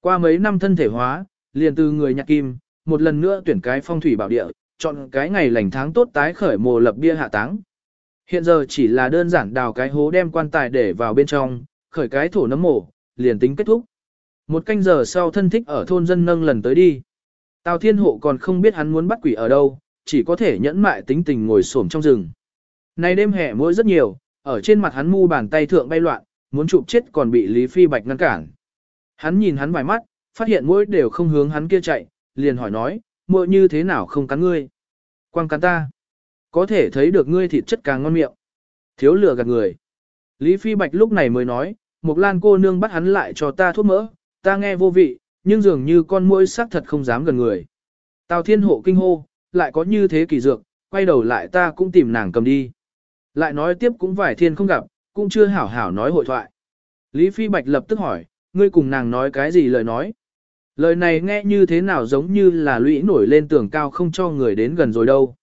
Qua mấy năm thân thể hóa, liền từ người nhạc kim, một lần nữa tuyển cái phong thủy bảo địa, chọn cái ngày lành tháng tốt tái khởi mồ lập bia hạ táng. Hiện giờ chỉ là đơn giản đào cái hố đem quan tài để vào bên trong, khởi cái thổ nấm mổ, liền tính kết thúc. Một canh giờ sau thân thích ở thôn dân nâng lần tới đi. Tào Thiên Hộ còn không biết hắn muốn bắt quỷ ở đâu, chỉ có thể nhẫn mại tính tình ngồi xổm trong rừng. Nay đêm hè mỗi rất nhiều, ở trên mặt hắn mu bàn tay thượng bay loạn, muốn chụp chết còn bị Lý Phi Bạch ngăn cản. Hắn nhìn hắn vài mắt, phát hiện mỗi đều không hướng hắn kia chạy, liền hỏi nói, mỗi như thế nào không cắn ngươi? Quang cắn ta. Có thể thấy được ngươi thịt chất càng ngon miệng. Thiếu lửa gạt người. Lý Phi Bạch lúc này mới nói, một lan cô nương bắt hắn lại cho ta thuốc mỡ, ta nghe vô vị, nhưng dường như con muỗi xác thật không dám gần người. Tào thiên hộ kinh hô, lại có như thế kỳ dược, quay đầu lại ta cũng tìm nàng cầm đi. Lại nói tiếp cũng vài thiên không gặp, cũng chưa hảo hảo nói hội thoại. Lý Phi Bạch lập tức hỏi, ngươi cùng nàng nói cái gì lời nói? Lời này nghe như thế nào giống như là lũy nổi lên tường cao không cho người đến gần rồi đâu.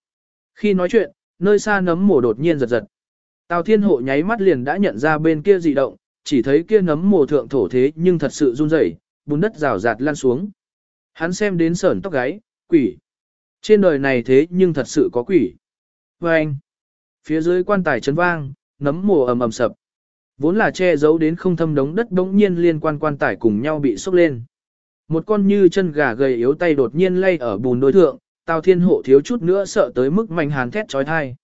Khi nói chuyện, nơi xa nấm mồ đột nhiên giật giật. Tào Thiên Hộ nháy mắt liền đã nhận ra bên kia dị động, chỉ thấy kia nấm mồ thượng thổ thế nhưng thật sự run rẩy, bùn đất rào rạt lan xuống. Hắn xem đến sởn tóc gáy, quỷ. Trên đời này thế nhưng thật sự có quỷ. Và anh, phía dưới quan tài chấn vang, nấm mồ ầm ầm sập. Vốn là che giấu đến không thâm đống đất đống nhiên liên quan quan tài cùng nhau bị sốc lên. Một con như chân gà gầy yếu tay đột nhiên lay ở bùn đối thượng, Tào Thiên Hộ thiếu chút nữa sợ tới mức mạnh hàn thét trói thai.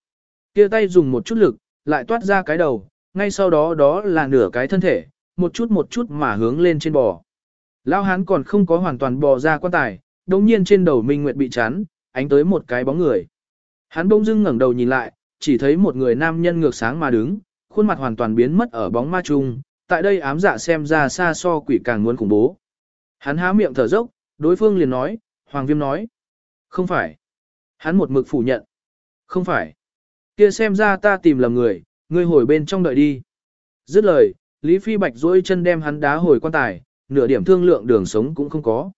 Kia tay dùng một chút lực, lại toát ra cái đầu, ngay sau đó đó là nửa cái thân thể, một chút một chút mà hướng lên trên bò. Lao hán còn không có hoàn toàn bò ra quan tài, đồng nhiên trên đầu Minh Nguyệt bị chắn, ánh tới một cái bóng người. Hắn bỗng dưng ngẩng đầu nhìn lại, chỉ thấy một người nam nhân ngược sáng mà đứng, khuôn mặt hoàn toàn biến mất ở bóng ma chung, tại đây ám dạ xem ra xa so quỷ càng muốn khủng bố. Hắn há miệng thở dốc, đối phương liền nói, Hoàng Viêm nói. Không phải. Hắn một mực phủ nhận. Không phải. Kia xem ra ta tìm lầm người, ngươi hồi bên trong đợi đi. Dứt lời, Lý Phi Bạch duỗi chân đem hắn đá hồi quan tài, nửa điểm thương lượng đường sống cũng không có.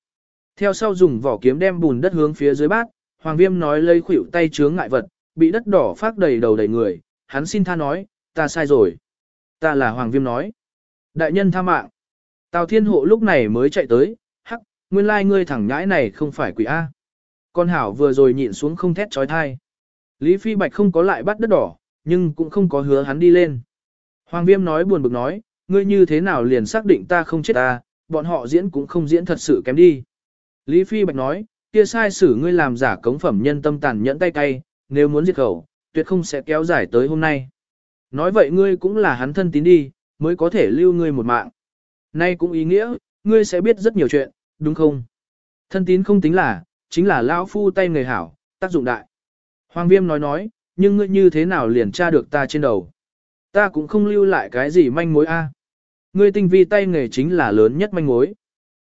Theo sau dùng vỏ kiếm đem bùn đất hướng phía dưới bát, Hoàng Viêm nói lây khuỷu tay chướng ngại vật, bị đất đỏ phát đầy đầu đầy người, hắn xin tha nói, ta sai rồi. Ta là Hoàng Viêm nói. Đại nhân tha mạng. Tào Thiên Hộ lúc này mới chạy tới, hắc, nguyên lai ngươi thẳng nhãi này không phải quỷ A. Con Hảo vừa rồi nhịn xuống không thét trói thai. Lý Phi Bạch không có lại bắt đất đỏ, nhưng cũng không có hứa hắn đi lên. Hoàng Viêm nói buồn bực nói, ngươi như thế nào liền xác định ta không chết ta, bọn họ diễn cũng không diễn thật sự kém đi. Lý Phi Bạch nói, kia sai xử ngươi làm giả cống phẩm nhân tâm tàn nhẫn tay cay, nếu muốn diệt khẩu, tuyệt không sẽ kéo dài tới hôm nay. Nói vậy ngươi cũng là hắn thân tín đi, mới có thể lưu ngươi một mạng. Nay cũng ý nghĩa, ngươi sẽ biết rất nhiều chuyện, đúng không? Thân tín không tính là, chính là lão phu tay người hảo, tác dụng đại. Hoàng viêm nói nói, nhưng ngươi như thế nào liền tra được ta trên đầu? Ta cũng không lưu lại cái gì manh mối a. Ngươi tinh vi tay nghề chính là lớn nhất manh mối.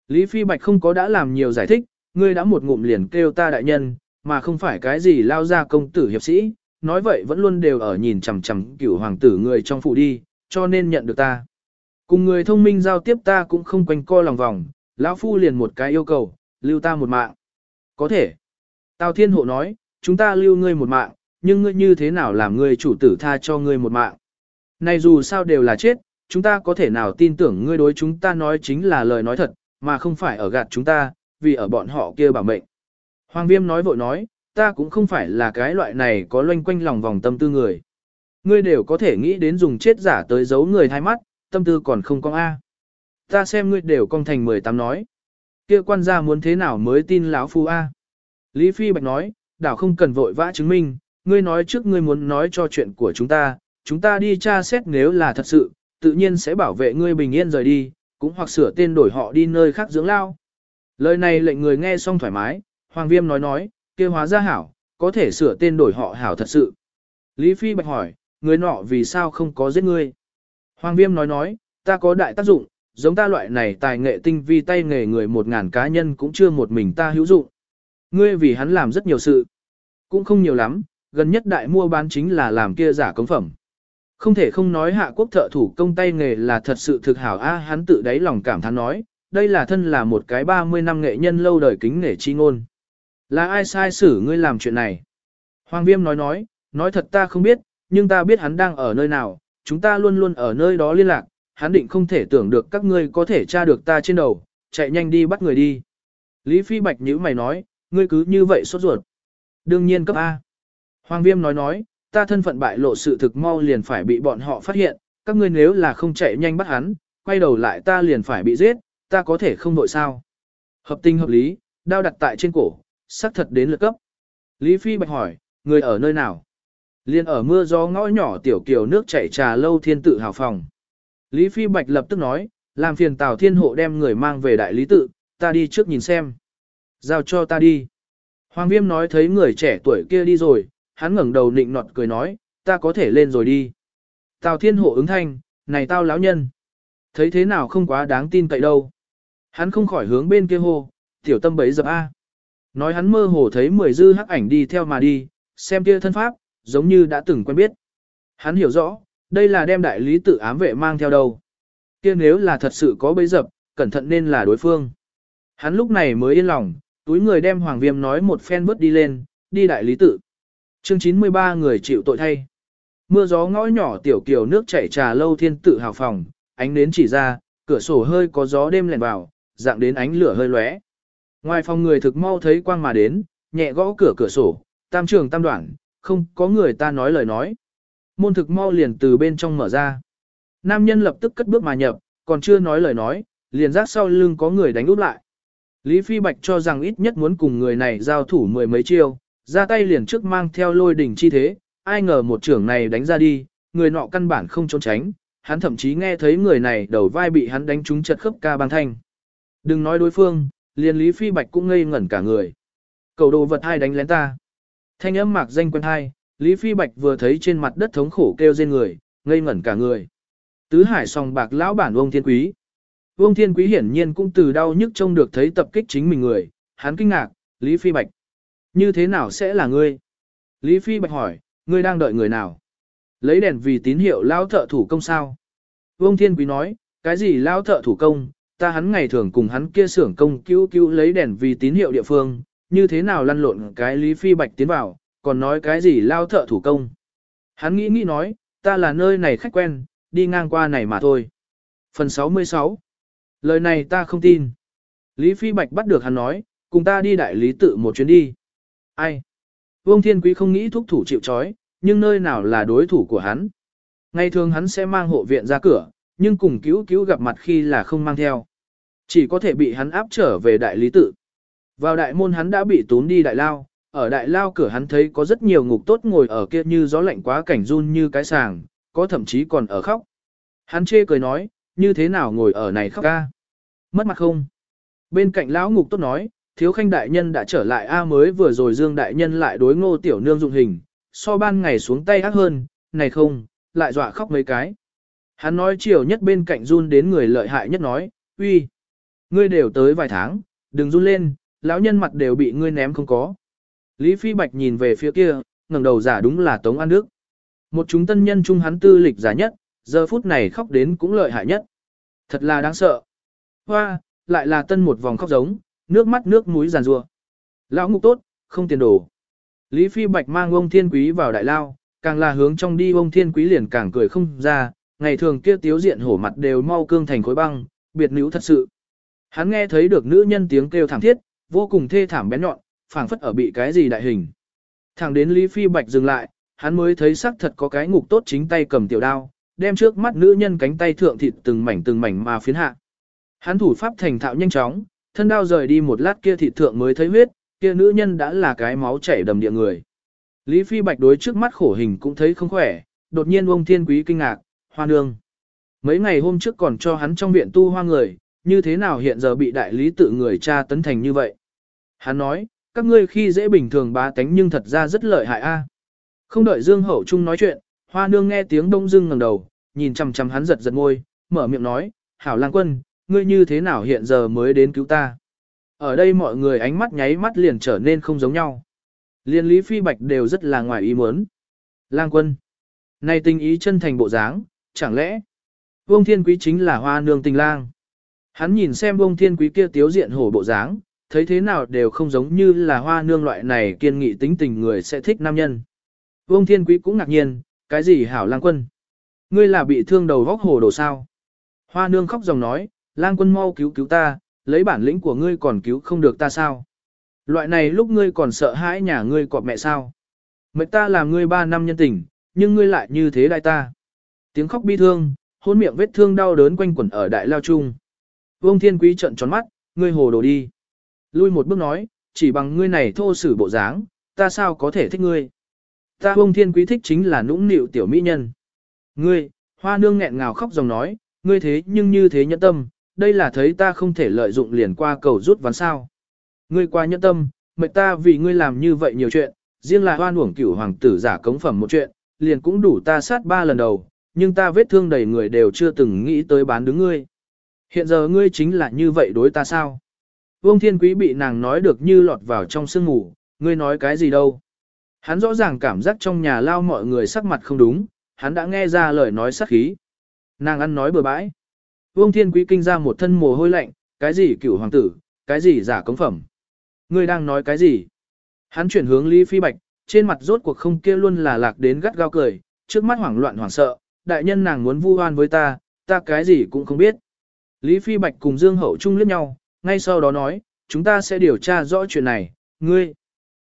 Lý Phi Bạch không có đã làm nhiều giải thích, ngươi đã một ngụm liền kêu ta đại nhân, mà không phải cái gì lao ra công tử hiệp sĩ, nói vậy vẫn luôn đều ở nhìn chằm chằm cửu hoàng tử người trong phủ đi, cho nên nhận được ta. Cùng người thông minh giao tiếp ta cũng không quanh co lòng vòng, lão phu liền một cái yêu cầu, lưu ta một mạng. Có thể. Tào Thiên Hộ nói, chúng ta lưu ngươi một mạng, nhưng ngươi như thế nào làm ngươi chủ tử tha cho ngươi một mạng. Này dù sao đều là chết, chúng ta có thể nào tin tưởng ngươi đối chúng ta nói chính là lời nói thật, mà không phải ở gạt chúng ta, vì ở bọn họ kia bảo mệnh. Hoàng Viêm nói vội nói, ta cũng không phải là cái loại này có loanh quanh lòng vòng tâm tư người. Ngươi đều có thể nghĩ đến dùng chết giả tới giấu người thay mắt, tâm tư còn không có A. Ta xem ngươi đều con thành 18 nói. kia quan gia muốn thế nào mới tin lão phu A. Lý Phi Bạch nói, đảo không cần vội vã chứng minh, ngươi nói trước ngươi muốn nói cho chuyện của chúng ta, chúng ta đi tra xét nếu là thật sự, tự nhiên sẽ bảo vệ ngươi bình yên rời đi, cũng hoặc sửa tên đổi họ đi nơi khác dưỡng lao. Lời này lệnh người nghe xong thoải mái, Hoàng Viêm nói nói, kia hóa ra hảo, có thể sửa tên đổi họ hảo thật sự. Lý Phi Bạch hỏi, người nọ vì sao không có giết ngươi? Hoàng Viêm nói nói, ta có đại tác dụng, giống ta loại này tài nghệ tinh vi tay nghề người một ngàn cá nhân cũng chưa một mình ta hữu dụng. Ngươi vì hắn làm rất nhiều sự. Cũng không nhiều lắm, gần nhất đại mua bán chính là làm kia giả công phẩm. Không thể không nói hạ quốc thợ thủ công tay nghề là thật sự thực hảo a hắn tự đáy lòng cảm thán nói, đây là thân là một cái 30 năm nghệ nhân lâu đời kính nể chi ngôn. Là ai sai xử ngươi làm chuyện này? Hoàng Viêm nói nói, nói thật ta không biết, nhưng ta biết hắn đang ở nơi nào, chúng ta luôn luôn ở nơi đó liên lạc, hắn định không thể tưởng được các ngươi có thể tra được ta trên đầu, chạy nhanh đi bắt người đi. Lý Phi Bạch nhữ mày nói, ngươi cứ như vậy sốt ruột. Đương nhiên cấp A. Hoàng Viêm nói nói, ta thân phận bại lộ sự thực mau liền phải bị bọn họ phát hiện, các ngươi nếu là không chạy nhanh bắt hắn, quay đầu lại ta liền phải bị giết, ta có thể không đội sao. Hợp tình hợp lý, đao đặt tại trên cổ, xác thật đến lượt cấp. Lý Phi Bạch hỏi, người ở nơi nào? Liên ở mưa gió ngõ nhỏ tiểu kiều nước chảy trà lâu thiên tự hào phòng. Lý Phi Bạch lập tức nói, làm phiền Tào Thiên Hộ đem người mang về đại lý tự, ta đi trước nhìn xem. Giao cho ta đi. Hoàng Viêm nói thấy người trẻ tuổi kia đi rồi, hắn ngẩng đầu nịnh nọt cười nói, ta có thể lên rồi đi. Tào Thiên Hộ ứng thanh, này tao lão nhân. Thấy thế nào không quá đáng tin cậy đâu. Hắn không khỏi hướng bên kia hô, tiểu tâm bấy dập A. Nói hắn mơ hồ thấy mười dư hắc ảnh đi theo mà đi, xem kia thân pháp, giống như đã từng quen biết. Hắn hiểu rõ, đây là đem đại lý tự ám vệ mang theo đâu. Kia nếu là thật sự có bấy dập, cẩn thận nên là đối phương. Hắn lúc này mới yên lòng, túi người đem Hoàng Viêm nói một phen bước đi lên, đi đại lý tự. Chương 93 người chịu tội thay. Mưa gió ngõ nhỏ tiểu kiều nước chảy trà lâu thiên tự hào phòng, ánh nến chỉ ra, cửa sổ hơi có gió đêm lèn vào, dạng đến ánh lửa hơi lóe. Ngoài phòng người thực mau thấy quang mà đến, nhẹ gõ cửa cửa sổ, tam trường tam đoạn, không có người ta nói lời nói. Môn thực mau liền từ bên trong mở ra. Nam nhân lập tức cất bước mà nhập, còn chưa nói lời nói, liền giác sau lưng có người đánh úp lại. Lý Phi Bạch cho rằng ít nhất muốn cùng người này giao thủ mười mấy chiêu, ra tay liền trước mang theo lôi đỉnh chi thế, ai ngờ một trưởng này đánh ra đi, người nọ căn bản không trốn tránh, hắn thậm chí nghe thấy người này đầu vai bị hắn đánh trúng chật khớp ca băng thanh. Đừng nói đối phương, liền Lý Phi Bạch cũng ngây ngẩn cả người. Cầu đồ vật hai đánh lén ta. Thanh âm mạc danh quen hai, Lý Phi Bạch vừa thấy trên mặt đất thống khổ kêu rên người, ngây ngẩn cả người. Tứ hải song bạc lão bản vương thiên quý. Vương Thiên Quý hiển nhiên cũng từ đau nhức trông được thấy tập kích chính mình người, hắn kinh ngạc, Lý Phi Bạch. Như thế nào sẽ là ngươi? Lý Phi Bạch hỏi, ngươi đang đợi người nào? Lấy đèn vì tín hiệu lao thợ thủ công sao? Vương Thiên Quý nói, cái gì lao thợ thủ công, ta hắn ngày thường cùng hắn kia xưởng công cứu cứu lấy đèn vì tín hiệu địa phương, như thế nào lăn lộn cái Lý Phi Bạch tiến vào, còn nói cái gì lao thợ thủ công. Hắn nghĩ nghĩ nói, ta là nơi này khách quen, đi ngang qua này mà thôi. Phần 66 Lời này ta không tin. Lý Phi Bạch bắt được hắn nói, cùng ta đi đại lý tự một chuyến đi. Ai? Vương Thiên Quý không nghĩ thúc thủ chịu chói, nhưng nơi nào là đối thủ của hắn. Ngày thường hắn sẽ mang hộ viện ra cửa, nhưng cùng cứu cứu gặp mặt khi là không mang theo. Chỉ có thể bị hắn áp trở về đại lý tự. Vào đại môn hắn đã bị tốn đi đại lao, ở đại lao cửa hắn thấy có rất nhiều ngục tốt ngồi ở kia như gió lạnh quá cảnh run như cái sàng, có thậm chí còn ở khóc. Hắn chê cười nói, như thế nào ngồi ở này khóc ca. Mất mặt không? Bên cạnh lão ngục tốt nói, thiếu khanh đại nhân đã trở lại A mới vừa rồi dương đại nhân lại đối ngô tiểu nương dụng hình, so ban ngày xuống tay ác hơn, này không, lại dọa khóc mấy cái. Hắn nói chiều nhất bên cạnh run đến người lợi hại nhất nói, uy, ngươi đều tới vài tháng, đừng run lên, lão nhân mặt đều bị ngươi ném không có. Lý Phi Bạch nhìn về phía kia, ngẩng đầu giả đúng là Tống An Đức. Một chúng tân nhân chung hắn tư lịch giả nhất, giờ phút này khóc đến cũng lợi hại nhất. Thật là đáng sợ. Hoa, lại là tân một vòng khóc giống, nước mắt nước mũi giàn rua. Lão ngục tốt, không tiền đồ. Lý Phi Bạch mang ông thiên quý vào đại lao, càng là hướng trong đi ông thiên quý liền càng cười không ra, ngày thường kia tiếu diện hổ mặt đều mau cương thành khối băng, biệt nữ thật sự. Hắn nghe thấy được nữ nhân tiếng kêu thảm thiết, vô cùng thê thảm bén nhọn, phảng phất ở bị cái gì đại hình. Thẳng đến Lý Phi Bạch dừng lại, hắn mới thấy xác thật có cái ngục tốt chính tay cầm tiểu đao, đem trước mắt nữ nhân cánh tay thượng thịt từng mảnh từng mảnh mà phiến hạ. Hắn thủ pháp thành thạo nhanh chóng, thân đao rời đi một lát kia thịt thượng mới thấy huyết, kia nữ nhân đã là cái máu chảy đầm địa người. Lý Phi Bạch đối trước mắt khổ hình cũng thấy không khỏe, đột nhiên ông thiên quý kinh ngạc, hoa nương. Mấy ngày hôm trước còn cho hắn trong viện tu hoa người, như thế nào hiện giờ bị đại lý tự người cha tấn thành như vậy. Hắn nói, các ngươi khi dễ bình thường bá tánh nhưng thật ra rất lợi hại a. Không đợi Dương Hậu Trung nói chuyện, hoa nương nghe tiếng đông dưng ngẩng đầu, nhìn chằm chằm hắn giật giật môi, mở miệng nói, hảo lang quân, ngươi như thế nào hiện giờ mới đến cứu ta. Ở đây mọi người ánh mắt nháy mắt liền trở nên không giống nhau. Liên Lý Phi Bạch đều rất là ngoài ý muốn. Lang quân. Này tình ý chân thành bộ dáng, chẳng lẽ Vương Thiên Quý chính là hoa nương tình lang. Hắn nhìn xem Vương Thiên Quý kia tiếu diện hổ bộ dáng, thấy thế nào đều không giống như là hoa nương loại này kiên nghị tính tình người sẽ thích nam nhân. Vương Thiên Quý cũng ngạc nhiên, cái gì hảo lang quân? Ngươi là bị thương đầu vóc hồ đồ sao? Hoa nương khóc dòng nói, lang quân mau cứu cứu ta, lấy bản lĩnh của ngươi còn cứu không được ta sao? Loại này lúc ngươi còn sợ hãi nhà ngươi cọp mẹ sao? Mệnh ta làm ngươi ba năm nhân tình, nhưng ngươi lại như thế đại ta. Tiếng khóc bi thương, hôn miệng vết thương đau đớn quanh quẩn ở đại lao trung, Vương Thiên Quý trợn tròn mắt, ngươi hồ đồ đi. Lui một bước nói, chỉ bằng ngươi này thô sử bộ dáng, ta sao có thể thích ngươi. Ta Vương Thiên Quý thích chính là nũng nịu tiểu mỹ nhân. Ngươi, hoa nương nghẹn ngào khóc dòng nói, ngươi thế nhưng như thế nhẫn tâm, đây là thấy ta không thể lợi dụng liền qua cầu rút ván sao. Ngươi qua nhẫn tâm, mệt ta vì ngươi làm như vậy nhiều chuyện, riêng là hoan uổng cửu hoàng tử giả cống phẩm một chuyện, liền cũng đủ ta sát ba lần đầu, nhưng ta vết thương đầy người đều chưa từng nghĩ tới bán đứng ngươi. Hiện giờ ngươi chính là như vậy đối ta sao? Vương Thiên Quý bị nàng nói được như lọt vào trong sương ngủ, ngươi nói cái gì đâu? Hắn rõ ràng cảm giác trong nhà lao mọi người sắc mặt không đúng, hắn đã nghe ra lời nói sắc khí. Nàng ăn nói bừa bãi. Vương Thiên Quý kinh ra một thân mồ hôi lạnh, cái gì cửu hoàng tử, cái gì giả cống phẩm. Ngươi đang nói cái gì? Hắn chuyển hướng Lý Phi Bạch, trên mặt rốt cuộc không kia luôn là lạc đến gắt gao cười, trước mắt hoảng loạn hoảng sợ, đại nhân nàng muốn vu oan với ta, ta cái gì cũng không biết. Lý Phi Bạch cùng Dương Hậu Trung liếc nhau, ngay sau đó nói, chúng ta sẽ điều tra rõ chuyện này, ngươi.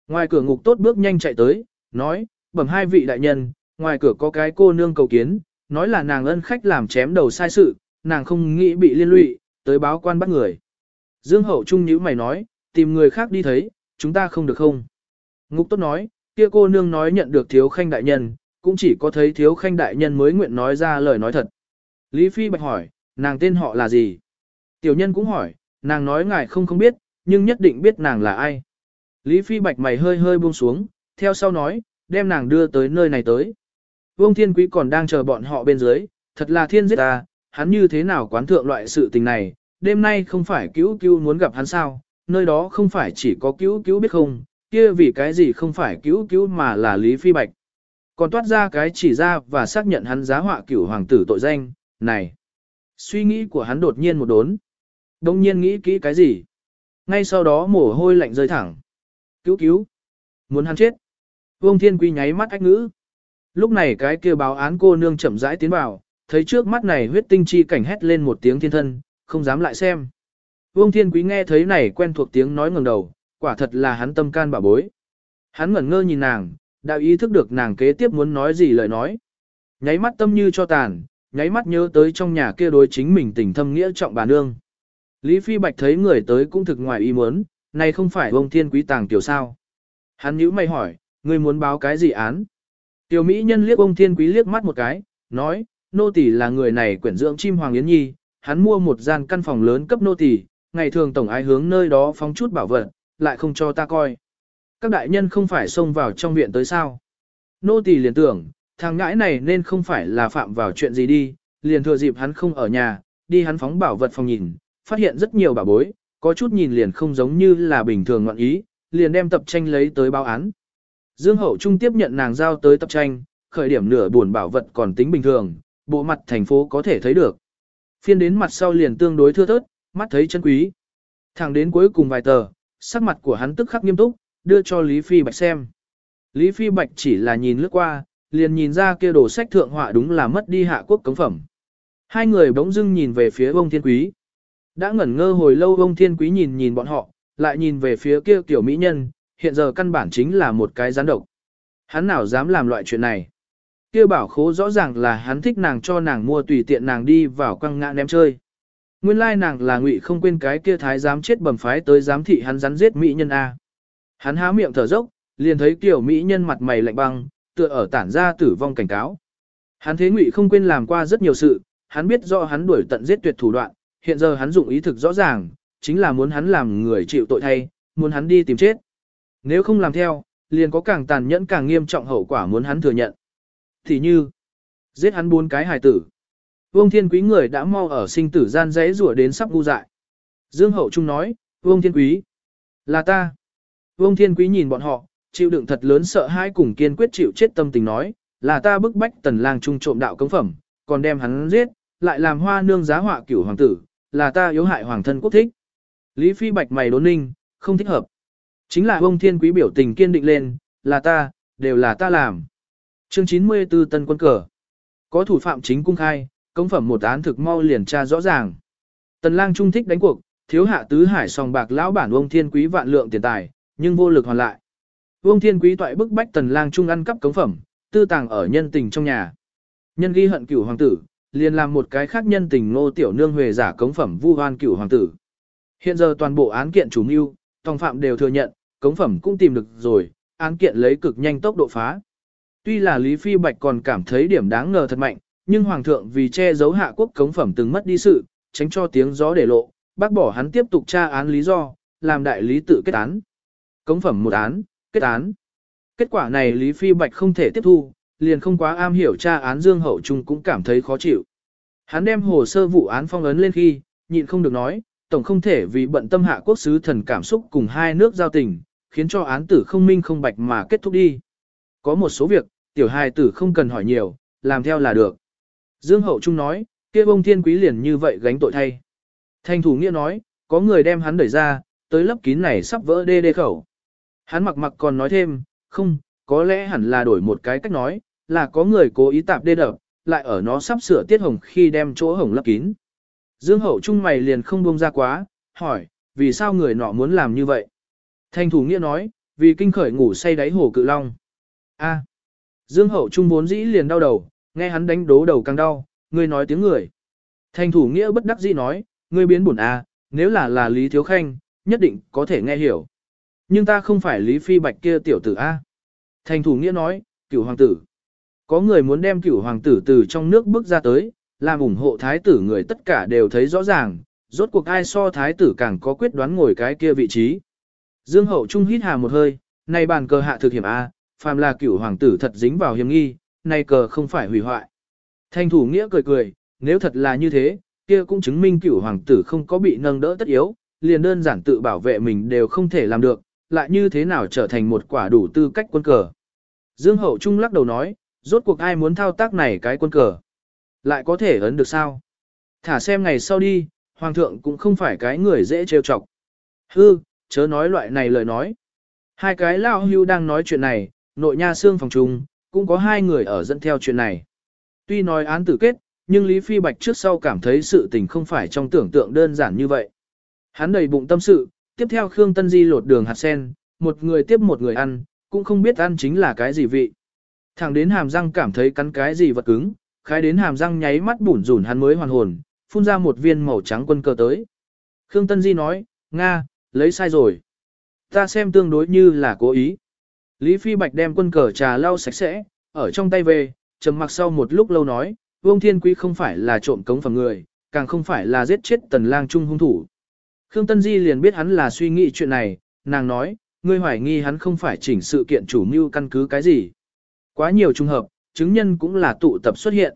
Ngoài cửa ngục tốt bước nhanh chạy tới, nói, bẩm hai vị đại nhân, ngoài cửa có cái cô nương cầu kiến, nói là nàng ân khách làm chém đầu sai sự, nàng không nghĩ bị liên lụy, tới báo quan bắt người. Dương Hậu Trung nhíu mày nói, tìm người khác đi thấy, chúng ta không được không. Ngục tốt nói, kia cô nương nói nhận được thiếu khanh đại nhân, cũng chỉ có thấy thiếu khanh đại nhân mới nguyện nói ra lời nói thật. Lý Phi Bạch hỏi, nàng tên họ là gì? Tiểu nhân cũng hỏi, nàng nói ngài không không biết, nhưng nhất định biết nàng là ai. Lý Phi Bạch mày hơi hơi buông xuống, theo sau nói, đem nàng đưa tới nơi này tới. Vương Thiên Quý còn đang chờ bọn họ bên dưới, thật là thiên giết ta, hắn như thế nào quán thượng loại sự tình này, đêm nay không phải cứu cứu muốn gặp hắn sao, nơi đó không phải chỉ có cứu cứu biết không, kia vì cái gì không phải cứu cứu mà là Lý Phi Bạch. Còn toát ra cái chỉ ra và xác nhận hắn giá họa cửu hoàng tử tội danh, này. Suy nghĩ của hắn đột nhiên một đốn. Đông nhiên nghĩ kỹ cái gì? Ngay sau đó mồ hôi lạnh rơi thẳng. Cứu cứu. Muốn hắn chết. Vương Thiên Quy nháy mắt ách ngữ. Lúc này cái kia báo án cô nương chậm rãi tiến vào, thấy trước mắt này huyết tinh chi cảnh hét lên một tiếng thiên thân, không dám lại xem. Vương Thiên Quý nghe thấy này quen thuộc tiếng nói ngẩng đầu, quả thật là hắn tâm can bảo bối. Hắn ngẩn ngơ nhìn nàng, đã ý thức được nàng kế tiếp muốn nói gì lời nói. Nháy mắt tâm như cho tàn, nháy mắt nhớ tới trong nhà kia đối chính mình tình thâm nghĩa trọng bà nương. Lý Phi Bạch thấy người tới cũng thực ngoài ý muốn, này không phải ông thiên quý tàng tiểu sao. Hắn nhữ mày hỏi, ngươi muốn báo cái gì án? Tiểu Mỹ nhân liếc ông thiên quý liếc mắt một cái, nói, nô tỳ là người này quyển dưỡng chim Hoàng Yến Nhi, hắn mua một gian căn phòng lớn cấp nô tỳ, ngày thường tổng ái hướng nơi đó phóng chút bảo vật, lại không cho ta coi. Các đại nhân không phải xông vào trong viện tới sao. Nô tỳ liền tưởng, thằng ngãi này nên không phải là phạm vào chuyện gì đi, liền thừa dịp hắn không ở nhà, đi hắn phóng bảo vật phòng nhìn, phát hiện rất nhiều bảo bối, có chút nhìn liền không giống như là bình thường ngọn ý, liền đem tập tranh lấy tới báo án. Dương Hậu Trung tiếp nhận nàng giao tới tập tranh, khởi điểm nửa buồn bảo vật còn tính bình thường, bộ mặt thành phố có thể thấy được. Phiên đến mặt sau liền tương đối thưa thớt, mắt thấy chân quý. Thẳng đến cuối cùng vài tờ, sắc mặt của hắn tức khắc nghiêm túc, đưa cho Lý Phi Bạch xem. Lý Phi Bạch chỉ là nhìn lướt qua, liền nhìn ra kia đồ sách thượng họa đúng là mất đi hạ quốc cống phẩm. Hai người bỗng dưng nhìn về phía ông thiên quý. Đã ngẩn ngơ hồi lâu ông thiên quý nhìn nhìn bọn họ, lại nhìn về phía kia tiểu mỹ nhân, hiện giờ căn bản chính là một cái gián độc. Hắn nào dám làm loại chuyện này. Kia bảo khố rõ ràng là hắn thích nàng cho nàng mua tùy tiện nàng đi vào quăng ngã ném chơi. Nguyên lai nàng là ngụy không quên cái kia thái dám chết bầm phái tới giám thị hắn rắn giết mỹ nhân A. Hắn há miệng thở dốc, liền thấy kiểu mỹ nhân mặt mày lạnh băng, tựa ở tản ra tử vong cảnh cáo. Hắn thế ngụy không quên làm qua rất nhiều sự, hắn biết rõ hắn đuổi tận giết tuyệt thủ đoạn, hiện giờ hắn dụng ý thực rõ ràng, chính là muốn hắn làm người chịu tội thay, muốn hắn đi tìm chết. Nếu không làm theo, liền có càng tàn nhẫn càng nghiêm trọng hậu quả muốn hắn thừa nhận. Thì như, giết hắn bốn cái hài tử. Vương Thiên Quý người đã mau ở sinh tử gian rẽ rủa đến sắp ngu dại. Dương Hậu Trung nói, Vương Thiên Quý, là ta. Vương Thiên Quý nhìn bọn họ, chịu đựng thật lớn sợ hãi cùng kiên quyết chịu chết tâm tình nói, là ta bức bách tần lang trung trộm đạo cống phẩm, còn đem hắn giết, lại làm hoa nương giá họa cửu hoàng tử, là ta yếu hại hoàng thân quốc thích. Lý Phi Bạch mày đốn ninh, không thích hợp. Chính là Vương Thiên Quý biểu tình kiên định lên, là ta, đều là ta làm. Chương 94 Tân Quân Cờ Có thủ phạm chính cung khai, công phẩm một án thực mau liền tra rõ ràng. Tần lang trung thích đánh cuộc, thiếu hạ tứ hải sòng bạc lão bản ông thiên quý vạn lượng tiền tài, nhưng vô lực hoàn lại. Vương Thiên Quý toại bức bách tần lang trung ăn cắp cống phẩm, tư tàng ở nhân tình trong nhà. Nhân ghi hận cửu hoàng tử, liền làm một cái khác nhân tình ngô tiểu nương huề giả cống phẩm vu oan cửu hoàng tử. Hiện giờ toàn bộ án kiện chủ mưu, tòng phạm đều thừa nhận, cống phẩm cũng tìm được rồi, án kiện lấy cực nhanh tốc độ phá. Tuy là Lý Phi Bạch còn cảm thấy điểm đáng ngờ thật mạnh, nhưng Hoàng thượng vì che giấu hạ quốc cống phẩm từng mất đi sự, tránh cho tiếng gió để lộ, bác bỏ hắn tiếp tục tra án lý do, làm đại lý tự kết án. Cống phẩm một án, kết án. Kết quả này Lý Phi Bạch không thể tiếp thu, liền không quá am hiểu tra án Dương Hậu Trung cũng cảm thấy khó chịu. Hắn đem hồ sơ vụ án phong ấn lên khi, nhịn không được nói, tổng không thể vì bận tâm hạ quốc sứ thần cảm xúc cùng hai nước giao tình, khiến cho án tử không minh không bạch mà kết thúc đi. Có một số việc, tiểu hài tử không cần hỏi nhiều, làm theo là được. Dương Hậu Trung nói, kia bông thiên quý liền như vậy gánh tội thay. Thanh thủ nghĩa nói, có người đem hắn đẩy ra, tới lấp kín này sắp vỡ đê đê khẩu. Hắn mặc mặc còn nói thêm, không, có lẽ hẳn là đổi một cái cách nói, là có người cố ý tạp đê đập, lại ở nó sắp sửa tiết hồng khi đem chỗ hồng lấp kín. Dương hậu trung mày liền không buông ra quá, hỏi, vì sao người nọ muốn làm như vậy? Thanh thủ nghĩa nói, vì kinh khởi ngủ say đáy hồ cự long. A. Dương hậu trung vốn dĩ liền đau đầu, nghe hắn đánh đố đầu càng đau, ngươi nói tiếng người. Thanh thủ nghĩa bất đắc dĩ nói, ngươi biến buồn A, à, nếu là là Lý Thiếu Khanh, nhất định có thể nghe hiểu. Nhưng ta không phải Lý Phi Bạch kia tiểu tử A. Thành thủ nghĩa nói, cửu hoàng tử. Có người muốn đem cửu hoàng tử từ trong nước bước ra tới, làm ủng hộ thái tử người tất cả đều thấy rõ ràng, rốt cuộc ai so thái tử càng có quyết đoán ngồi cái kia vị trí. Dương hậu trung hít hà một hơi, này bàn cờ hạ thực hiểm A, phàm là cửu hoàng tử thật dính vào hiểm nghi, này cờ không phải hủy hoại. Thành thủ nghĩa cười cười, nếu thật là như thế, kia cũng chứng minh cửu hoàng tử không có bị nâng đỡ tất yếu, liền đơn giản tự bảo vệ mình đều không thể làm được, lại như thế nào trở thành một quả đủ tư cách quân cờ. Dương Hậu Trung lắc đầu nói, rốt cuộc ai muốn thao tác này cái quân cờ. Lại có thể ấn được sao? Thả xem ngày sau đi, Hoàng thượng cũng không phải cái người dễ trêu chọc. Hư, chớ nói loại này lời nói. Hai cái lao hưu đang nói chuyện này, nội nha xương phòng trung cũng có hai người ở dẫn theo chuyện này. Tuy nói án tử kết, nhưng Lý Phi Bạch trước sau cảm thấy sự tình không phải trong tưởng tượng đơn giản như vậy. Hắn đầy bụng tâm sự, tiếp theo Khương Tân Di lột đường hạt sen, một người tiếp một người ăn, cũng không biết ăn chính là cái gì vị. Thẳng đến hàm răng cảm thấy cắn cái gì vật cứng, khai đến hàm răng nháy mắt bủn rủn hắn mới hoàn hồn, phun ra một viên màu trắng quân cờ tới. Khương Tân Di nói, Nga, lấy sai rồi. Ta xem tương đối như là cố ý. Lý Phi Bạch đem quân cờ trà lau sạch sẽ, ở trong tay về, trầm mặc sau một lúc lâu nói, Vương Thiên Quý không phải là trộm cống phẩm người, càng không phải là giết chết tần lang trung hung thủ. Khương Tân Di liền biết hắn là suy nghĩ chuyện này, nàng nói, ngươi hoài nghi hắn không phải chỉnh sự kiện chủ mưu căn cứ cái gì. Quá nhiều trùng hợp, chứng nhân cũng là tụ tập xuất hiện.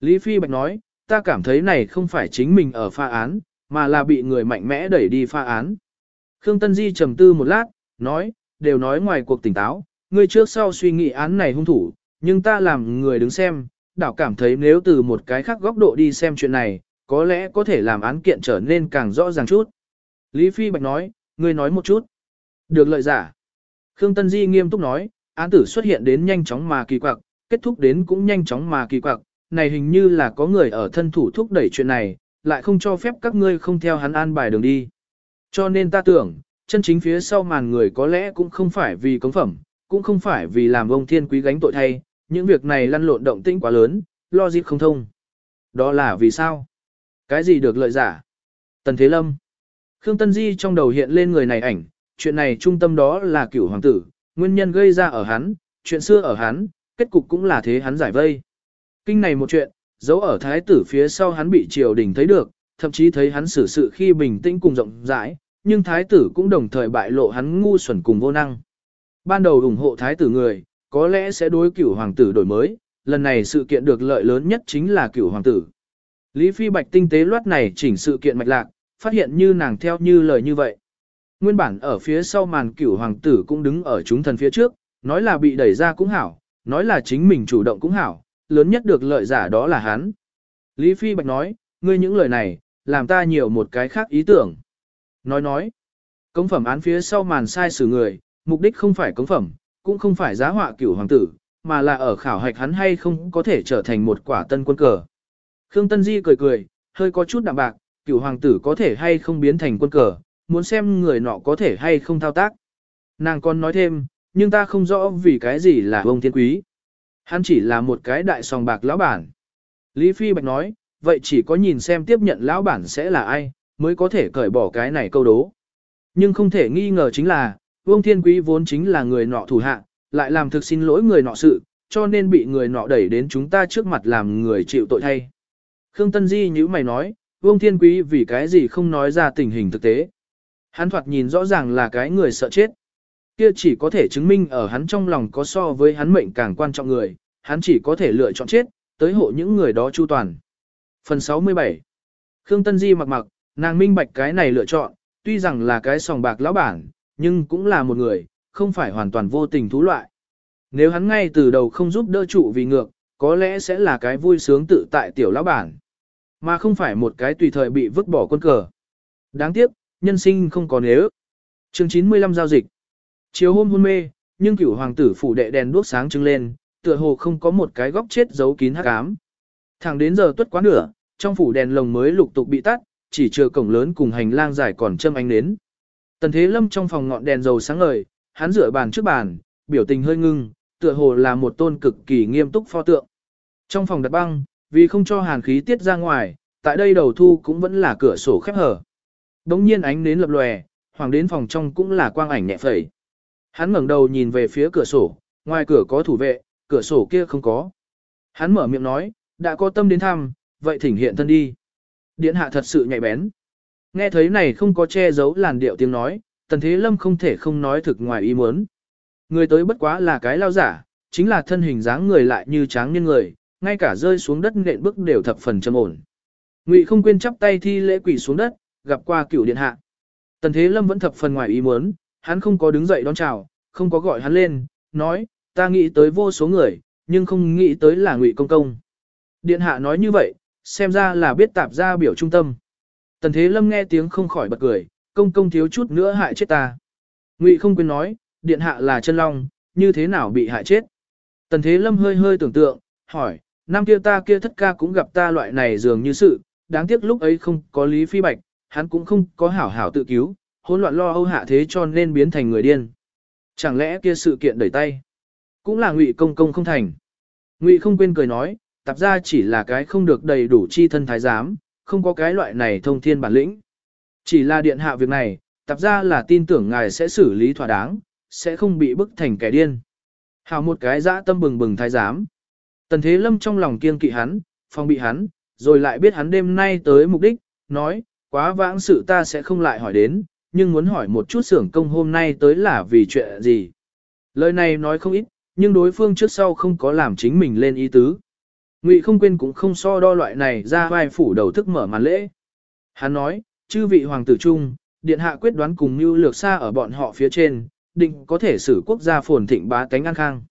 Lý Phi Bạch nói, ta cảm thấy này không phải chính mình ở pha án, mà là bị người mạnh mẽ đẩy đi pha án. Khương Tân Di trầm tư một lát, nói, đều nói ngoài cuộc tỉnh táo, ngươi trước sau suy nghĩ án này hung thủ, nhưng ta làm người đứng xem, đảo cảm thấy nếu từ một cái khác góc độ đi xem chuyện này, có lẽ có thể làm án kiện trở nên càng rõ ràng chút. Lý Phi Bạch nói, ngươi nói một chút. Được lợi giả. Khương Tân Di nghiêm túc nói, án tử xuất hiện đến nhanh chóng mà kỳ quặc, kết thúc đến cũng nhanh chóng mà kỳ quặc, này hình như là có người ở thân thủ thúc đẩy chuyện này, lại không cho phép các ngươi không theo hắn an bài đường đi. Cho nên ta tưởng, chân chính phía sau màn người có lẽ cũng không phải vì cống phẩm, cũng không phải vì làm ông thiên quý gánh tội thay, những việc này lăn lộn động tĩnh quá lớn, lo dịp không thông. Đó là vì sao? Cái gì được lợi giả? Tần Thế Lâm. Khương Tân Di trong đầu hiện lên người này ảnh, chuyện này trung tâm đó là cửu hoàng tử, nguyên nhân gây ra ở hắn, chuyện xưa ở hắn, kết cục cũng là thế hắn giải vây. Kinh này một chuyện, dấu ở thái tử phía sau hắn bị triều đình thấy được, thậm chí thấy hắn xử sự khi bình tĩnh cùng rộng rãi, nhưng thái tử cũng đồng thời bại lộ hắn ngu xuẩn cùng vô năng. Ban đầu ủng hộ thái tử người, có lẽ sẽ đối cửu hoàng tử đổi mới, lần này sự kiện được lợi lớn nhất chính là cửu hoàng tử. Lý Phi Bạch tinh tế loát này chỉnh sự kiện mạch lạc, phát hiện như nàng theo như lời như vậy. Nguyên bản ở phía sau màn cửu hoàng tử cũng đứng ở chúng thần phía trước, nói là bị đẩy ra cũng hảo, nói là chính mình chủ động cũng hảo, lớn nhất được lợi giả đó là hắn. Lý Phi Bạch nói, ngươi những lời này, làm ta nhiều một cái khác ý tưởng. Nói nói, công phẩm án phía sau màn sai xử người, mục đích không phải công phẩm, cũng không phải giá họa cửu hoàng tử, mà là ở khảo hạch hắn hay không có thể trở thành một quả tân quân cờ. Khương Tân Di cười cười, hơi có chút đạm bạc, cựu hoàng tử có thể hay không biến thành quân cờ, muốn xem người nọ có thể hay không thao tác. Nàng còn nói thêm, nhưng ta không rõ vì cái gì là ông thiên quý. Hắn chỉ là một cái đại sòng bạc lão bản. Lý Phi Bạch nói, vậy chỉ có nhìn xem tiếp nhận lão bản sẽ là ai, mới có thể cởi bỏ cái này câu đố. Nhưng không thể nghi ngờ chính là, Vương Thiên Quý vốn chính là người nọ thủ hạ, lại làm thực xin lỗi người nọ sự, cho nên bị người nọ đẩy đến chúng ta trước mặt làm người chịu tội thay. Khương Tân Di như mày nói, Vương Thiên Quý vì cái gì không nói ra tình hình thực tế. Hắn thoạt nhìn rõ ràng là cái người sợ chết. Kia chỉ có thể chứng minh ở hắn trong lòng có so với hắn mệnh càng quan trọng người, hắn chỉ có thể lựa chọn chết, tới hộ những người đó chu toàn. Phần 67 Khương Tân Di mặc mặc, nàng minh bạch cái này lựa chọn, tuy rằng là cái sòng bạc lão bản, nhưng cũng là một người, không phải hoàn toàn vô tình thú loại. Nếu hắn ngay từ đầu không giúp đỡ trụ vì ngược, có lẽ sẽ là cái vui sướng tự tại tiểu lão bản, mà không phải một cái tùy thời bị vứt bỏ quân cờ. Đáng tiếc, nhân sinh không có nếu. Chương 95 giao dịch. Chiều hôm hôn mê, nhưng cửu hoàng tử phủ đệ đèn đuốc sáng trưng lên, tựa hồ không có một cái góc chết giấu kín hắc ám. Thẳng đến giờ tuất quá nửa, trong phủ đèn lồng mới lục tục bị tắt, chỉ chờ cổng lớn cùng hành lang dài còn châm ánh nến. Tần Thế Lâm trong phòng ngọn đèn dầu sáng ngời, hắn dựa bàn trước bàn, biểu tình hơi ngưng, tựa hồ là một tôn cực kỳ nghiêm túc pho tượng. Trong phòng đặt băng, vì không cho hàn khí tiết ra ngoài, tại đây đầu thu cũng vẫn là cửa sổ khép hở. Đống nhiên ánh nến lập lòe, hoàng đến phòng trong cũng là quang ảnh nhẹ phẩy. Hắn ngẩng đầu nhìn về phía cửa sổ, ngoài cửa có thủ vệ, cửa sổ kia không có. Hắn mở miệng nói, đã có tâm đến thăm, vậy thỉnh hiện thân đi. Điện hạ thật sự nhạy bén. Nghe thấy này không có che giấu làn điệu tiếng nói, tần thế lâm không thể không nói thực ngoài ý muốn. Người tới bất quá là cái lao giả, chính là thân hình dáng người lại như tráng niên người, ngay cả rơi xuống đất nện bước đều thập phần trầm ổn. Ngụy không quên chắp tay thi lễ quỳ xuống đất, gặp qua cửu điện hạ. Tần Thế Lâm vẫn thập phần ngoài ý muốn, hắn không có đứng dậy đón chào, không có gọi hắn lên, nói, ta nghĩ tới vô số người, nhưng không nghĩ tới là Ngụy công công. Điện hạ nói như vậy, xem ra là biết tạp ra biểu trung tâm. Tần Thế Lâm nghe tiếng không khỏi bật cười, công công thiếu chút nữa hại chết ta. Ngụy không quên nói, điện hạ là chân long, như thế nào bị hại chết. Tần Thế Lâm hơi hơi tưởng tượng, hỏi, năm kia ta kia thất ca cũng gặp ta loại này dường như sự, đáng tiếc lúc ấy không có Lý Phi Bạch, hắn cũng không có hảo hảo tự cứu, hỗn loạn lo âu hạ thế cho nên biến thành người điên. Chẳng lẽ kia sự kiện đẩy tay, cũng là ngụy công công không thành. Ngụy không quên cười nói, tạp ra chỉ là cái không được đầy đủ chi thân thái giám, không có cái loại này thông thiên bản lĩnh. Chỉ là điện hạ việc này, tạp ra là tin tưởng ngài sẽ xử lý thỏa đáng, sẽ không bị bức thành kẻ điên. Hào một cái dã tâm bừng bừng thái giám. Tần Thế Lâm trong lòng kiên kỵ hắn, phòng bị hắn, rồi lại biết hắn đêm nay tới mục đích, nói, quá vãng sự ta sẽ không lại hỏi đến, nhưng muốn hỏi một chút xưởng công hôm nay tới là vì chuyện gì. Lời này nói không ít, nhưng đối phương trước sau không có làm chính mình lên ý tứ. Ngụy không quên cũng không so đo loại này ra vai phủ đầu thức mở màn lễ. Hắn nói, chư vị hoàng tử trung, điện hạ quyết đoán cùng như lược xa ở bọn họ phía trên, định có thể xử quốc gia phồn thịnh bá tánh an khang.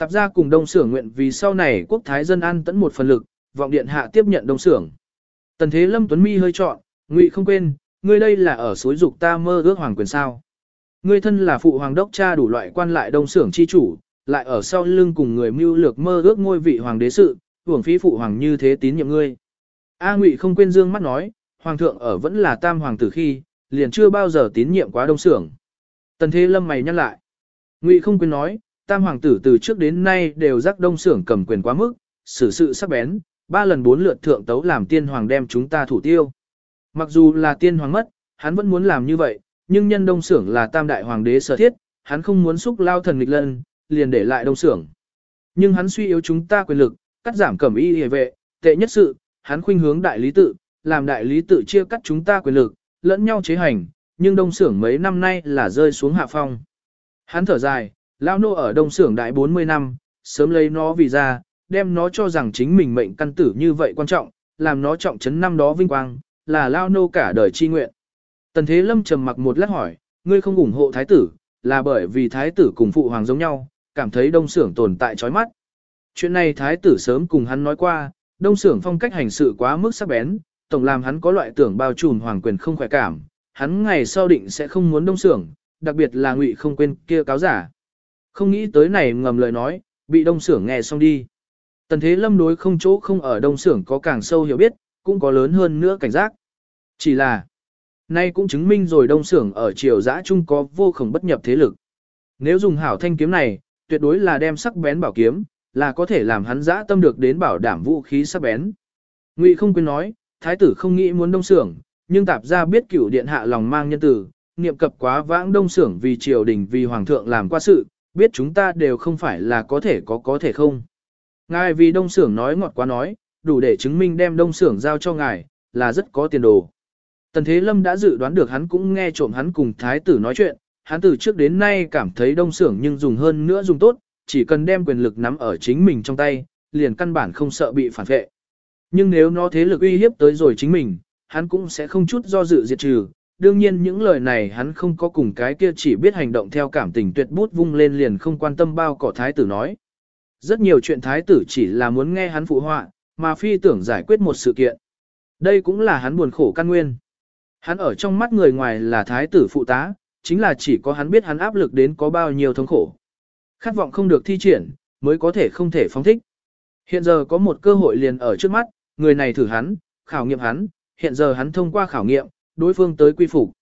Tạp gia cùng đông sưởng nguyện vì sau này quốc thái dân an tẫn một phần lực, vọng điện hạ tiếp nhận đông sưởng. Tần thế lâm tuấn mi hơi trọn, ngụy không quên, ngươi đây là ở suối dục ta mơ ước hoàng quyền sao. Ngươi thân là phụ hoàng đốc cha đủ loại quan lại đông sưởng chi chủ, lại ở sau lưng cùng người mưu lược mơ ước ngôi vị hoàng đế sự, hưởng phí phụ hoàng như thế tín nhiệm ngươi. A Ngụy không quên dương mắt nói, hoàng thượng ở vẫn là tam hoàng tử khi, liền chưa bao giờ tín nhiệm quá đông sưởng. Tần Thế Lâm mày nhắc lại. Ngụy không quên nói, tam hoàng tử từ trước đến nay đều rắc đông sưởng cầm quyền quá mức, xử sự sắc bén, ba lần bốn lượt thượng tấu làm tiên hoàng đem chúng ta thủ tiêu. Mặc dù là tiên hoàng mất, hắn vẫn muốn làm như vậy, nhưng nhân đông sưởng là tam đại hoàng đế sở thiết, hắn không muốn xúc lao thần nghịch lân, liền để lại đông sưởng. Nhưng hắn suy yếu chúng ta quyền lực, cắt giảm cẩm y hề vệ, tệ nhất sự, hắn khuynh hướng đại lý tự, làm đại lý tự chia cắt chúng ta quyền lực, lẫn nhau chế hành, nhưng đông xưởng mấy năm nay là rơi xuống hạ phong. Hắn thở dài, lao nô ở đông xưởng đại 40 năm, sớm lấy nó vì ra, đem nó cho rằng chính mình mệnh căn tử như vậy quan trọng, làm nó trọng trấn năm đó vinh quang, là lao nô cả đời chi nguyện. Tần Thế Lâm trầm mặc một lát hỏi, ngươi không ủng hộ thái tử, là bởi vì thái tử cùng phụ hoàng giống nhau, cảm thấy đông xưởng tồn tại chói mắt. Chuyện này thái tử sớm cùng hắn nói qua, đông xưởng phong cách hành sự quá mức sắc bén, tổng làm hắn có loại tưởng bao trùm hoàng quyền không khỏe cảm, hắn ngày sau định sẽ không muốn đông xưởng, đặc biệt là ngụy không quên kia cáo giả. Không nghĩ tới này ngầm lời nói, bị đông xưởng nghe xong đi. Tần thế lâm đối không chỗ không ở đông xưởng có càng sâu hiểu biết, cũng có lớn hơn nữa cảnh giác. Chỉ là, nay cũng chứng minh rồi đông xưởng ở triều giã trung có vô khổng bất nhập thế lực. Nếu dùng hảo thanh kiếm này, tuyệt đối là đem sắc bén bảo kiếm, là có thể làm hắn giã tâm được đến bảo đảm vũ khí sắc bén. Ngụy không quên nói, thái tử không nghĩ muốn đông xưởng, nhưng tạp ra biết cửu điện hạ lòng mang nhân tử, niệm cập quá vãng đông xưởng vì triều đình vì hoàng thượng làm qua sự, biết chúng ta đều không phải là có thể có có thể không. Ngài vì đông xưởng nói ngọt quá nói, đủ để chứng minh đem đông xưởng giao cho ngài, là rất có tiền đồ. Tần Thế Lâm đã dự đoán được hắn cũng nghe trộm hắn cùng thái tử nói chuyện, hắn từ trước đến nay cảm thấy đông xưởng nhưng dùng hơn nữa dùng tốt, chỉ cần đem quyền lực nắm ở chính mình trong tay, liền căn bản không sợ bị phản vệ. Nhưng nếu nó thế lực uy hiếp tới rồi chính mình, hắn cũng sẽ không chút do dự diệt trừ. Đương nhiên những lời này hắn không có cùng cái kia chỉ biết hành động theo cảm tình tuyệt bút vung lên liền không quan tâm bao cỏ thái tử nói. Rất nhiều chuyện thái tử chỉ là muốn nghe hắn phụ họa, mà phi tưởng giải quyết một sự kiện. Đây cũng là hắn buồn khổ căn nguyên. Hắn ở trong mắt người ngoài là thái tử phụ tá, chính là chỉ có hắn biết hắn áp lực đến có bao nhiêu thống khổ. Khát vọng không được thi triển, mới có thể không thể phóng thích. Hiện giờ có một cơ hội liền ở trước mắt, người này thử hắn, khảo nghiệm hắn, hiện giờ hắn thông qua khảo nghiệm, đối phương tới quy phục.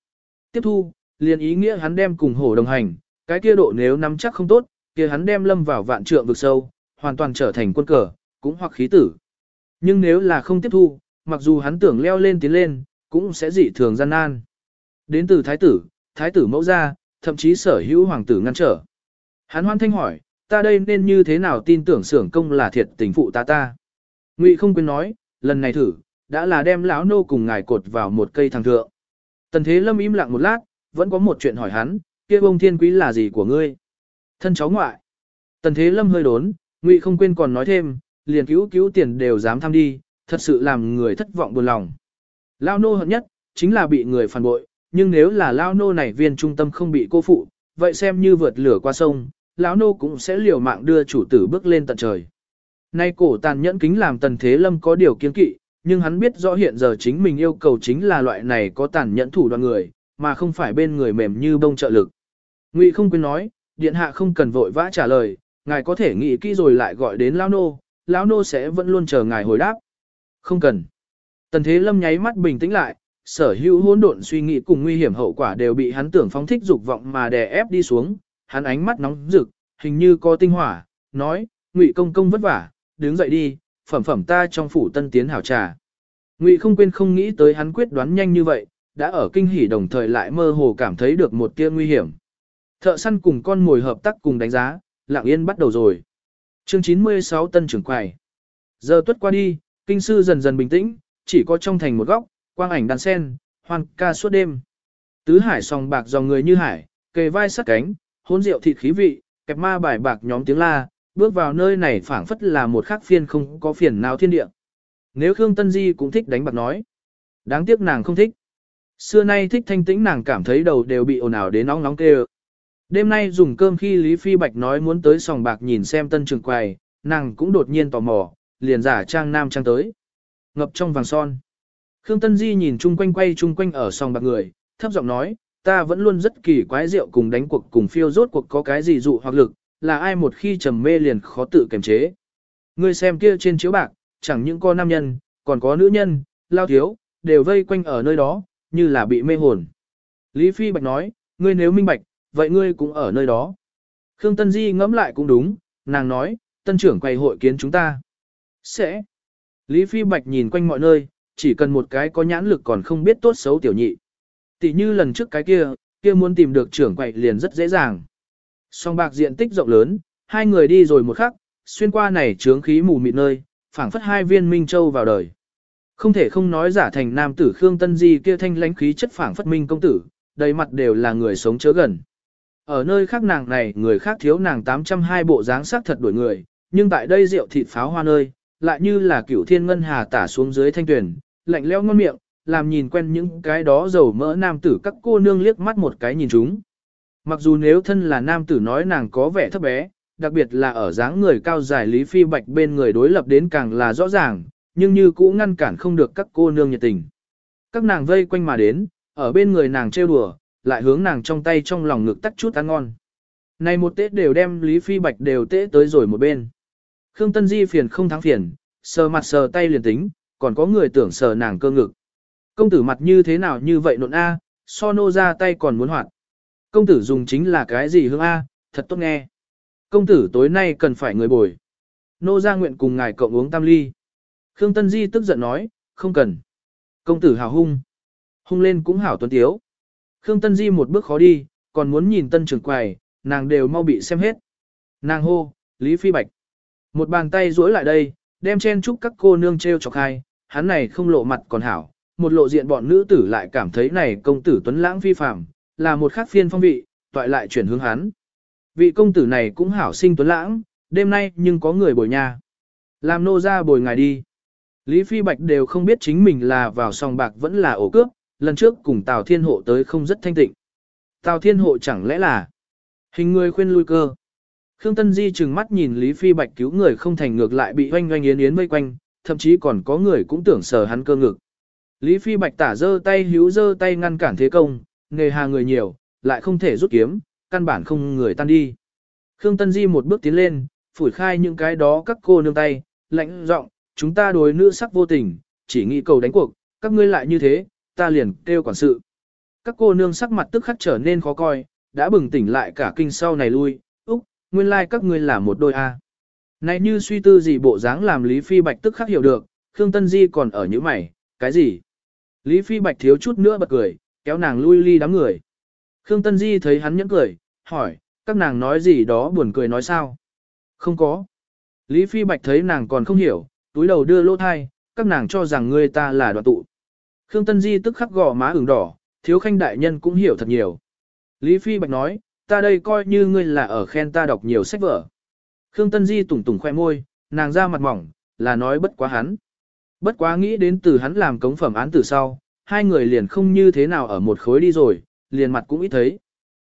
Tiếp thu, liền ý nghĩa hắn đem cùng hổ đồng hành, cái kia độ nếu nắm chắc không tốt, kia hắn đem lâm vào vạn trượng vực sâu, hoàn toàn trở thành quân cờ, cũng hoặc khí tử. Nhưng nếu là không tiếp thu, mặc dù hắn tưởng leo lên tiến lên, cũng sẽ dị thường gian nan. Đến từ thái tử, thái tử mẫu gia, thậm chí sở hữu hoàng tử ngăn trở. Hắn hoan thanh hỏi, ta đây nên như thế nào tin tưởng sưởng công là thiệt tình phụ ta ta. Ngụy không quên nói, lần này thử, đã là đem lão nô cùng ngài cột vào một cây thằng thượng. Tần Thế Lâm im lặng một lát, vẫn có một chuyện hỏi hắn, kia bông thiên quý là gì của ngươi? Thân cháu ngoại. Tần Thế Lâm hơi đốn, Ngụy không quên còn nói thêm, liền cứu cứu tiền đều dám tham đi, thật sự làm người thất vọng buồn lòng. Lao nô hận nhất, chính là bị người phản bội, nhưng nếu là Lao nô này viên trung tâm không bị cô phụ, vậy xem như vượt lửa qua sông, lão nô cũng sẽ liều mạng đưa chủ tử bước lên tận trời. Nay cổ tàn nhẫn kính làm tần thế lâm có điều kiên kỵ, nhưng hắn biết rõ hiện giờ chính mình yêu cầu chính là loại này có tàn nhẫn thủ đoạn người, mà không phải bên người mềm như bông trợ lực. Ngụy không quên nói, điện hạ không cần vội vã trả lời, ngài có thể nghĩ kỹ rồi lại gọi đến lão nô, lão nô sẽ vẫn luôn chờ ngài hồi đáp. Không cần. Tần Thế Lâm nháy mắt bình tĩnh lại, sở hữu hỗn độn suy nghĩ cùng nguy hiểm hậu quả đều bị hắn tưởng phóng thích dục vọng mà đè ép đi xuống, hắn ánh mắt nóng rực, hình như có tinh hỏa, nói, Ngụy công công vất vả, đứng dậy đi, phẩm phẩm ta trong phủ tân tiến hảo trà. Ngụy không quên không nghĩ tới hắn quyết đoán nhanh như vậy, đã ở kinh hỉ đồng thời lại mơ hồ cảm thấy được một tia nguy hiểm. Thợ săn cùng con mồi hợp tác cùng đánh giá, lặng yên bắt đầu rồi. Chương 96 tân trưởng quầy. Giờ tuất qua đi, kinh sư dần dần bình tĩnh, chỉ có trong thành một góc, quang ảnh đàn sen, hoàn ca suốt đêm. Tứ hải song bạc dòng người như hải, kề vai sát cánh, hôn rượu thịt khí vị, kẹp ma bài bạc nhóm tiếng la, bước vào nơi này phảng phất là một khắc phiên không có phiền nào thiên địa. Nếu Khương Tân Di cũng thích đánh bạc nói, đáng tiếc nàng không thích. Xưa nay thích thanh tĩnh nàng cảm thấy đầu đều bị ồn ào đến nóng nóng kêu. Đêm nay dùng cơm khi Lý Phi Bạch nói muốn tới sòng bạc nhìn xem tân trường quầy, nàng cũng đột nhiên tò mò, liền giả trang nam trang tới. Ngập trong vàng son. Khương Tân Di nhìn chung quanh quay chung quanh ở sòng bạc người, thấp giọng nói, ta vẫn luôn rất kỳ quái rượu cùng đánh cuộc cùng phiêu rốt cuộc có cái gì dụ hoặc lực, là ai một khi trầm mê liền khó tự kiềm chế. Ngươi xem kia trên chiếu bạc, chẳng những có nam nhân, còn có nữ nhân, lao thiếu, đều vây quanh ở nơi đó, như là bị mê hồn. Lý Phi Bạch nói, ngươi nếu minh bạch, vậy ngươi cũng ở nơi đó. Khương Tân Di ngẫm lại cũng đúng, nàng nói, tân trưởng quay hội kiến chúng ta. Sẽ. Lý Phi Bạch nhìn quanh mọi nơi, chỉ cần một cái có nhãn lực còn không biết tốt xấu tiểu nhị. Tỷ như lần trước cái kia, kia muốn tìm được trưởng quậy liền rất dễ dàng. Song bạc diện tích rộng lớn, hai người đi rồi một khắc, xuyên qua này trướng khí mù mịt nơi, phảng phất hai viên minh châu vào đời. Không thể không nói giả thành nam tử Khương Tân Di kia thanh lãnh khí chất phảng phất minh công tử, đầy mặt đều là người sống chớ gần. Ở nơi khác nàng này, người khác thiếu nàng 802 bộ dáng sắc thật đổi người, nhưng tại đây rượu thịt pháo hoa nơi, lại như là cửu thiên ngân hà tả xuống dưới thanh tuyển, lạnh lẽo ngon miệng, làm nhìn quen những cái đó dầu mỡ nam tử các cô nương liếc mắt một cái nhìn chúng. Mặc dù nếu thân là nam tử nói nàng có vẻ thấp bé, đặc biệt là ở dáng người cao dài Lý Phi Bạch bên người đối lập đến càng là rõ ràng, nhưng như cũ ngăn cản không được các cô nương nhiệt tình. Các nàng vây quanh mà đến, ở bên người nàng trêu đùa, lại hướng nàng trong tay trong lòng ngực tắt chút ăn ngon. Này một tết đều đem Lý Phi Bạch đều tễ tới rồi một bên. Khương Tân Di phiền không thắng phiền, sờ mặt sờ tay liền tính, còn có người tưởng sờ nàng cơ ngực. Công tử mặt như thế nào như vậy nộn A, so nô ra tay còn muốn hoạt. Công tử dùng chính là cái gì hương A, thật tốt nghe. Công tử tối nay cần phải người bồi. Nô ra nguyện cùng ngài cộng uống tam ly. Khương Tân Di tức giận nói, không cần. Công tử hào hung. Hung lên cũng hảo tuấn tiếu. Khương Tân Di một bước khó đi, còn muốn nhìn tân trưởng quầy, nàng đều mau bị xem hết. Nàng hô, Lý Phi Bạch. Một bàn tay duỗi lại đây, đem chen chúc các cô nương treo chọc hai, hắn này không lộ mặt còn hảo, một lộ diện bọn nữ tử lại cảm thấy này công tử tuấn lãng phi phàm, là một khác phiên phong vị, toại lại chuyển hướng hắn. Vị công tử này cũng hảo sinh tuấn lãng, đêm nay nhưng có người bồi nhà. Làm nô ra bồi ngài đi. Lý Phi Bạch đều không biết chính mình là vào sòng bạc vẫn là ổ cướp, lần trước cùng Tào Thiên Hộ tới không rất thanh tịnh. Tào Thiên Hộ chẳng lẽ là hình người khuyên lui cơ. Khương Tân Di chừng mắt nhìn Lý Phi Bạch cứu người không thành ngược lại bị oanh oanh yến yến vây quanh, thậm chí còn có người cũng tưởng sờ hắn cơ ngực. Lý Phi Bạch tả dơ tay hữu dơ tay ngăn cản thế công, nghề hà người nhiều, lại không thể rút kiếm, căn bản không người tan đi. Khương Tân Di một bước tiến lên, phủi khai những cái đó các cô nương tay, lạnh giọng, chúng ta đối nữ sắc vô tình, chỉ nghĩ cầu đánh cuộc, các ngươi lại như thế, ta liền kêu quản sự. Các cô nương sắc mặt tức khắc trở nên khó coi, đã bừng tỉnh lại cả kinh sau này lui, úc, nguyên lai like các ngươi là một đôi A. Này như suy tư gì bộ dáng làm Lý Phi Bạch tức khắc hiểu được, Khương Tân Di còn ở những mày, cái gì? Lý Phi Bạch thiếu chút nữa bật cười, kéo nàng lui ly đám người. Khương Tân Di thấy hắn nhẫn cười, hỏi, các nàng nói gì đó buồn cười nói sao? Không có. Lý Phi Bạch thấy nàng còn không hiểu, túi đầu đưa lỗ thai, các nàng cho rằng ngươi ta là đoạn tụ. Khương Tân Di tức khắc gò má ửng đỏ, thiếu khanh đại nhân cũng hiểu thật nhiều. Lý Phi Bạch nói, ta đây coi như ngươi là ở khen ta đọc nhiều sách vở. Khương Tân Di tủng tủng khoe môi, nàng ra mặt mỏng, là nói bất quá hắn. Bất quá nghĩ đến từ hắn làm cống phẩm án từ sau, hai người liền không như thế nào ở một khối đi rồi, liền mặt cũng ít thấy.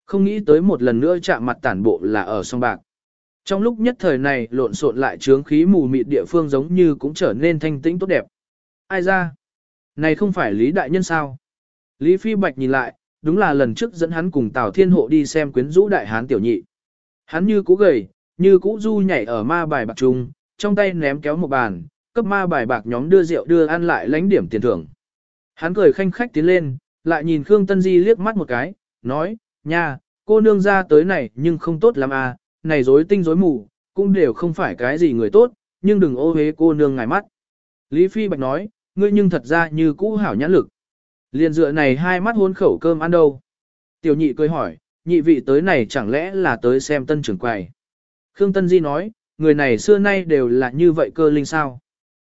Không nghĩ tới một lần nữa chạm mặt tản bộ là ở sông Bạc. Trong lúc nhất thời này lộn xộn lại trướng khí mù mịt địa phương giống như cũng trở nên thanh tĩnh tốt đẹp. Ai ra? Này không phải Lý Đại Nhân sao? Lý Phi Bạch nhìn lại, đúng là lần trước dẫn hắn cùng Tào Thiên Hộ đi xem quyến rũ đại hán tiểu nhị. Hắn như cũ gầy, như cũ du nhảy ở ma bài bạc trung, trong tay ném kéo một bàn, cấp ma bài bạc nhóm đưa rượu đưa ăn lại lãnh điểm tiền thưởng. Hắn cười khanh khách tiến lên, lại nhìn Khương Tân Di liếc mắt một cái, nói, nha, cô nương ra tới này nhưng không tốt lắm à, này dối tinh dối mù, cũng đều không phải cái gì người tốt, nhưng đừng ô hế cô nương ngài mắt. Lý Phi Bạch nói, ngươi nhưng thật ra như cũ hảo nhãn lực. Liền dựa này hai mắt hôn khẩu cơm ăn đâu. Tiểu nhị cười hỏi, nhị vị tới này chẳng lẽ là tới xem tân trưởng quầy. Khương Tân Di nói, người này xưa nay đều là như vậy cơ linh sao.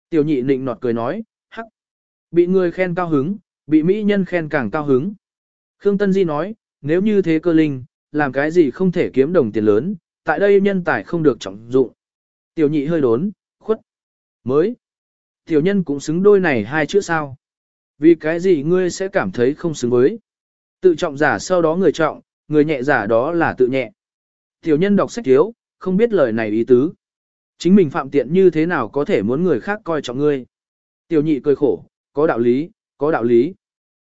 Tiểu nhị nịnh nọt cười nói. Bị người khen cao hứng, bị mỹ nhân khen càng cao hứng. Khương Tân Di nói, nếu như thế cơ linh, làm cái gì không thể kiếm đồng tiền lớn, tại đây nhân tài không được trọng dụng. Tiểu nhị hơi đốn, khuất. Mới. Tiểu nhân cũng xứng đôi này hai chữ sao. Vì cái gì ngươi sẽ cảm thấy không xứng với. Tự trọng giả sau đó người trọng, người nhẹ giả đó là tự nhẹ. Tiểu nhân đọc sách thiếu, không biết lời này ý tứ. Chính mình phạm tiện như thế nào có thể muốn người khác coi trọng ngươi. Tiểu nhị cười khổ, có đạo lý, có đạo lý.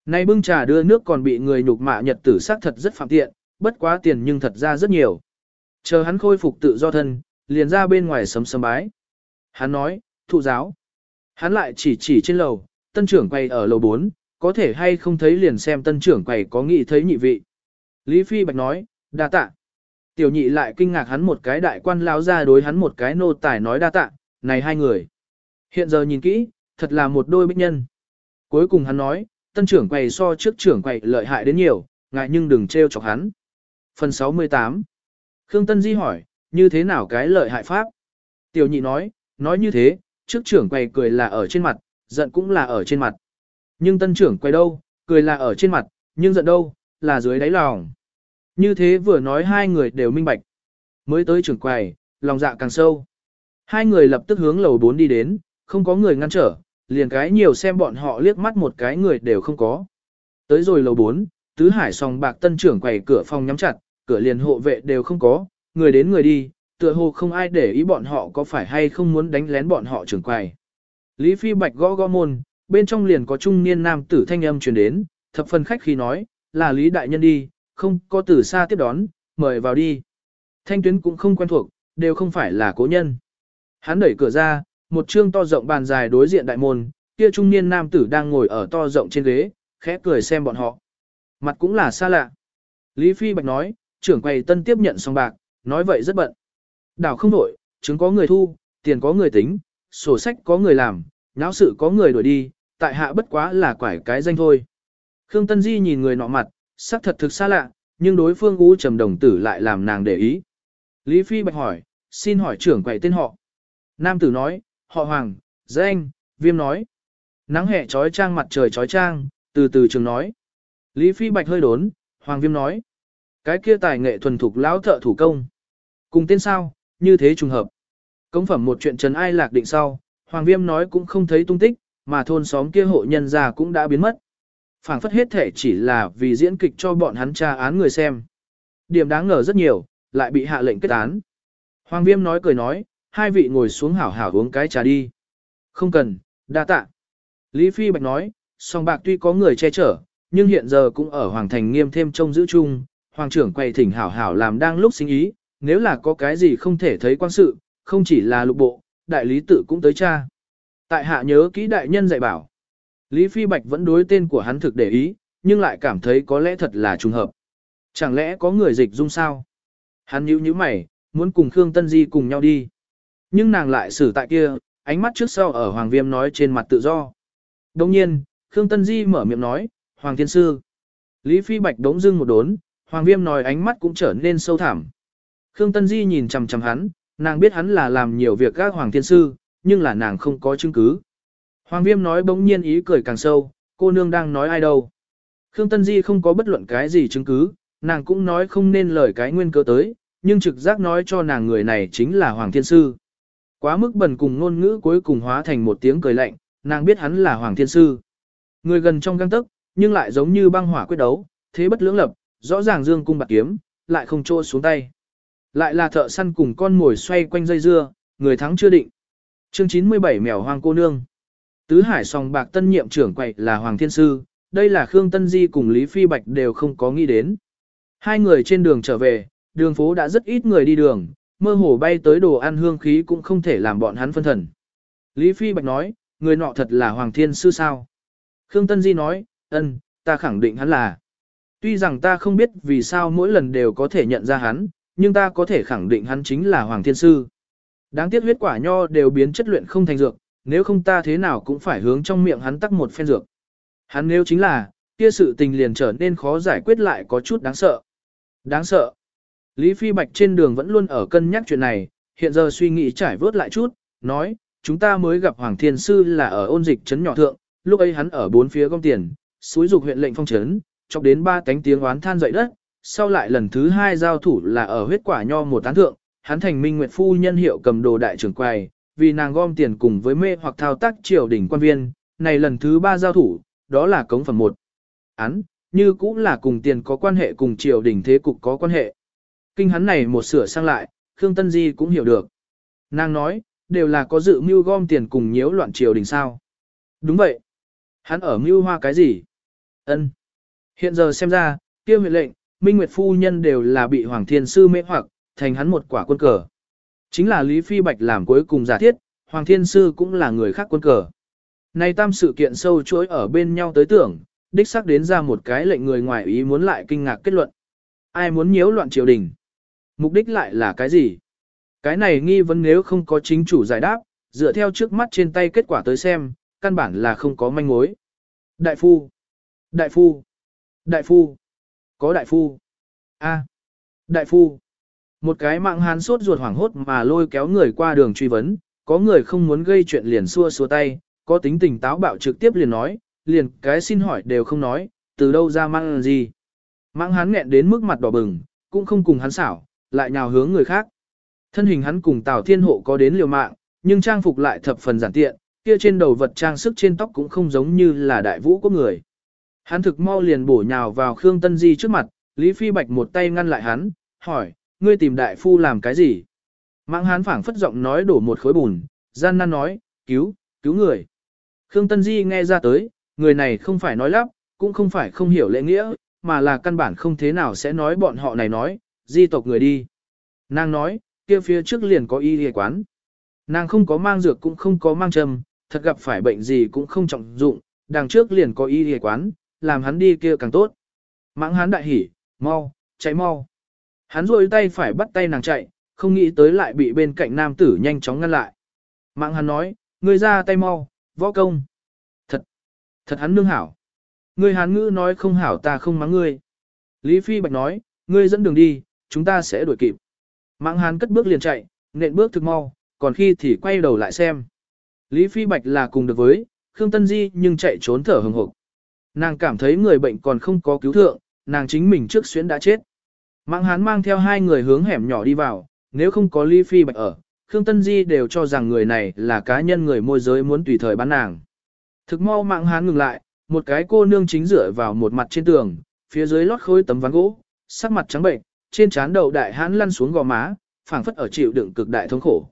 Nay bưng trà đưa nước còn bị người nhục mạ nhật tử xác thật rất phạm tiện, bất quá tiền nhưng thật ra rất nhiều. Chờ hắn khôi phục tự do thân, liền ra bên ngoài sấm sấm bái. Hắn nói, thụ giáo. Hắn lại chỉ chỉ trên lầu, tân trưởng quay ở lầu 4, có thể hay không thấy liền xem tân trưởng quầy có nghĩ thấy nhị vị. Lý Phi Bạch nói, đa tạ. Tiểu nhị lại kinh ngạc hắn một cái đại quan lao ra đối hắn một cái nô tài nói đa tạ, này hai người. Hiện giờ nhìn kỹ, thật là một đôi bích nhân. Cuối cùng hắn nói, tân trưởng quầy so trước trưởng quầy lợi hại đến nhiều, ngại nhưng đừng trêu chọc hắn. Phần 68 Khương Tân Di hỏi, như thế nào cái lợi hại pháp? Tiểu nhị nói, nói như thế, trước trưởng quầy cười là ở trên mặt, giận cũng là ở trên mặt. Nhưng tân trưởng quầy đâu, cười là ở trên mặt, nhưng giận đâu, là dưới đáy lòng. Như thế vừa nói hai người đều minh bạch. Mới tới trưởng quầy, lòng dạ càng sâu. Hai người lập tức hướng lầu 4 đi đến, không có người ngăn trở, liền cái nhiều xem bọn họ liếc mắt một cái người đều không có. Tới rồi lầu 4, tứ hải song bạc tân trưởng quầy cửa phòng nhắm chặt, cửa liền hộ vệ đều không có, người đến người đi, tựa hồ không ai để ý bọn họ có phải hay không muốn đánh lén bọn họ trưởng quầy. Lý Phi Bạch gõ gõ môn, bên trong liền có trung niên nam tử thanh âm truyền đến, thập phần khách khi nói, là Lý Đại Nhân đi, không có từ xa tiếp đón, mời vào đi. Thanh tuyến cũng không quen thuộc, đều không phải là cố nhân. Hắn đẩy cửa ra, một trương to rộng bàn dài đối diện đại môn, kia trung niên nam tử đang ngồi ở to rộng trên ghế, khẽ cười xem bọn họ. Mặt cũng là xa lạ. Lý Phi Bạch nói, trưởng quầy tân tiếp nhận xong bạc, nói vậy rất bận. Đảo không đổi, chứng có người thu, tiền có người tính, sổ sách có người làm, nháo sự có người đuổi đi, tại hạ bất quá là quải cái danh thôi. Khương Tân Di nhìn người nọ mặt, sắc thật thực xa lạ, nhưng đối phương u trầm đồng tử lại làm nàng để ý. Lý Phi Bạch hỏi, xin hỏi trưởng quầy tên họ. Nam tử nói, họ Hoàng, danh, viêm nói. Nắng hè trói trang mặt trời trói trang, từ từ trường nói. Lý Phi Bạch hơi đốn, Hoàng viêm nói. Cái kia tài nghệ thuần thục lão thợ thủ công. Cùng tên sao, như thế trùng hợp. Công phẩm một chuyện trần ai lạc định sau, Hoàng viêm nói cũng không thấy tung tích, mà thôn xóm kia hộ nhân già cũng đã biến mất. phảng phất hết thể chỉ là vì diễn kịch cho bọn hắn tra án người xem. Điểm đáng ngờ rất nhiều, lại bị hạ lệnh kết án. Hoàng viêm nói cười nói, hai vị ngồi xuống hảo hảo uống cái trà đi. Không cần, đa tạ. Lý Phi Bạch nói, song bạc tuy có người che chở, nhưng hiện giờ cũng ở Hoàng Thành nghiêm thêm trông giữ chung, Hoàng trưởng quay thỉnh hảo hảo làm đang lúc sinh ý, nếu là có cái gì không thể thấy quan sự, không chỉ là lục bộ, đại lý tự cũng tới cha. Tại hạ nhớ kỹ đại nhân dạy bảo. Lý Phi Bạch vẫn đối tên của hắn thực để ý, nhưng lại cảm thấy có lẽ thật là trùng hợp. Chẳng lẽ có người dịch dung sao? Hắn nhíu nhíu mày, muốn cùng Khương Tân Di cùng nhau đi. Nhưng nàng lại xử tại kia, ánh mắt trước sau ở Hoàng Viêm nói trên mặt tự do. Đồng nhiên, Khương Tân Di mở miệng nói, Hoàng Thiên Sư. Lý Phi Bạch đống dưng một đốn, Hoàng Viêm nói ánh mắt cũng trở nên sâu thẳm. Khương Tân Di nhìn chằm chằm hắn, nàng biết hắn là làm nhiều việc các Hoàng Thiên Sư, nhưng là nàng không có chứng cứ. Hoàng Viêm nói bỗng nhiên ý cười càng sâu, cô nương đang nói ai đâu. Khương Tân Di không có bất luận cái gì chứng cứ, nàng cũng nói không nên lời cái nguyên cơ tới, nhưng trực giác nói cho nàng người này chính là Hoàng Thiên Sư. Quá mức bần cùng ngôn ngữ cuối cùng hóa thành một tiếng cười lạnh, nàng biết hắn là Hoàng Thiên Sư. Người gần trong găng tức, nhưng lại giống như băng hỏa quyết đấu, thế bất lưỡng lập, rõ ràng dương cung bạc kiếm, lại không trô xuống tay. Lại là thợ săn cùng con mồi xoay quanh dây dưa, người thắng chưa định. Chương 97 mèo hoang cô nương. Tứ hải song bạc tân nhiệm trưởng quậy là Hoàng Thiên Sư, đây là Khương Tân Di cùng Lý Phi Bạch đều không có nghĩ đến. Hai người trên đường trở về, đường phố đã rất ít người đi đường, mơ hồ bay tới đồ ăn hương khí cũng không thể làm bọn hắn phân thần. Lý Phi Bạch nói, người nọ thật là Hoàng Thiên Sư sao? Khương Tân Di nói, ân, ta khẳng định hắn là. Tuy rằng ta không biết vì sao mỗi lần đều có thể nhận ra hắn, nhưng ta có thể khẳng định hắn chính là Hoàng Thiên Sư. Đáng tiếc huyết quả nho đều biến chất luyện không thành dược, nếu không ta thế nào cũng phải hướng trong miệng hắn tắc một phen dược. Hắn nếu chính là, kia sự tình liền trở nên khó giải quyết lại có chút đáng sợ. Đáng sợ. Lý Phi Bạch trên đường vẫn luôn ở cân nhắc chuyện này, hiện giờ suy nghĩ trải vớt lại chút, nói, chúng ta mới gặp Hoàng Thiên Sư là ở ôn dịch trấn nhỏ thượng, lúc ấy hắn ở bốn phía gom tiền, suối dục huyện lệnh phong trấn, chọc đến ba cánh tiếng oán than dậy đất, sau lại lần thứ hai giao thủ là ở huyết quả nho một tán thượng, hắn thành minh nguyệt phu nhân hiệu cầm đồ đại trưởng quầy, vì nàng gom tiền cùng với mê hoặc thao tác triều đình quan viên, này lần thứ ba giao thủ, đó là cống phẩm một. Án, như cũng là cùng tiền có quan hệ cùng triều đình thế cục có quan hệ. Kinh hắn này một sửa sang lại, Khương Tân Di cũng hiểu được. Nàng nói, đều là có dự mưu gom tiền cùng nhiễu loạn triều đình sao. Đúng vậy. Hắn ở mưu hoa cái gì? Ân. Hiện giờ xem ra, kia huyện lệnh, Minh Nguyệt Phu Nhân đều là bị Hoàng Thiên Sư mê hoặc, thành hắn một quả quân cờ. Chính là Lý Phi Bạch làm cuối cùng giả thiết, Hoàng Thiên Sư cũng là người khác quân cờ. Này tam sự kiện sâu chuỗi ở bên nhau tới tưởng, đích xác đến ra một cái lệnh người ngoài ý muốn lại kinh ngạc kết luận. Ai muốn nhiễu loạn triều đình? Mục đích lại là cái gì? Cái này nghi vấn nếu không có chính chủ giải đáp, dựa theo trước mắt trên tay kết quả tới xem, căn bản là không có manh mối. Đại phu! Đại phu! Đại phu! Có đại phu! A! Đại phu! Một cái mạng hán sốt ruột hoảng hốt mà lôi kéo người qua đường truy vấn, có người không muốn gây chuyện liền xua xua tay, có tính tình táo bạo trực tiếp liền nói, liền cái xin hỏi đều không nói, từ đâu ra mang gì. Mạng hán nghẹn đến mức mặt đỏ bừng, cũng không cùng hắn xảo, lại nhào hướng người khác. Thân hình hắn cùng Tào Thiên Hộ có đến liều mạng, nhưng trang phục lại thập phần giản tiện, kia trên đầu vật trang sức trên tóc cũng không giống như là đại vũ của người. Hắn thực mau liền bổ nhào vào Khương Tân Di trước mặt, Lý Phi Bạch một tay ngăn lại hắn, hỏi, ngươi tìm đại phu làm cái gì? Mạng hán phảng phất giọng nói đổ một khối bùn, gian nan nói, cứu, cứu người. Khương Tân Di nghe ra tới, người này không phải nói lắp, cũng không phải không hiểu lễ nghĩa, mà là căn bản không thế nào sẽ nói bọn họ này nói, di tộc người đi. Nàng nói, kia phía trước liền có y y quán. Nàng không có mang dược cũng không có mang châm, thật gặp phải bệnh gì cũng không trọng dụng, đằng trước liền có y y quán, làm hắn đi kia càng tốt. Mãng hắn đại hỉ, mau, chạy mau. Hắn rôi tay phải bắt tay nàng chạy, không nghĩ tới lại bị bên cạnh nam tử nhanh chóng ngăn lại. Mãng hắn nói, ngươi ra tay mau, võ công. Thật, thật hắn nương hảo. Ngươi hán ngữ nói không hảo ta không mắng ngươi. Lý Phi Bạch nói, ngươi dẫn đường đi, chúng ta sẽ đuổi kịp. Mạng hán cất bước liền chạy, nện bước thực mau, còn khi thì quay đầu lại xem. Lý Phi Bạch là cùng được với, Khương Tân Di nhưng chạy trốn thở hừng hực. Nàng cảm thấy người bệnh còn không có cứu thượng, nàng chính mình trước xuyến đã chết. Mạng hán mang theo hai người hướng hẻm nhỏ đi vào, nếu không có Lý Phi Bạch ở, Khương Tân Di đều cho rằng người này là cá nhân người môi giới muốn tùy thời bán nàng. Thực mau mạng hán ngừng lại, một cái cô nương chính dựa vào một mặt trên tường, phía dưới lót khối tấm ván gỗ, sắc mặt trắng bệnh, trên trán đầu đại hãn lăn xuống gò má, phảng phất ở chịu đựng cực đại thống khổ.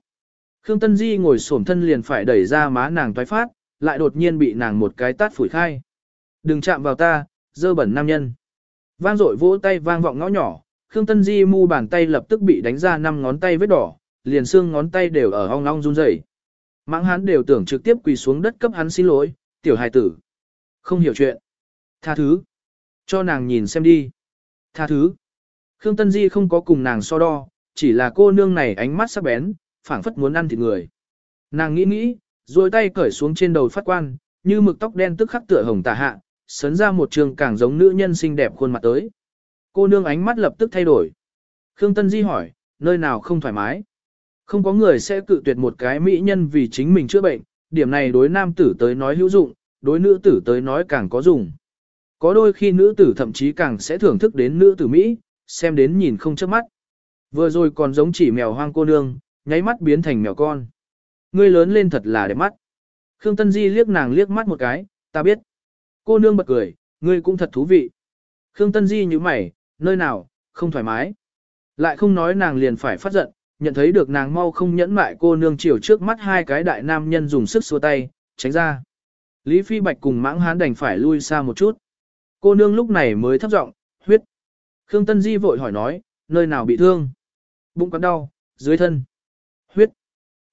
Khương Tân Di ngồi xổm thân liền phải đẩy ra má nàng toái phát, lại đột nhiên bị nàng một cái tát phủi khai. Đừng chạm vào ta, dơ bẩn nam nhân. Vang dội vỗ tay vang vọng ngõ nhỏ, Khương Tân Di mu bàn tay lập tức bị đánh ra năm ngón tay vết đỏ, liền xương ngón tay đều ở ong ong run rẩy. Mãng hắn đều tưởng trực tiếp quỳ xuống đất cấp hắn xin lỗi, tiểu hài tử. Không hiểu chuyện. Tha thứ. Cho nàng nhìn xem đi. Tha thứ. Khương Tân Di không có cùng nàng so đo, chỉ là cô nương này ánh mắt sắc bén, phảng phất muốn ăn thịt người. Nàng nghĩ nghĩ, duỗi tay cởi xuống trên đầu phát quan, như mực tóc đen tức khắc tựa hồng tà hạ, sấn ra một trường càng giống nữ nhân xinh đẹp khuôn mặt tới. Cô nương ánh mắt lập tức thay đổi. Khương Tân Di hỏi, nơi nào không thoải mái? Không có người sẽ cự tuyệt một cái mỹ nhân vì chính mình chữa bệnh, điểm này đối nam tử tới nói hữu dụng, đối nữ tử tới nói càng có dùng. Có đôi khi nữ tử thậm chí càng sẽ thưởng thức đến nữ tử Mỹ, xem đến nhìn không chớp mắt. Vừa rồi còn giống chỉ mèo hoang cô nương, nháy mắt biến thành mèo con. Ngươi lớn lên thật là đẹp mắt. Khương Tân Di liếc nàng liếc mắt một cái, ta biết. Cô nương bật cười, ngươi cũng thật thú vị. Khương Tân Di như mày, nơi nào, không thoải mái. Lại không nói nàng liền phải phát giận, nhận thấy được nàng mau không nhẫn mại cô nương chiều trước mắt hai cái đại nam nhân dùng sức xua tay, tránh ra. Lý Phi Bạch cùng mãng hán đành phải lui xa một chút. Cô nương lúc này mới thấp giọng, huyết. Khương Tân Di vội hỏi nói, nơi nào bị thương? Bụng quặn đau, dưới thân. Huyết.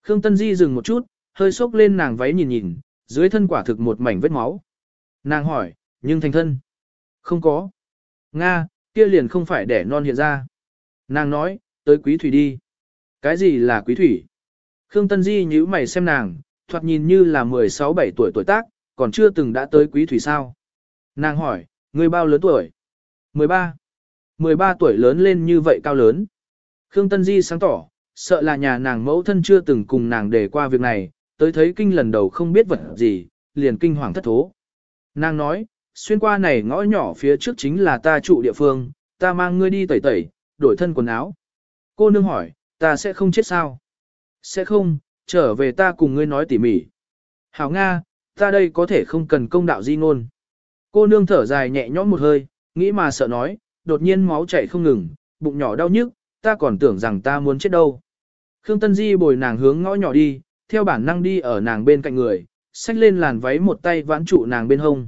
Khương Tân Di dừng một chút, hơi sốc lên nàng váy nhìn nhìn, dưới thân quả thực một mảnh vết máu. Nàng hỏi, nhưng thành thân? Không có. Nga, kia liền không phải để non hiện ra. Nàng nói, tới quý thủy đi. Cái gì là quý thủy? Khương Tân Di nhíu mày xem nàng, thoạt nhìn như là 16-17 tuổi tuổi tác, còn chưa từng đã tới quý thủy sao. Nàng hỏi, người bao lớn tuổi? 13. 13 tuổi lớn lên như vậy cao lớn. Khương Tân Di sáng tỏ, sợ là nhà nàng mẫu thân chưa từng cùng nàng để qua việc này, tới thấy kinh lần đầu không biết vật gì, liền kinh hoàng thất thố. Nàng nói, xuyên qua này ngõ nhỏ phía trước chính là ta trụ địa phương, ta mang ngươi đi tẩy tẩy, đổi thân quần áo. Cô nương hỏi, ta sẽ không chết sao? Sẽ không, trở về ta cùng ngươi nói tỉ mỉ. Hảo Nga, ta đây có thể không cần công đạo di ngôn. Cô nương thở dài nhẹ nhõm một hơi, nghĩ mà sợ nói, đột nhiên máu chảy không ngừng, bụng nhỏ đau nhức, ta còn tưởng rằng ta muốn chết đâu. Khương Tân Di bồi nàng hướng ngõ nhỏ đi, theo bản năng đi ở nàng bên cạnh người, xách lên làn váy một tay vãn trụ nàng bên hông.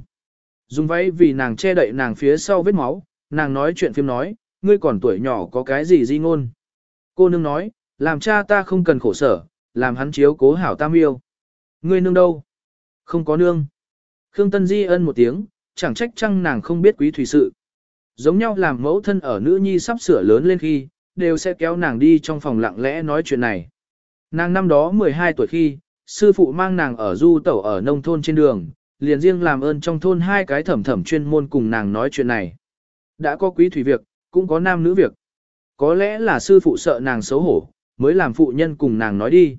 Dùng váy vì nàng che đậy nàng phía sau vết máu, nàng nói chuyện phim nói, ngươi còn tuổi nhỏ có cái gì di ngôn. Cô nương nói, làm cha ta không cần khổ sở, làm hắn chiếu cố hảo tam yêu. Ngươi nương đâu? Không có nương. Khương Tân Di ân một tiếng, chẳng trách chăng nàng không biết quý thủy sự. Giống nhau làm mẫu thân ở nữ nhi sắp sửa lớn lên khi, đều sẽ kéo nàng đi trong phòng lặng lẽ nói chuyện này. Nàng năm đó 12 tuổi khi, sư phụ mang nàng ở du tẩu ở nông thôn trên đường, liền riêng làm ơn trong thôn hai cái thẩm thẩm chuyên môn cùng nàng nói chuyện này. Đã có quý thủy việc, cũng có nam nữ việc. Có lẽ là sư phụ sợ nàng xấu hổ, mới làm phụ nhân cùng nàng nói đi.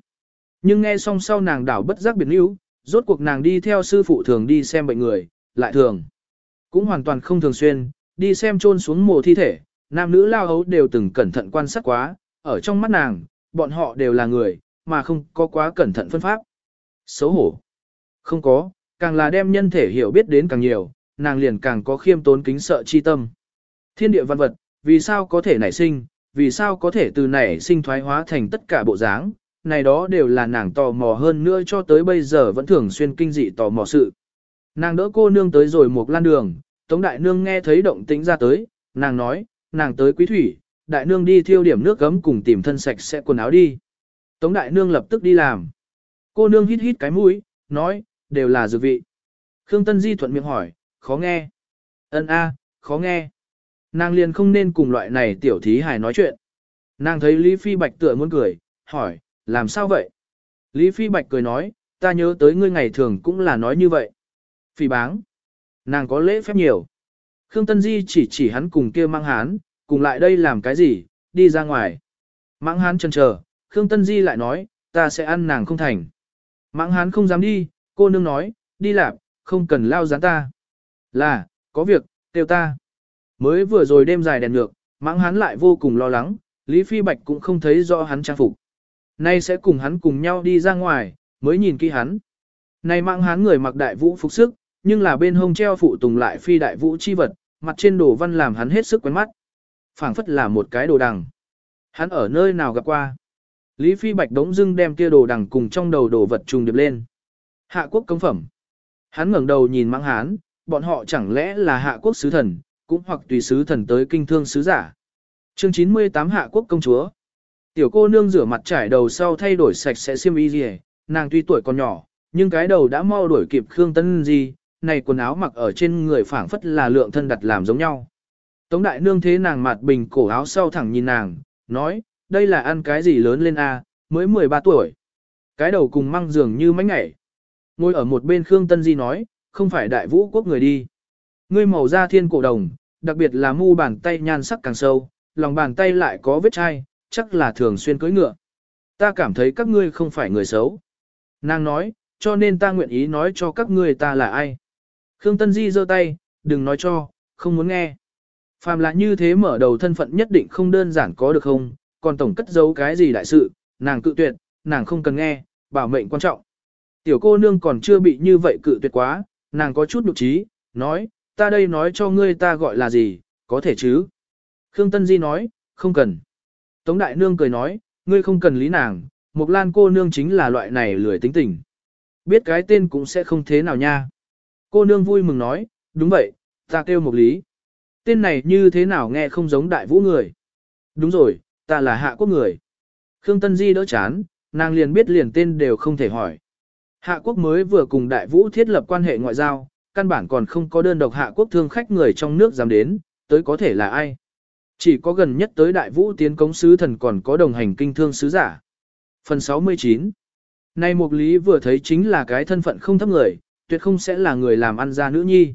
Nhưng nghe xong sau nàng đảo bất giác biệt níu, rốt cuộc nàng đi theo sư phụ thường đi xem bệnh người, lại thường. Cũng hoàn toàn không thường xuyên, đi xem chôn xuống mồ thi thể, nam nữ lao hấu đều từng cẩn thận quan sát quá, ở trong mắt nàng, bọn họ đều là người, mà không có quá cẩn thận phân pháp. Xấu hổ. Không có, càng là đem nhân thể hiểu biết đến càng nhiều, nàng liền càng có khiêm tốn kính sợ chi tâm. Thiên địa văn vật, vì sao có thể nảy sinh, vì sao có thể từ nảy sinh thoái hóa thành tất cả bộ dáng, này đó đều là nàng tò mò hơn nữa cho tới bây giờ vẫn thường xuyên kinh dị tò mò sự. Nàng đỡ cô nương tới rồi một lan đường, Tống Đại Nương nghe thấy động tĩnh ra tới, nàng nói, nàng tới quý thủy, Đại Nương đi thiêu điểm nước gấm cùng tìm thân sạch sẽ quần áo đi. Tống Đại Nương lập tức đi làm. Cô nương hít hít cái mũi, nói, đều là dược vị. Khương Tân Di thuận miệng hỏi, khó nghe. Ân a, khó nghe. Nàng liền không nên cùng loại này tiểu thí hài nói chuyện. Nàng thấy Lý Phi Bạch tựa muốn cười, hỏi, làm sao vậy? Lý Phi Bạch cười nói, ta nhớ tới ngươi ngày thường cũng là nói như vậy. Phi báng. Nàng có lễ phép nhiều. Khương Tân Di chỉ chỉ hắn cùng kia mang hán, cùng lại đây làm cái gì, đi ra ngoài. Mãng hán chần chờ, Khương Tân Di lại nói, ta sẽ ăn nàng không thành. Mãng hán không dám đi, cô nương nói, đi làm, không cần lao gián ta. Là, có việc, tiêu ta. Mới vừa rồi đêm dài đèn ngược, mãng hán lại vô cùng lo lắng, Lý Phi Bạch cũng không thấy rõ hắn trang phục. Nay sẽ cùng hắn cùng nhau đi ra ngoài, mới nhìn kỹ hắn. Này mãng hán người mặc đại vũ phục sức, nhưng là bên hông treo phụ tùng lại phi đại vũ chi vật, mặt trên đồ văn làm hắn hết sức quen mắt. phảng phất là một cái đồ đằng. Hắn ở nơi nào gặp qua. Lý Phi Bạch đống dưng đem kia đồ đằng cùng trong đầu đồ vật trùng điệp lên. Hạ quốc công phẩm. Hắn ngẩng đầu nhìn mãng hán, bọn họ chẳng lẽ là hạ quốc sứ thần, cũng hoặc tùy sứ thần tới kinh thương sứ giả. Chương 98 Hạ quốc công chúa. Tiểu cô nương rửa mặt trải đầu sau thay đổi sạch sẽ xiêm y gì, nàng tuy tuổi còn nhỏ, nhưng cái đầu đã mau đuổi kịp Khương Tân Di, này quần áo mặc ở trên người phảng phất là lượng thân đặt làm giống nhau. Tống đại nương thế nàng mặt bình cổ áo sau thẳng nhìn nàng, nói, đây là ăn cái gì lớn lên a, mới 13 tuổi. Cái đầu cùng măng dường như mánh ngảy. Ngồi ở một bên Khương Tân Di nói, không phải đại vũ quốc người đi. Ngươi màu da thiên cổ đồng, đặc biệt là mu bàn tay nhan sắc càng sâu, lòng bàn tay lại có vết chai, chắc là thường xuyên cưỡi ngựa. Ta cảm thấy các ngươi không phải người xấu. Nàng nói, cho nên ta nguyện ý nói cho các ngươi ta là ai. Khương Tân Di giơ tay, đừng nói cho, không muốn nghe. Phàm là như thế mở đầu thân phận nhất định không đơn giản có được không, còn tổng cất giấu cái gì đại sự, nàng cự tuyệt, nàng không cần nghe, bảo mệnh quan trọng. Tiểu cô nương còn chưa bị như vậy cự tuyệt quá, nàng có chút nhục trí, nói, ta đây nói cho ngươi ta gọi là gì, có thể chứ. Khương Tân Di nói, không cần. Tống Đại Nương cười nói, ngươi không cần lý nàng, Mộc Lan cô nương chính là loại này lười tính tình. Biết cái tên cũng sẽ không thế nào nha. Cô nương vui mừng nói, đúng vậy, ta kêu một Lý. Tên này như thế nào nghe không giống đại vũ người. Đúng rồi, ta là hạ quốc người. Khương Tân Di đỡ chán, nàng liền biết liền tên đều không thể hỏi. Hạ quốc mới vừa cùng đại vũ thiết lập quan hệ ngoại giao, căn bản còn không có đơn độc hạ quốc thương khách người trong nước dám đến, tới có thể là ai. Chỉ có gần nhất tới đại vũ tiến công sứ thần còn có đồng hành kinh thương sứ giả. Phần 69 Nay Mục Lý vừa thấy chính là cái thân phận không thấp người, tuyệt không sẽ là người làm ăn ra nữ nhi.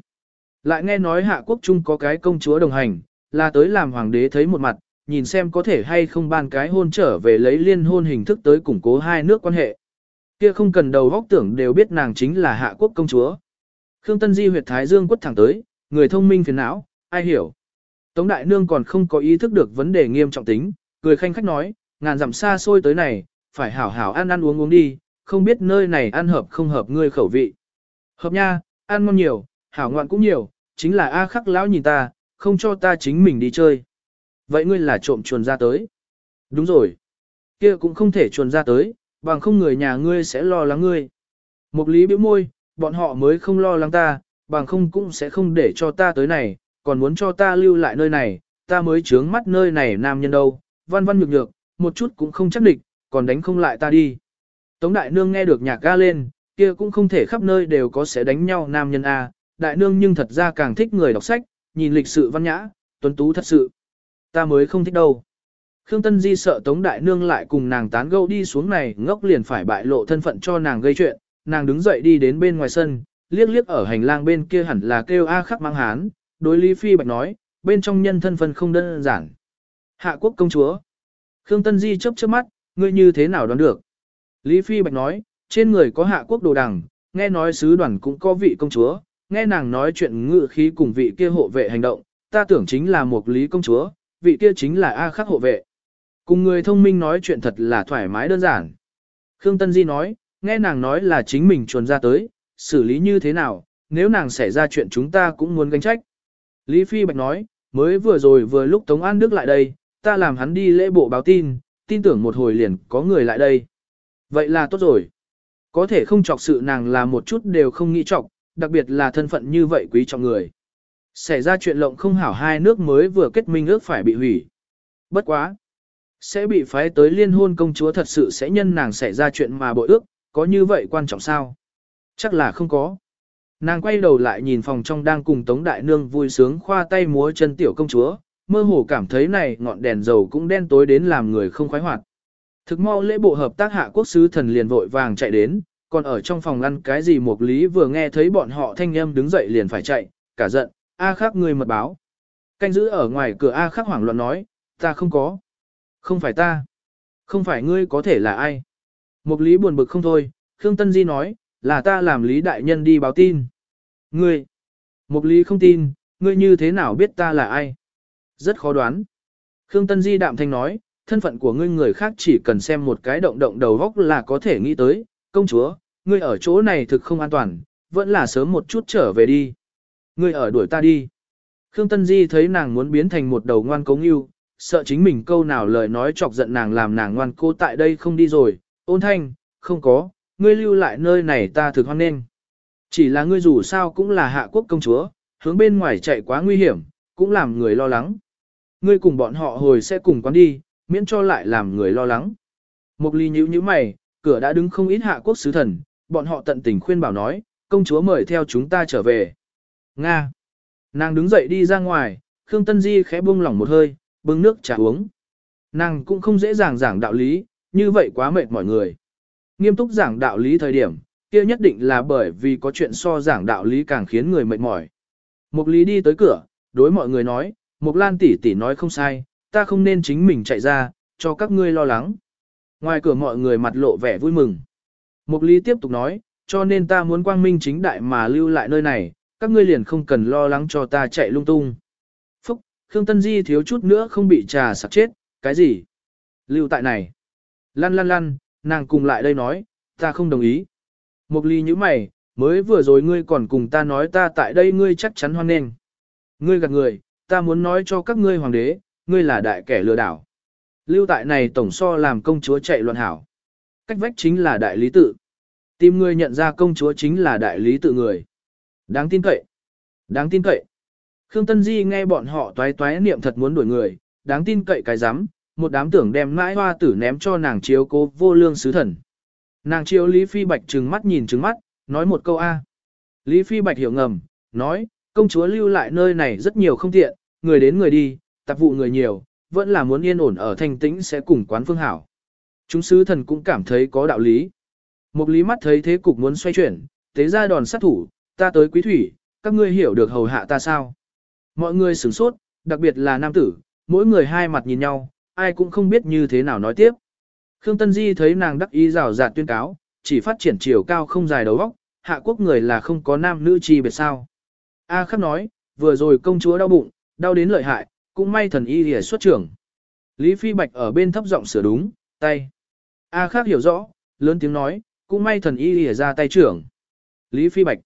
Lại nghe nói hạ quốc trung có cái công chúa đồng hành, là tới làm hoàng đế thấy một mặt, nhìn xem có thể hay không ban cái hôn trở về lấy liên hôn hình thức tới củng cố hai nước quan hệ. Kia không cần đầu góc tưởng đều biết nàng chính là hạ quốc công chúa. Khương Tân Di huyệt thái dương quất thẳng tới, người thông minh phiền não, ai hiểu. Tống Đại Nương còn không có ý thức được vấn đề nghiêm trọng tính, cười khanh khách nói, ngàn dặm xa xôi tới này, phải hảo hảo ăn ăn uống uống đi, không biết nơi này ăn hợp không hợp ngươi khẩu vị. Hợp nha, ăn ngon nhiều, hảo ngoạn cũng nhiều, chính là A khắc lão nhìn ta, không cho ta chính mình đi chơi. Vậy ngươi là trộm chuồn ra tới. Đúng rồi. kia cũng không thể chuồn ra tới, bằng không người nhà ngươi sẽ lo lắng ngươi. Mục lý bĩu môi, bọn họ mới không lo lắng ta, bằng không cũng sẽ không để cho ta tới này, còn muốn cho ta lưu lại nơi này, ta mới trướng mắt nơi này nam nhân đâu, văn văn nhược nhược, một chút cũng không chắc địch, còn đánh không lại ta đi. Tống đại nương nghe được nhạc ga lên, kia cũng không thể khắp nơi đều có sẽ đánh nhau nam nhân A, đại nương nhưng thật ra càng thích người đọc sách, nhìn lịch sự văn nhã, tuấn tú thật sự. Ta mới không thích đâu. Khương Tân Di sợ Tống Đại Nương lại cùng nàng tán gẫu đi xuống này ngốc liền phải bại lộ thân phận cho nàng gây chuyện, nàng đứng dậy đi đến bên ngoài sân, liếc liếc ở hành lang bên kia hẳn là kêu A khắc mang hán, đối Lý Phi Bạch nói, bên trong nhân thân phận không đơn giản. Hạ quốc công chúa. Khương Tân Di chớp chớp mắt, ngươi như thế nào đoán được? Lý Phi Bạch nói, trên người có hạ quốc đồ đằng, nghe nói sứ đoàn cũng có vị công chúa, nghe nàng nói chuyện ngự khí cùng vị kia hộ vệ hành động, ta tưởng chính là một lý công chúa, vị kia chính là A khắc hộ vệ. Cùng người thông minh nói chuyện thật là thoải mái đơn giản. Khương Tân Di nói, nghe nàng nói là chính mình chuồn ra tới, xử lý như thế nào, nếu nàng xảy ra chuyện chúng ta cũng muốn gánh trách. Lý Phi Bạch nói, mới vừa rồi vừa lúc Tống An Đức lại đây, ta làm hắn đi lễ bộ báo tin, tin tưởng một hồi liền có người lại đây. Vậy là tốt rồi. Có thể không chọc sự nàng là một chút đều không nghĩ chọc, đặc biệt là thân phận như vậy quý trọng người. Xảy ra chuyện lộng không hảo hai nước mới vừa kết minh ước phải bị hủy. Bất quá. Sẽ bị phái tới liên hôn công chúa thật sự sẽ nhân nàng xảy ra chuyện mà bội ước, có như vậy quan trọng sao? Chắc là không có. Nàng quay đầu lại nhìn phòng trong đang cùng Tống Đại Nương vui sướng khoa tay múa chân tiểu công chúa, mơ hồ cảm thấy này ngọn đèn dầu cũng đen tối đến làm người không khoái hoạt. Thực mau lễ bộ hợp tác hạ quốc sứ thần liền vội vàng chạy đến, còn ở trong phòng ăn cái gì mục lý vừa nghe thấy bọn họ thanh âm đứng dậy liền phải chạy, cả giận, A khắc người mật báo. Canh giữ ở ngoài cửa A khắc hoảng loạn nói, ta không có. Không phải ta. Không phải ngươi có thể là ai. mục lý buồn bực không thôi, Khương Tân Di nói, là ta làm lý đại nhân đi báo tin. Ngươi. mục lý không tin, ngươi như thế nào biết ta là ai? Rất khó đoán. Khương Tân Di đạm thanh nói, thân phận của ngươi người khác chỉ cần xem một cái động động đầu góc là có thể nghĩ tới, công chúa, ngươi ở chỗ này thực không an toàn, vẫn là sớm một chút trở về đi. Ngươi ở đuổi ta đi. Khương Tân Di thấy nàng muốn biến thành một đầu ngoan cống yêu, sợ chính mình câu nào lời nói chọc giận nàng làm nàng ngoan cô tại đây không đi rồi, ôn thanh, không có, ngươi lưu lại nơi này ta thực hoan nên. Chỉ là ngươi dù sao cũng là hạ quốc công chúa, hướng bên ngoài chạy quá nguy hiểm, cũng làm người lo lắng. Ngươi cùng bọn họ hồi sẽ cùng quán đi, miễn cho lại làm người lo lắng. Mục ly nhíu nhíu mày, cửa đã đứng không ít hạ quốc sứ thần, bọn họ tận tình khuyên bảo nói, công chúa mời theo chúng ta trở về. Nga. Nàng đứng dậy đi ra ngoài, Khương Tân Di khẽ buông lỏng một hơi, bưng nước trà uống. Nàng cũng không dễ dàng giảng đạo lý, như vậy quá mệt mọi người. Nghiêm túc giảng đạo lý thời điểm, kia nhất định là bởi vì có chuyện so giảng đạo lý càng khiến người mệt mỏi. Mục lý đi tới cửa, đối mọi người nói, Mục Lan tỷ tỷ nói không sai, ta không nên chính mình chạy ra, cho các ngươi lo lắng. Ngoài cửa mọi người mặt lộ vẻ vui mừng. Mục lý tiếp tục nói, cho nên ta muốn quang minh chính đại mà lưu lại nơi này, các ngươi liền không cần lo lắng cho ta chạy lung tung. Phúc, Khương Tân Di thiếu chút nữa không bị trà sặc chết, cái gì? Lưu tại này. Lăn lăn lăn, nàng cùng lại đây nói, ta không đồng ý. Mục ly như mày, mới vừa rồi ngươi còn cùng ta nói ta tại đây ngươi chắc chắn hoan nghênh. Ngươi gạt người, ta muốn nói cho các ngươi hoàng đế, ngươi là đại kẻ lừa đảo. Lưu tại này tổng so làm công chúa chạy loạn hảo. Cách vách chính là đại lý tự. Tìm ngươi nhận ra công chúa chính là đại lý tự người. Đáng tin cậy. Đáng tin cậy. Khương Tân Di nghe bọn họ toái toái niệm thật muốn đuổi người, đáng tin cậy cái rắm một đám tưởng đem mãi hoa tử ném cho nàng chiếu cố vô lương sứ thần. Nàng chiếu Lý Phi Bạch trừng mắt nhìn trừng mắt, nói một câu A. Lý Phi Bạch hiểu ngầm, nói, công chúa lưu lại nơi này rất nhiều không tiện, người đến người đi, tạp vụ người nhiều, vẫn là muốn yên ổn ở thanh tĩnh sẽ cùng quán phương hảo. Chúng sứ thần cũng cảm thấy có đạo lý. Một lý mắt thấy thế cục muốn xoay chuyển, tế ra đòn sát thủ, ta tới quý thủy, các ngươi hiểu được hầu hạ ta sao. Mọi người sửng sốt, đặc biệt là nam tử, mỗi người hai mặt nhìn nhau, ai cũng không biết như thế nào nói tiếp. Khương Tân Di thấy nàng đắc ý rào rạt tuyên cáo, chỉ phát triển chiều cao không dài đầu óc, hạ quốc người là không có nam nữ chi biệt sao. A khắc nói, vừa rồi công chúa đau bụng, đau đến lợi hại, cũng may thần y lìa xuất trưởng. Lý Phi Bạch ở bên thấp giọng sửa đúng, tay. A khác hiểu rõ, lớn tiếng nói, cũng may thần y lìa ra tay trưởng. Lý Phi Bạch.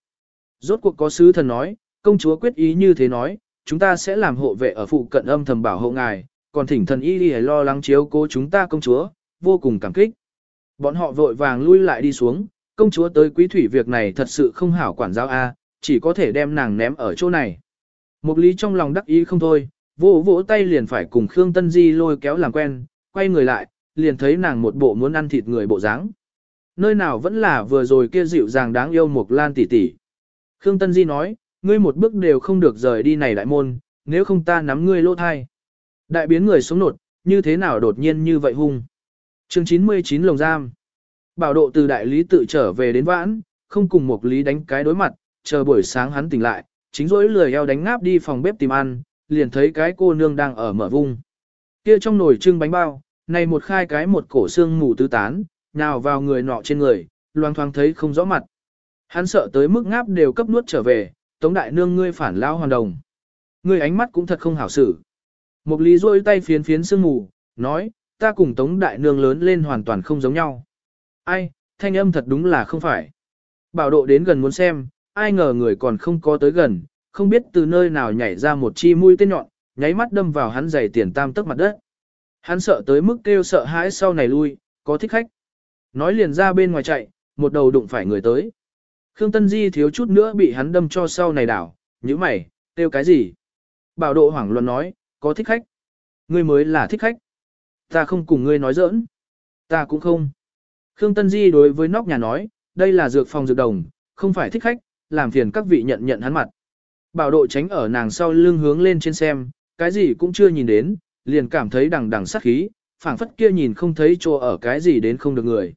Rốt cuộc có sứ thần nói, công chúa quyết ý như thế nói, chúng ta sẽ làm hộ vệ ở phụ cận âm thầm bảo hộ ngài, còn thỉnh thần y lìa lo lắng chiếu cố chúng ta công chúa, vô cùng cảm kích. Bọn họ vội vàng lui lại đi xuống, công chúa tới quý thủy việc này thật sự không hảo quản giáo A, chỉ có thể đem nàng ném ở chỗ này. Mục lý trong lòng đắc ý không thôi, vỗ vỗ tay liền phải cùng Khương Tân Di lôi kéo làm quen, quay người lại, liền thấy nàng một bộ muốn ăn thịt người bộ dáng. Nơi nào vẫn là vừa rồi kia dịu dàng đáng yêu Mộc Lan tỷ tỷ. Khương Tân Di nói, ngươi một bước đều không được rời đi này đại môn, nếu không ta nắm ngươi lỗ thai. Đại biến người sống nột, như thế nào đột nhiên như vậy hung. Chương 99 lồng giam. Bảo độ từ đại lý tự trở về đến vãn, không cùng một lý đánh cái đối mặt, chờ buổi sáng hắn tỉnh lại, chính rỗi lười eo đánh ngáp đi phòng bếp tìm ăn, liền thấy cái cô nương đang ở mở vung. Kia trong nồi trưng bánh bao, này một khai cái một cổ xương mù tứ tán, nào vào người nọ trên người, loang thoáng thấy không rõ mặt. Hắn sợ tới mức ngáp đều cấp nuốt trở về, tống đại nương ngươi phản lao hoàn đồng. Ngươi ánh mắt cũng thật không hảo xử. Một lý rôi tay phiến phiến sương mù, nói, ta cùng Tống Đại Nương lớn lên hoàn toàn không giống nhau. Ai, thanh âm thật đúng là không phải. Bảo độ đến gần muốn xem, ai ngờ người còn không có tới gần, không biết từ nơi nào nhảy ra một chi mũi tên nhọn, nháy mắt đâm vào hắn giày tiền tam tức mặt đất. Hắn sợ tới mức kêu sợ hãi sau này lui, có thích khách. Nói liền ra bên ngoài chạy, một đầu đụng phải người tới. Khương Tân Di thiếu chút nữa bị hắn đâm cho sau này đảo, như mày, kêu cái gì? Bảo độ hoảng loạn nói, có thích khách. Ngươi mới là thích khách. Ta không cùng ngươi nói giỡn. Ta cũng không. Khương Tân Di đối với nóc nhà nói, đây là dược phòng dược đồng, không phải thích khách, làm phiền các vị nhận nhận hắn mặt. Bảo độ tránh ở nàng sau lưng hướng lên trên xem, cái gì cũng chưa nhìn đến, liền cảm thấy đằng đằng sát khí, phảng phất kia nhìn không thấy chỗ ở cái gì đến không được người.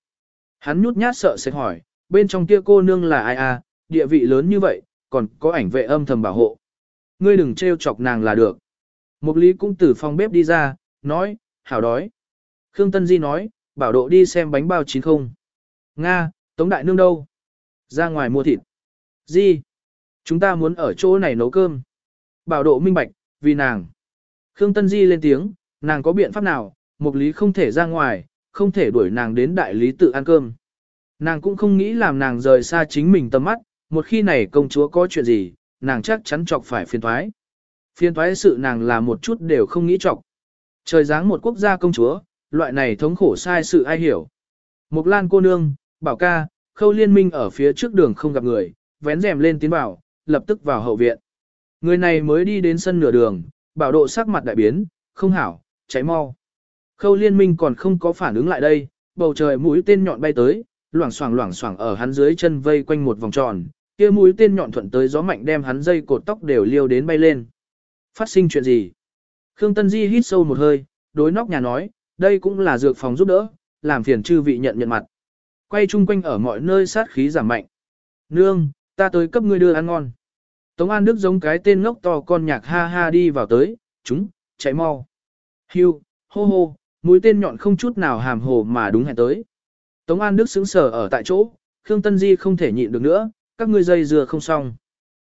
Hắn nhút nhát sợ sẽ hỏi, bên trong kia cô nương là ai à, địa vị lớn như vậy, còn có ảnh vệ âm thầm bảo hộ. Ngươi đừng trêu chọc nàng là được. Mục lý cũng từ phòng bếp đi ra, nói, hảo đói. Khương Tân Di nói, bảo độ đi xem bánh bao chín không. Nga, Tống Đại Nương đâu? Ra ngoài mua thịt. Di, chúng ta muốn ở chỗ này nấu cơm. Bảo độ minh bạch, vì nàng. Khương Tân Di lên tiếng, nàng có biện pháp nào, mục lý không thể ra ngoài, không thể đuổi nàng đến đại lý tự ăn cơm. Nàng cũng không nghĩ làm nàng rời xa chính mình tầm mắt, một khi này công chúa có chuyện gì, nàng chắc chắn chọc phải phiền thoái. Phiền thoái sự nàng là một chút đều không nghĩ chọc. Trời dáng một quốc gia công chúa, loại này thống khổ sai sự ai hiểu. Mục lan cô nương, bảo ca, khâu liên minh ở phía trước đường không gặp người, vén rèm lên tiến vào, lập tức vào hậu viện. Người này mới đi đến sân nửa đường, bảo độ sắc mặt đại biến, không hảo, cháy mau. Khâu liên minh còn không có phản ứng lại đây, bầu trời mũi tên nhọn bay tới, loảng xoảng loảng xoảng ở hắn dưới chân vây quanh một vòng tròn, kia mũi tên nhọn thuận tới gió mạnh đem hắn dây cột tóc đều liêu đến bay lên. Phát sinh chuyện gì? Khương Tân Di hít sâu một hơi, đối nóc nhà nói, đây cũng là dược phòng giúp đỡ, làm phiền chư vị nhận nhận mặt. Quay chung quanh ở mọi nơi sát khí giảm mạnh. Nương, ta tới cấp ngươi đưa ăn ngon. Tống An Đức giống cái tên ngốc to con nhạc ha ha đi vào tới, chúng, chạy mau. Hưu, hô hô, mũi tên nhọn không chút nào hàm hồ mà đúng hẹn tới. Tống An Đức sững sờ ở tại chỗ, Khương Tân Di không thể nhịn được nữa, các ngươi dây dừa không xong.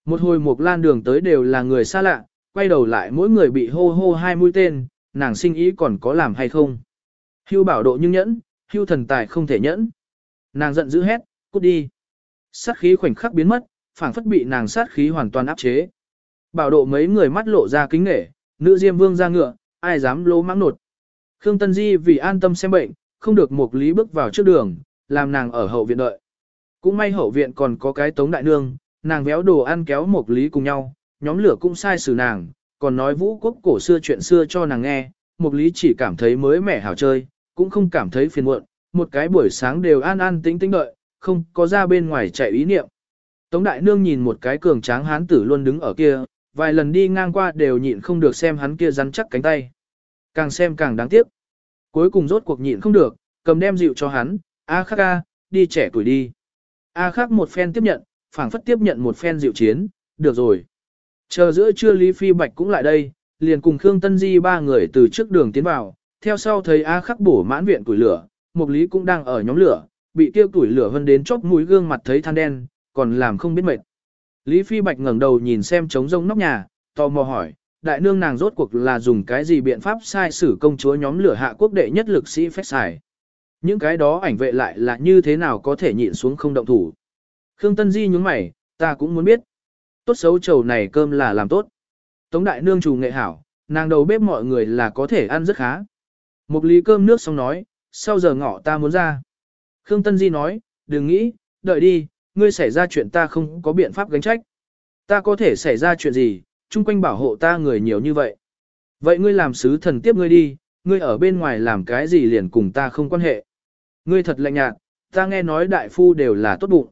Một hồi một lan đường tới đều là người xa lạ, quay đầu lại mỗi người bị hô hô hai mũi tên, nàng sinh ý còn có làm hay không. Hưu bảo độ nhưng nhẫn, hưu thần tài không thể nhẫn. Nàng giận dữ hét, cút đi. Sát khí khoảnh khắc biến mất, phảng phất bị nàng sát khí hoàn toàn áp chế. Bảo độ mấy người mắt lộ ra kính nể, nữ diêm vương ra ngựa, ai dám lỗ mãng nột. Khương Tân Di vì an tâm xem bệnh, không được một lý bước vào trước đường, làm nàng ở hậu viện đợi. Cũng may hậu viện còn có cái tống đại nương, nàng véo đồ ăn kéo một lý cùng nhau, nhóm lửa cũng sai xử nàng, còn nói vũ quốc cổ xưa chuyện xưa cho nàng nghe, một lý chỉ cảm thấy mới mẻ hảo chơi, cũng không cảm thấy phiền muộn, một cái buổi sáng đều an an tĩnh tĩnh đợi, không có ra bên ngoài chạy ý niệm. Tống đại nương nhìn một cái cường tráng hán tử luôn đứng ở kia, vài lần đi ngang qua đều nhịn không được xem hắn kia rắn chắc cánh tay. Càng xem càng đáng tiếc. Cuối cùng rốt cuộc nhịn không được, cầm đem dịu cho hắn, A khắc A, đi trẻ tuổi đi. A khắc một phen tiếp nhận, phảng phất tiếp nhận một phen dịu chiến, được rồi. Chờ giữa trưa Lý Phi Bạch cũng lại đây, liền cùng Khương Tân Di ba người từ trước đường tiến vào, theo sau thấy A khắc bổ mãn viện củi lửa, Mục Lý cũng đang ở nhóm lửa, bị tiêu tuổi lửa vân đến chóp mũi gương mặt thấy than đen, còn làm không biết mệt. Lý Phi Bạch ngẩng đầu nhìn xem trống rông nóc nhà, tò mò hỏi, đại nương nàng rốt cuộc là dùng cái gì biện pháp sai sử công chúa nhóm lửa hạ quốc đệ nhất lực sĩ phép xài. Những cái đó ảnh vệ lại là như thế nào có thể nhịn xuống không động thủ. Khương Tân Di nhúng mày, ta cũng muốn biết. Tốt xấu trầu này cơm là làm tốt. Tống đại nương chủ nghệ hảo, nàng đầu bếp mọi người là có thể ăn rất khá. Một ly cơm nước xong nói, sau giờ ngọ ta muốn ra. Khương Tân Di nói, đừng nghĩ, đợi đi, ngươi xảy ra chuyện ta không có biện pháp gánh trách. Ta có thể xảy ra chuyện gì, chung quanh bảo hộ ta người nhiều như vậy. Vậy ngươi làm sứ thần tiếp ngươi đi, ngươi ở bên ngoài làm cái gì liền cùng ta không quan hệ. Ngươi thật lạnh nhạt, ta nghe nói đại phu đều là tốt bụng.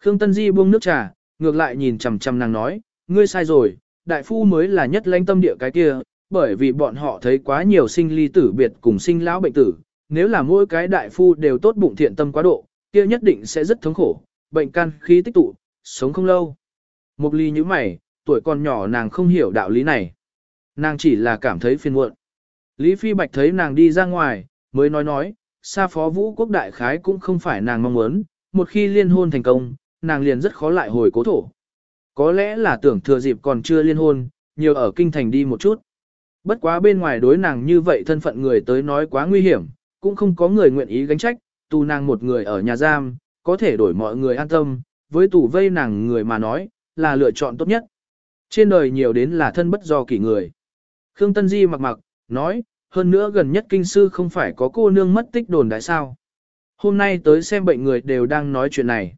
Khương Tân Di buông nước trà, ngược lại nhìn chằm chằm nàng nói, ngươi sai rồi, đại phu mới là nhất lãnh tâm địa cái kia, bởi vì bọn họ thấy quá nhiều sinh ly tử biệt cùng sinh lão bệnh tử, nếu là mỗi cái đại phu đều tốt bụng thiện tâm quá độ, kia nhất định sẽ rất thống khổ, bệnh can khí tích tụ, sống không lâu. Mục ly như mày, tuổi còn nhỏ nàng không hiểu đạo lý này. Nàng chỉ là cảm thấy phiền muộn. Lý Phi Bạch thấy nàng đi ra ngoài, mới nói nói, xa phó vũ quốc đại khái cũng không phải nàng mong muốn, một khi liên hôn thành công, nàng liền rất khó lại hồi cố thổ. Có lẽ là tưởng thừa dịp còn chưa liên hôn, nhiều ở kinh thành đi một chút. Bất quá bên ngoài đối nàng như vậy thân phận người tới nói quá nguy hiểm, cũng không có người nguyện ý gánh trách, tù nàng một người ở nhà giam, có thể đổi mọi người an tâm, với tù vây nàng người mà nói, là lựa chọn tốt nhất. Trên đời nhiều đến là thân bất do kỷ người. Khương Tân Di mặc mặc, nói, hơn nữa gần nhất kinh sư không phải có cô nương mất tích đồn đại sao. Hôm nay tới xem bệnh người đều đang nói chuyện này.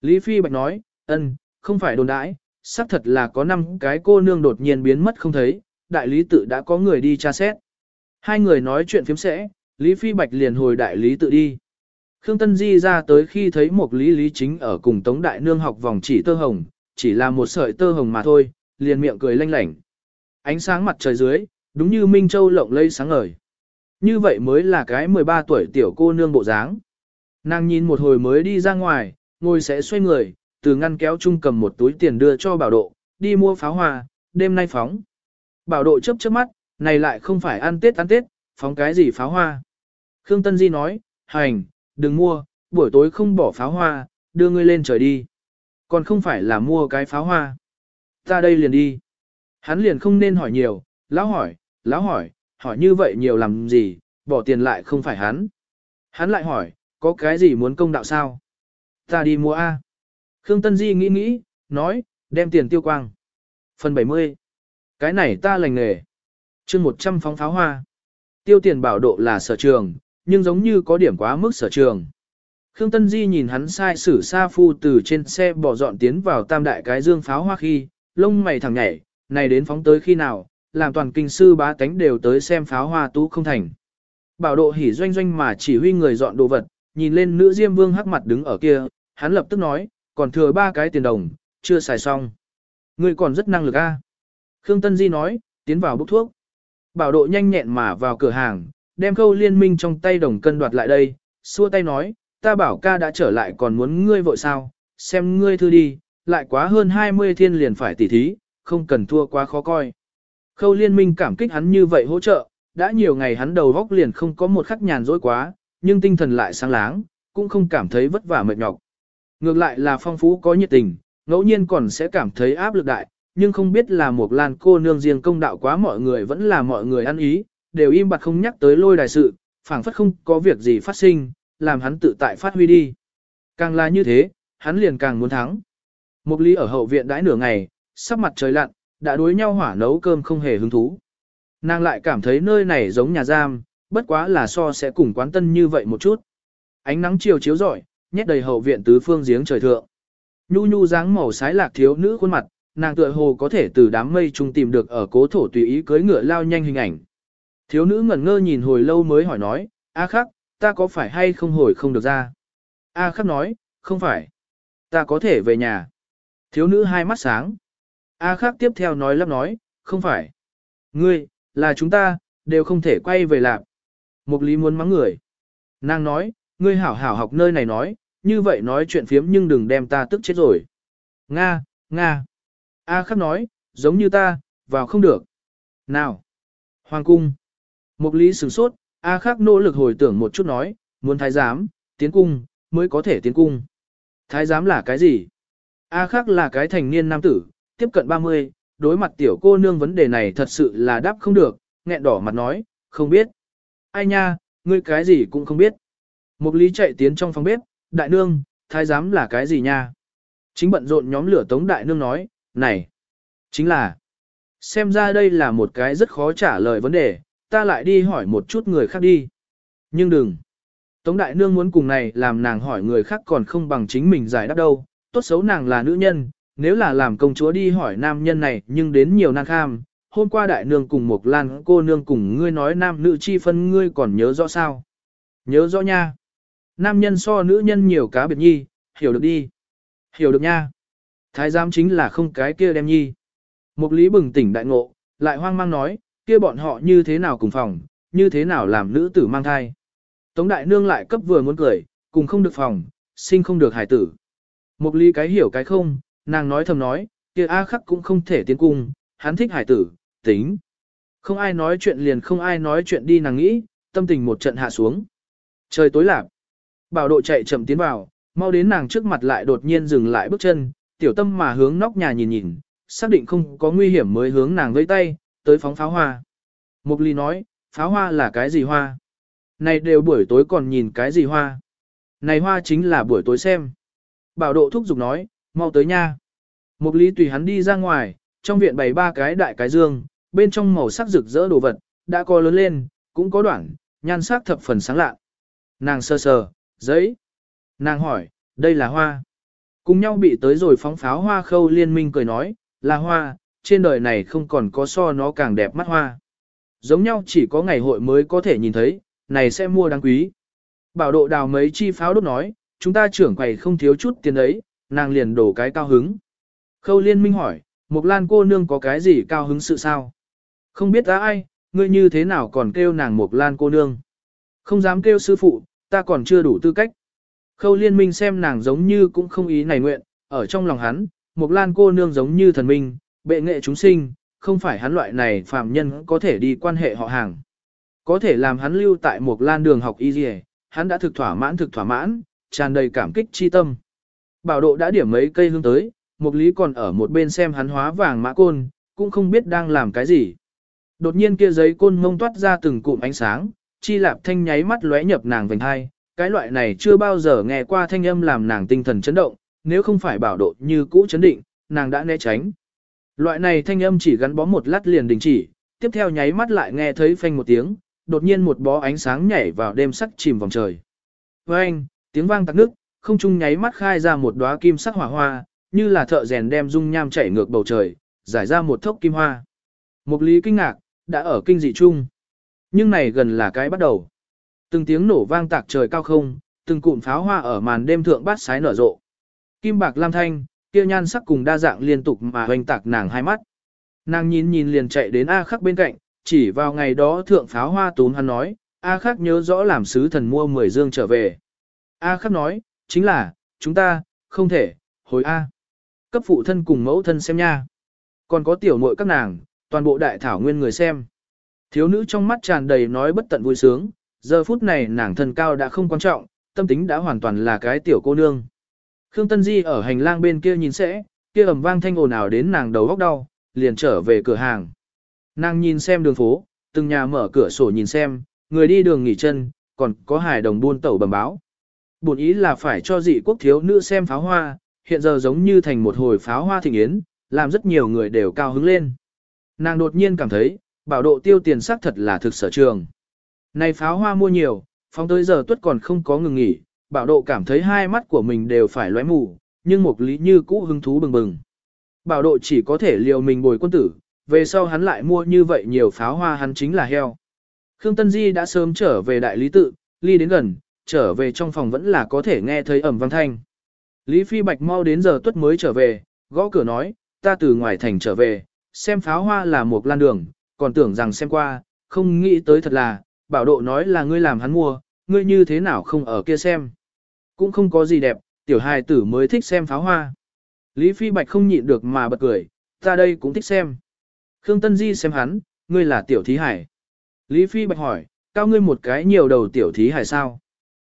Lý Phi Bạch nói, ân, không phải đồn đãi, xác thật là có năm cái cô nương đột nhiên biến mất không thấy, đại lý tự đã có người đi tra xét. Hai người nói chuyện phiếm sẽ, Lý Phi Bạch liền hồi đại lý tự đi. Khương Tân Di ra tới khi thấy một lý lý chính ở cùng Tống Đại Nương học vòng chỉ tơ hồng, chỉ là một sợi tơ hồng mà thôi, liền miệng cười lanh lảnh. Ánh sáng mặt trời dưới, đúng như Minh Châu lộng lây sáng ngời. Như vậy mới là cái 13 tuổi tiểu cô nương bộ dáng. Nàng nhìn một hồi mới đi ra ngoài, ngồi sẽ xoay người, từ ngăn kéo chung cầm một túi tiền đưa cho bảo độ, đi mua pháo hoa, đêm nay phóng. Bảo độ chớp chớp mắt, này lại không phải ăn Tết ăn Tết, phóng cái gì pháo hoa. Khương Tân Di nói, hành, đừng mua, buổi tối không bỏ pháo hoa, đưa ngươi lên trời đi. Còn không phải là mua cái pháo hoa. Ta đây liền đi. Hắn liền không nên hỏi nhiều, lão hỏi, lão hỏi, hỏi như vậy nhiều làm gì, bỏ tiền lại không phải hắn. Hắn lại hỏi, có cái gì muốn công đạo sao? Ta đi mua A. Khương Tân Di nghĩ nghĩ, nói, đem tiền tiêu quang. Phần 70. Cái này ta lành nghề. chương 100 phóng pháo hoa. Tiêu tiền bảo độ là sở trường, nhưng giống như có điểm quá mức sở trường. Khương Tân Di nhìn hắn sai sử sa phu từ trên xe bỏ dọn tiến vào tam đại cái dương pháo hoa khi, lông mày thẳng nhảy, này đến phóng tới khi nào, làm toàn kinh sư bá tánh đều tới xem pháo hoa tú không thành. Bảo độ hỉ doanh doanh mà chỉ huy người dọn đồ vật, nhìn lên nữ diêm vương hắc mặt đứng ở kia, hắn lập tức nói, còn thừa ba cái tiền đồng, chưa xài xong. người còn rất năng lực a. Khương Tân Di nói, tiến vào bốc thuốc. Bảo độ nhanh nhẹn mà vào cửa hàng, đem khâu liên minh trong tay đồng cân đoạt lại đây, xua tay nói, ta bảo ca đã trở lại còn muốn ngươi vội sao, xem ngươi thư đi, lại quá hơn 20 thiên liền phải tỉ thí, không cần thua quá khó coi. Khâu liên minh cảm kích hắn như vậy hỗ trợ, đã nhiều ngày hắn đầu góc liền không có một khắc nhàn dối quá, nhưng tinh thần lại sáng láng, cũng không cảm thấy vất vả mệt nhọc. Ngược lại là phong phú có nhiệt tình, ngẫu nhiên còn sẽ cảm thấy áp lực đại, nhưng không biết là một lan cô nương riêng công đạo quá mọi người vẫn là mọi người ăn ý, đều im bặt không nhắc tới lôi đài sự, phảng phất không có việc gì phát sinh, làm hắn tự tại phát huy đi. Càng là như thế, hắn liền càng muốn thắng. Mục lý ở hậu viện đãi nửa ngày, sắp mặt trời lặn, đã đối nhau hỏa nấu cơm không hề hứng thú. Nàng lại cảm thấy nơi này giống nhà giam, bất quá là so sẽ cùng quán tân như vậy một chút. Ánh nắng chiều chiếu rọi, nhét đầy hậu viện tứ phương giếng trời thượng. Nhu nhu dáng màu sái lạc thiếu nữ khuôn mặt, nàng tựa hồ có thể từ đám mây trung tìm được ở cố thổ tùy ý cưới ngựa lao nhanh hình ảnh. Thiếu nữ ngẩn ngơ nhìn hồi lâu mới hỏi nói, A khắc, ta có phải hay không hồi không được ra? A khắc nói, không phải. Ta có thể về nhà. Thiếu nữ hai mắt sáng. A khắc tiếp theo nói lắp nói, không phải. Ngươi, là chúng ta, đều không thể quay về lạc. Mục lý muốn mắng người. Nàng nói, ngươi hảo hảo học nơi này nói, như vậy nói chuyện phiếm nhưng đừng đem ta tức chết rồi. Nga, Nga. A khắc nói, giống như ta, vào không được. Nào. Hoàng cung. Mục lý sửng sốt, A khắc nỗ lực hồi tưởng một chút nói, muốn thái giám, tiến cung, mới có thể tiến cung. Thái giám là cái gì? A khắc là cái thành niên nam tử, tiếp cận 30, đối mặt tiểu cô nương vấn đề này thật sự là đáp không được, nghẹn đỏ mặt nói, không biết. Ai nha, ngươi cái gì cũng không biết. Mục lý chạy tiến trong phòng bếp, đại nương, thái giám là cái gì nha? Chính bận rộn nhóm lửa tống đại nương nói, này, chính là, xem ra đây là một cái rất khó trả lời vấn đề, ta lại đi hỏi một chút người khác đi. Nhưng đừng, tống đại nương muốn cùng này làm nàng hỏi người khác còn không bằng chính mình giải đáp đâu, tốt xấu nàng là nữ nhân, nếu là làm công chúa đi hỏi nam nhân này nhưng đến nhiều nàng kham, hôm qua đại nương cùng một lan cô nương cùng ngươi nói nam nữ chi phân ngươi còn nhớ rõ sao? Nhớ rõ nha. Nam nhân so nữ nhân nhiều cá biệt nhi, hiểu được đi. Hiểu được nha. Thái giám chính là không cái kia đem nhi. Mục lý bừng tỉnh đại ngộ, lại hoang mang nói, kia bọn họ như thế nào cùng phòng, như thế nào làm nữ tử mang thai. Tống đại nương lại cấp vừa muốn cười, cùng không được phòng, sinh không được hải tử. Mục ly cái hiểu cái không, nàng nói thầm nói, kia A khắc cũng không thể tiến cung, hắn thích hải tử, tính. Không ai nói chuyện liền không ai nói chuyện đi nàng nghĩ, tâm tình một trận hạ xuống. Trời tối lạc. Bảo độ chạy chậm tiến vào, mau đến nàng trước mặt lại đột nhiên dừng lại bước chân, tiểu tâm mà hướng nóc nhà nhìn nhìn, xác định không có nguy hiểm mới hướng nàng vẫy tay, tới phóng pháo hoa. Mục ly nói, pháo hoa là cái gì hoa? Này đều buổi tối còn nhìn cái gì hoa? Này hoa chính là buổi tối xem. Bảo độ thúc giục nói, mau tới nha. Mục ly tùy hắn đi ra ngoài, trong viện bày ba cái đại cái dương, bên trong màu sắc rực rỡ đồ vật, đã có lớn lên, cũng có đoạn, nhan sắc thập phần sáng lạ. Nàng sơ sờ, giấy. Nàng hỏi, đây là hoa. Cùng nhau bị tới rồi phóng pháo hoa khâu liên minh cười nói, là hoa, trên đời này không còn có so nó càng đẹp mắt hoa. Giống nhau chỉ có ngày hội mới có thể nhìn thấy, này sẽ mua đáng quý. Bảo độ đào mấy chi pháo đốt nói, chúng ta trưởng quầy không thiếu chút tiền ấy, nàng liền đổ cái cao hứng. Khâu liên minh hỏi, Mộc Lan cô nương có cái gì cao hứng sự sao? Không biết ta ai, ngươi như thế nào còn kêu nàng Mộc Lan cô nương? Không dám kêu sư phụ, ta còn chưa đủ tư cách. Khâu liên minh xem nàng giống như cũng không ý này nguyện, ở trong lòng hắn, Mộc Lan cô nương giống như thần minh, bệ nghệ chúng sinh, không phải hắn loại này phạm nhân có thể đi quan hệ họ hàng. Có thể làm hắn lưu tại một Lan đường học y dì hắn đã thực thỏa mãn thực thỏa mãn, tràn đầy cảm kích chi tâm. Bảo độ đã điểm mấy cây hương tới, Mục Lý còn ở một bên xem hắn hóa vàng mã côn, cũng không biết đang làm cái gì. Đột nhiên kia giấy côn mông toát ra từng cụm ánh sáng, chi lạp thanh nháy mắt lóe nhập nàng vành hai, cái loại này chưa bao giờ nghe qua thanh âm làm nàng tinh thần chấn động, nếu không phải bảo độ như cũ chấn định, nàng đã né tránh. Loại này thanh âm chỉ gắn bó một lát liền đình chỉ, tiếp theo nháy mắt lại nghe thấy phanh một tiếng, đột nhiên một bó ánh sáng nhảy vào đêm sắc chìm vòng trời. Với anh, tiếng vang tạc nước, không trung nháy mắt khai ra một đóa kim sắc hỏa hoa, như là thợ rèn đem dung nham chảy ngược bầu trời, giải ra một thốc kim hoa. Mục lý kinh ngạc, đã ở kinh dị chung. Nhưng này gần là cái bắt đầu. Từng tiếng nổ vang tạc trời cao không, từng cụm pháo hoa ở màn đêm thượng bát sái nở rộ. Kim bạc lam thanh, kia nhan sắc cùng đa dạng liên tục mà hoành tạc nàng hai mắt. Nàng nhìn nhìn liền chạy đến A khắc bên cạnh, chỉ vào ngày đó thượng pháo hoa tún hắn nói, A khắc nhớ rõ làm sứ thần mua 10 dương trở về. A khắc nói, chính là, chúng ta, không thể, hồi A. Cấp phụ thân cùng mẫu thân xem nha. Còn có tiểu muội các nàng, toàn bộ đại thảo nguyên người xem. Thiếu nữ trong mắt tràn đầy nói bất tận vui sướng, giờ phút này nàng thân cao đã không quan trọng, tâm tính đã hoàn toàn là cái tiểu cô nương. Khương Tân Di ở hành lang bên kia nhìn sẽ, kia ầm vang thanh ồn ào đến nàng đầu góc đau, liền trở về cửa hàng. Nàng nhìn xem đường phố, từng nhà mở cửa sổ nhìn xem, người đi đường nghỉ chân, còn có hài đồng buôn tẩu bẩm báo. Buồn ý là phải cho dị quốc thiếu nữ xem pháo hoa, hiện giờ giống như thành một hồi pháo hoa thịnh yến, làm rất nhiều người đều cao hứng lên. Nàng đột nhiên cảm thấy, bảo độ tiêu tiền xác thật là thực sở trường. Này pháo hoa mua nhiều, phóng tới giờ tuất còn không có ngừng nghỉ, bảo độ cảm thấy hai mắt của mình đều phải lóe mù, nhưng một lý như cũ hứng thú bừng bừng. Bảo độ chỉ có thể liều mình bồi quân tử, về sau hắn lại mua như vậy nhiều pháo hoa hắn chính là heo. Khương Tân Di đã sớm trở về đại lý tự, ly đến gần, trở về trong phòng vẫn là có thể nghe thấy ẩm văn thanh. Lý Phi Bạch mau đến giờ tuất mới trở về, gõ cửa nói, ta từ ngoài thành trở về, xem pháo hoa là một lan đường, còn tưởng rằng xem qua, không nghĩ tới thật là, bảo độ nói là ngươi làm hắn mua, ngươi như thế nào không ở kia xem. Cũng không có gì đẹp, tiểu hài tử mới thích xem pháo hoa. Lý Phi Bạch không nhịn được mà bật cười, ta đây cũng thích xem. Khương Tân Di xem hắn, ngươi là tiểu thí hải. Lý Phi Bạch hỏi, cao ngươi một cái nhiều đầu tiểu thí hải sao?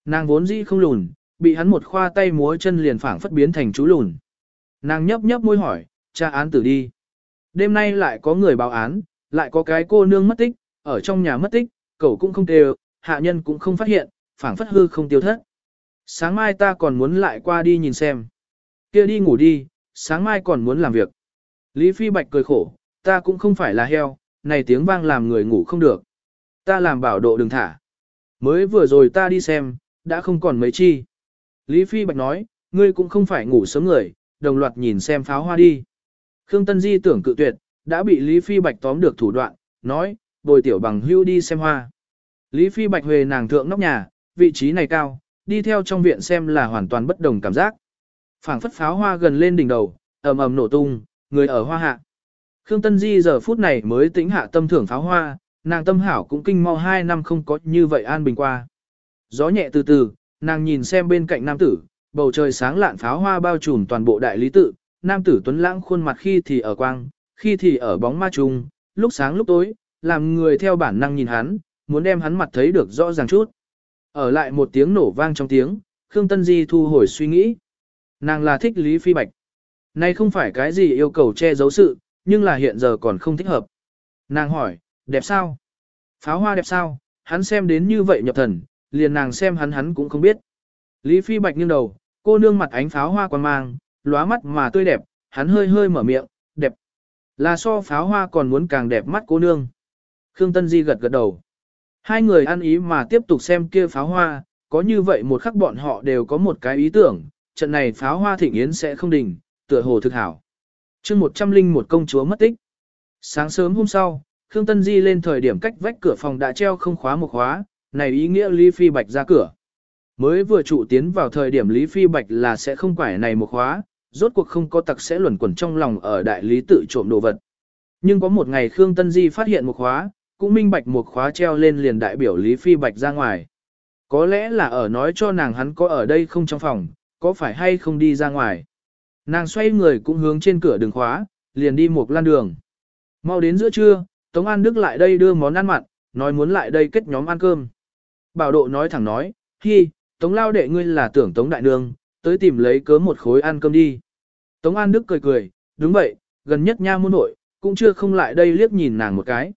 Nàng vốn dĩ không lùn, bị hắn một khoa tay múa chân liền phảng phất biến thành chú lùn. Nàng nhấp nhấp môi hỏi, tra án tử đi. Đêm nay lại có người báo án, lại có cái cô nương mất tích, ở trong nhà mất tích, cậu cũng không kêu, hạ nhân cũng không phát hiện, phảng phất hư không tiêu thất. Sáng mai ta còn muốn lại qua đi nhìn xem. kia đi ngủ đi, sáng mai còn muốn làm việc. Lý Phi Bạch cười khổ, ta cũng không phải là heo, này tiếng vang làm người ngủ không được. Ta làm bảo độ đừng thả. Mới vừa rồi ta đi xem, đã không còn mấy chi. Lý Phi Bạch nói, ngươi cũng không phải ngủ sớm người, đồng loạt nhìn xem pháo hoa đi. Khương Tân Di tưởng cự tuyệt, đã bị Lý Phi Bạch tóm được thủ đoạn, nói, bồi tiểu bằng hưu đi xem hoa. Lý Phi Bạch về nàng thượng nóc nhà, vị trí này cao, đi theo trong viện xem là hoàn toàn bất đồng cảm giác. phảng phất pháo hoa gần lên đỉnh đầu, ầm ầm nổ tung, người ở hoa hạ. Khương Tân Di giờ phút này mới tĩnh hạ tâm thưởng pháo hoa, nàng tâm hảo cũng kinh mau hai năm không có như vậy an bình qua. Gió nhẹ từ từ, nàng nhìn xem bên cạnh nam tử, bầu trời sáng lạn pháo hoa bao trùm toàn bộ đại lý tự, nam tử tuấn lãng khuôn mặt khi thì ở quang, khi thì ở bóng ma trùng, lúc sáng lúc tối, làm người theo bản năng nhìn hắn, muốn đem hắn mặt thấy được rõ ràng chút. Ở lại một tiếng nổ vang trong tiếng, Khương Tân Di thu hồi suy nghĩ. Nàng là thích Lý Phi Bạch. Này không phải cái gì yêu cầu che giấu sự, nhưng là hiện giờ còn không thích hợp. Nàng hỏi, đẹp sao? Pháo hoa đẹp sao? Hắn xem đến như vậy nhập thần, liền nàng xem hắn hắn cũng không biết. Lý Phi Bạch nghiêng đầu, cô nương mặt ánh pháo hoa quan mang, lóa mắt mà tươi đẹp, hắn hơi hơi mở miệng, đẹp. Là so pháo hoa còn muốn càng đẹp mắt cô nương. Khương Tân Di gật gật đầu. Hai người ăn ý mà tiếp tục xem kia pháo hoa, có như vậy một khắc bọn họ đều có một cái ý tưởng, trận này pháo hoa thịnh yến sẽ không đình, tựa hồ thực hảo. chương một trăm linh một công chúa mất tích. Sáng sớm hôm sau, Khương Tân Di lên thời điểm cách vách cửa phòng đã treo không khóa một khóa, này ý nghĩa Lý Phi Bạch ra cửa. Mới vừa trụ tiến vào thời điểm Lý Phi Bạch là sẽ không quải này một khóa, rốt cuộc không có tặc sẽ luẩn quẩn trong lòng ở đại lý tự trộm đồ vật. Nhưng có một ngày Khương Tân Di phát hiện một khóa, cũng minh bạch một khóa treo lên liền đại biểu Lý Phi Bạch ra ngoài. Có lẽ là ở nói cho nàng hắn có ở đây không trong phòng, có phải hay không đi ra ngoài. Nàng xoay người cũng hướng trên cửa đường khóa, liền đi một lan đường. Mau đến giữa trưa, Tống An Đức lại đây đưa món ăn mặn, nói muốn lại đây kết nhóm ăn cơm. Bảo độ nói thẳng nói, hi, Tống lao đệ ngươi là tưởng Tống Đại Nương, tới tìm lấy cớ một khối ăn cơm đi. Tống An Đức cười cười, đúng vậy, gần nhất nha muôn nội, cũng chưa không lại đây liếc nhìn nàng một cái.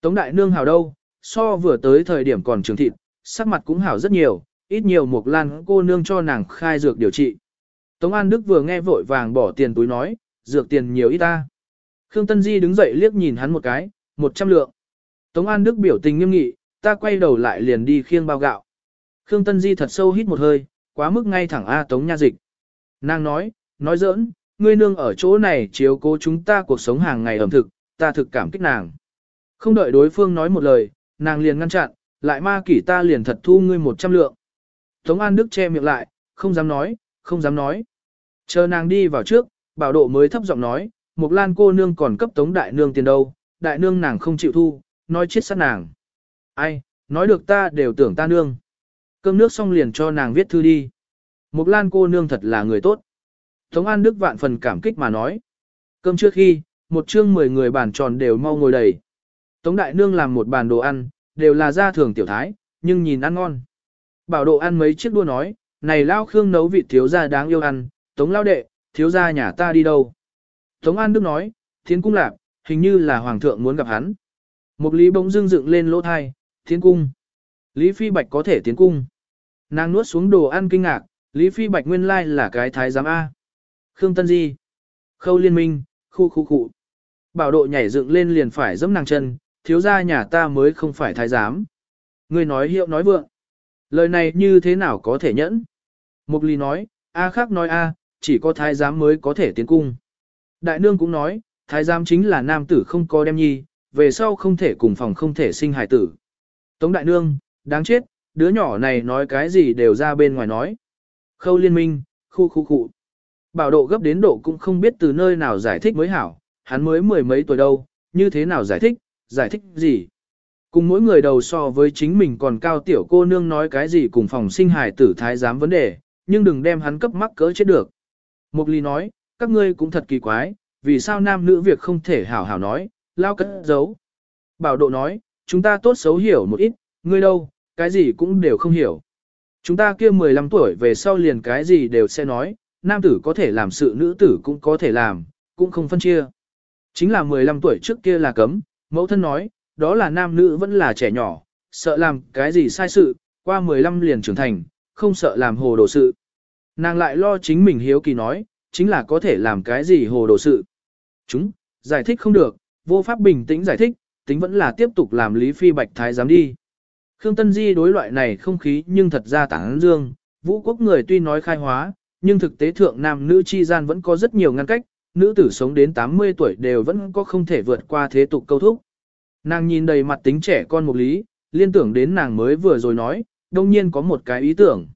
Tống Đại Nương hảo đâu, so vừa tới thời điểm còn trường thịt, sắc mặt cũng hảo rất nhiều, ít nhiều một lan cô nương cho nàng khai dược điều trị. Tống An Đức vừa nghe vội vàng bỏ tiền túi nói, dược tiền nhiều ít ta. Khương Tân Di đứng dậy liếc nhìn hắn một cái, một trăm lượng. Tống An Đức biểu tình nghiêm nghị, ta quay đầu lại liền đi khiêng bao gạo. Khương Tân Di thật sâu hít một hơi, quá mức ngay thẳng A Tống Nha Dịch. Nàng nói, nói giỡn, ngươi nương ở chỗ này chiếu cố chúng ta cuộc sống hàng ngày ẩm thực, ta thực cảm kích nàng. Không đợi đối phương nói một lời, nàng liền ngăn chặn, lại ma kỷ ta liền thật thu ngươi một trăm lượng. Tống An Đức che miệng lại, không dám nói, không dám nói. Chờ nàng đi vào trước, bảo độ mới thấp giọng nói, Mục Lan cô nương còn cấp Tống Đại Nương tiền đâu, Đại Nương nàng không chịu thu, nói chết sát nàng. Ai, nói được ta đều tưởng ta nương. Cơm nước xong liền cho nàng viết thư đi. Mục Lan cô nương thật là người tốt. Tống An Đức vạn phần cảm kích mà nói. Cơm trước khi, một chương mười người bàn tròn đều mau ngồi đầy. Tống Đại Nương làm một bàn đồ ăn, đều là gia thường tiểu thái, nhưng nhìn ăn ngon. Bảo độ ăn mấy chiếc đua nói, này lao khương nấu vị thiếu gia đáng yêu ăn, Tống lao đệ, thiếu gia nhà ta đi đâu. Tống An Đức nói, thiên cung lạc, hình như là hoàng thượng muốn gặp hắn. Một lý bỗng dưng dựng lên lỗ thai, thiên cung. Lý Phi Bạch có thể tiến cung. Nàng nuốt xuống đồ ăn kinh ngạc, Lý Phi Bạch nguyên lai là cái thái giám A. Khương Tân Di. Khâu liên minh, khu khu khu. Bảo độ nhảy dựng lên liền phải giẫm nàng chân, thiếu gia nhà ta mới không phải thái giám. Ngươi nói hiệu nói vượng. Lời này như thế nào có thể nhẫn? Mục Ly nói, A khác nói A, chỉ có thái giám mới có thể tiến cung. Đại nương cũng nói, thái giám chính là nam tử không có đem nhi, về sau không thể cùng phòng không thể sinh hài tử. Tống đại nương, đáng chết, đứa nhỏ này nói cái gì đều ra bên ngoài nói. Khâu liên minh, khu khu khu. Bảo độ gấp đến độ cũng không biết từ nơi nào giải thích mới hảo, hắn mới mười mấy tuổi đâu, như thế nào giải thích, giải thích gì. Cùng mỗi người đầu so với chính mình còn cao tiểu cô nương nói cái gì cùng phòng sinh hài tử thái giám vấn đề, nhưng đừng đem hắn cấp mắc cỡ chết được. Mục ly nói, các ngươi cũng thật kỳ quái, vì sao nam nữ việc không thể hảo hảo nói, lao cất giấu. Bảo độ nói, chúng ta tốt xấu hiểu một ít, ngươi đâu, cái gì cũng đều không hiểu. Chúng ta kia 15 tuổi về sau liền cái gì đều sẽ nói, nam tử có thể làm sự nữ tử cũng có thể làm, cũng không phân chia. Chính là 15 tuổi trước kia là cấm, mẫu thân nói, đó là nam nữ vẫn là trẻ nhỏ, sợ làm cái gì sai sự, qua 15 liền trưởng thành, không sợ làm hồ đồ sự. Nàng lại lo chính mình hiếu kỳ nói, chính là có thể làm cái gì hồ đồ sự. Chúng, giải thích không được, vô pháp bình tĩnh giải thích, tính vẫn là tiếp tục làm Lý Phi Bạch Thái giám đi. Khương Tân Di đối loại này không khí nhưng thật ra tảng dương, vũ quốc người tuy nói khai hóa, nhưng thực tế thượng nam nữ chi gian vẫn có rất nhiều ngăn cách, nữ tử sống đến 80 tuổi đều vẫn có không thể vượt qua thế tục câu thúc. Nàng nhìn đầy mặt tính trẻ con một lý, liên tưởng đến nàng mới vừa rồi nói, đông nhiên có một cái ý tưởng.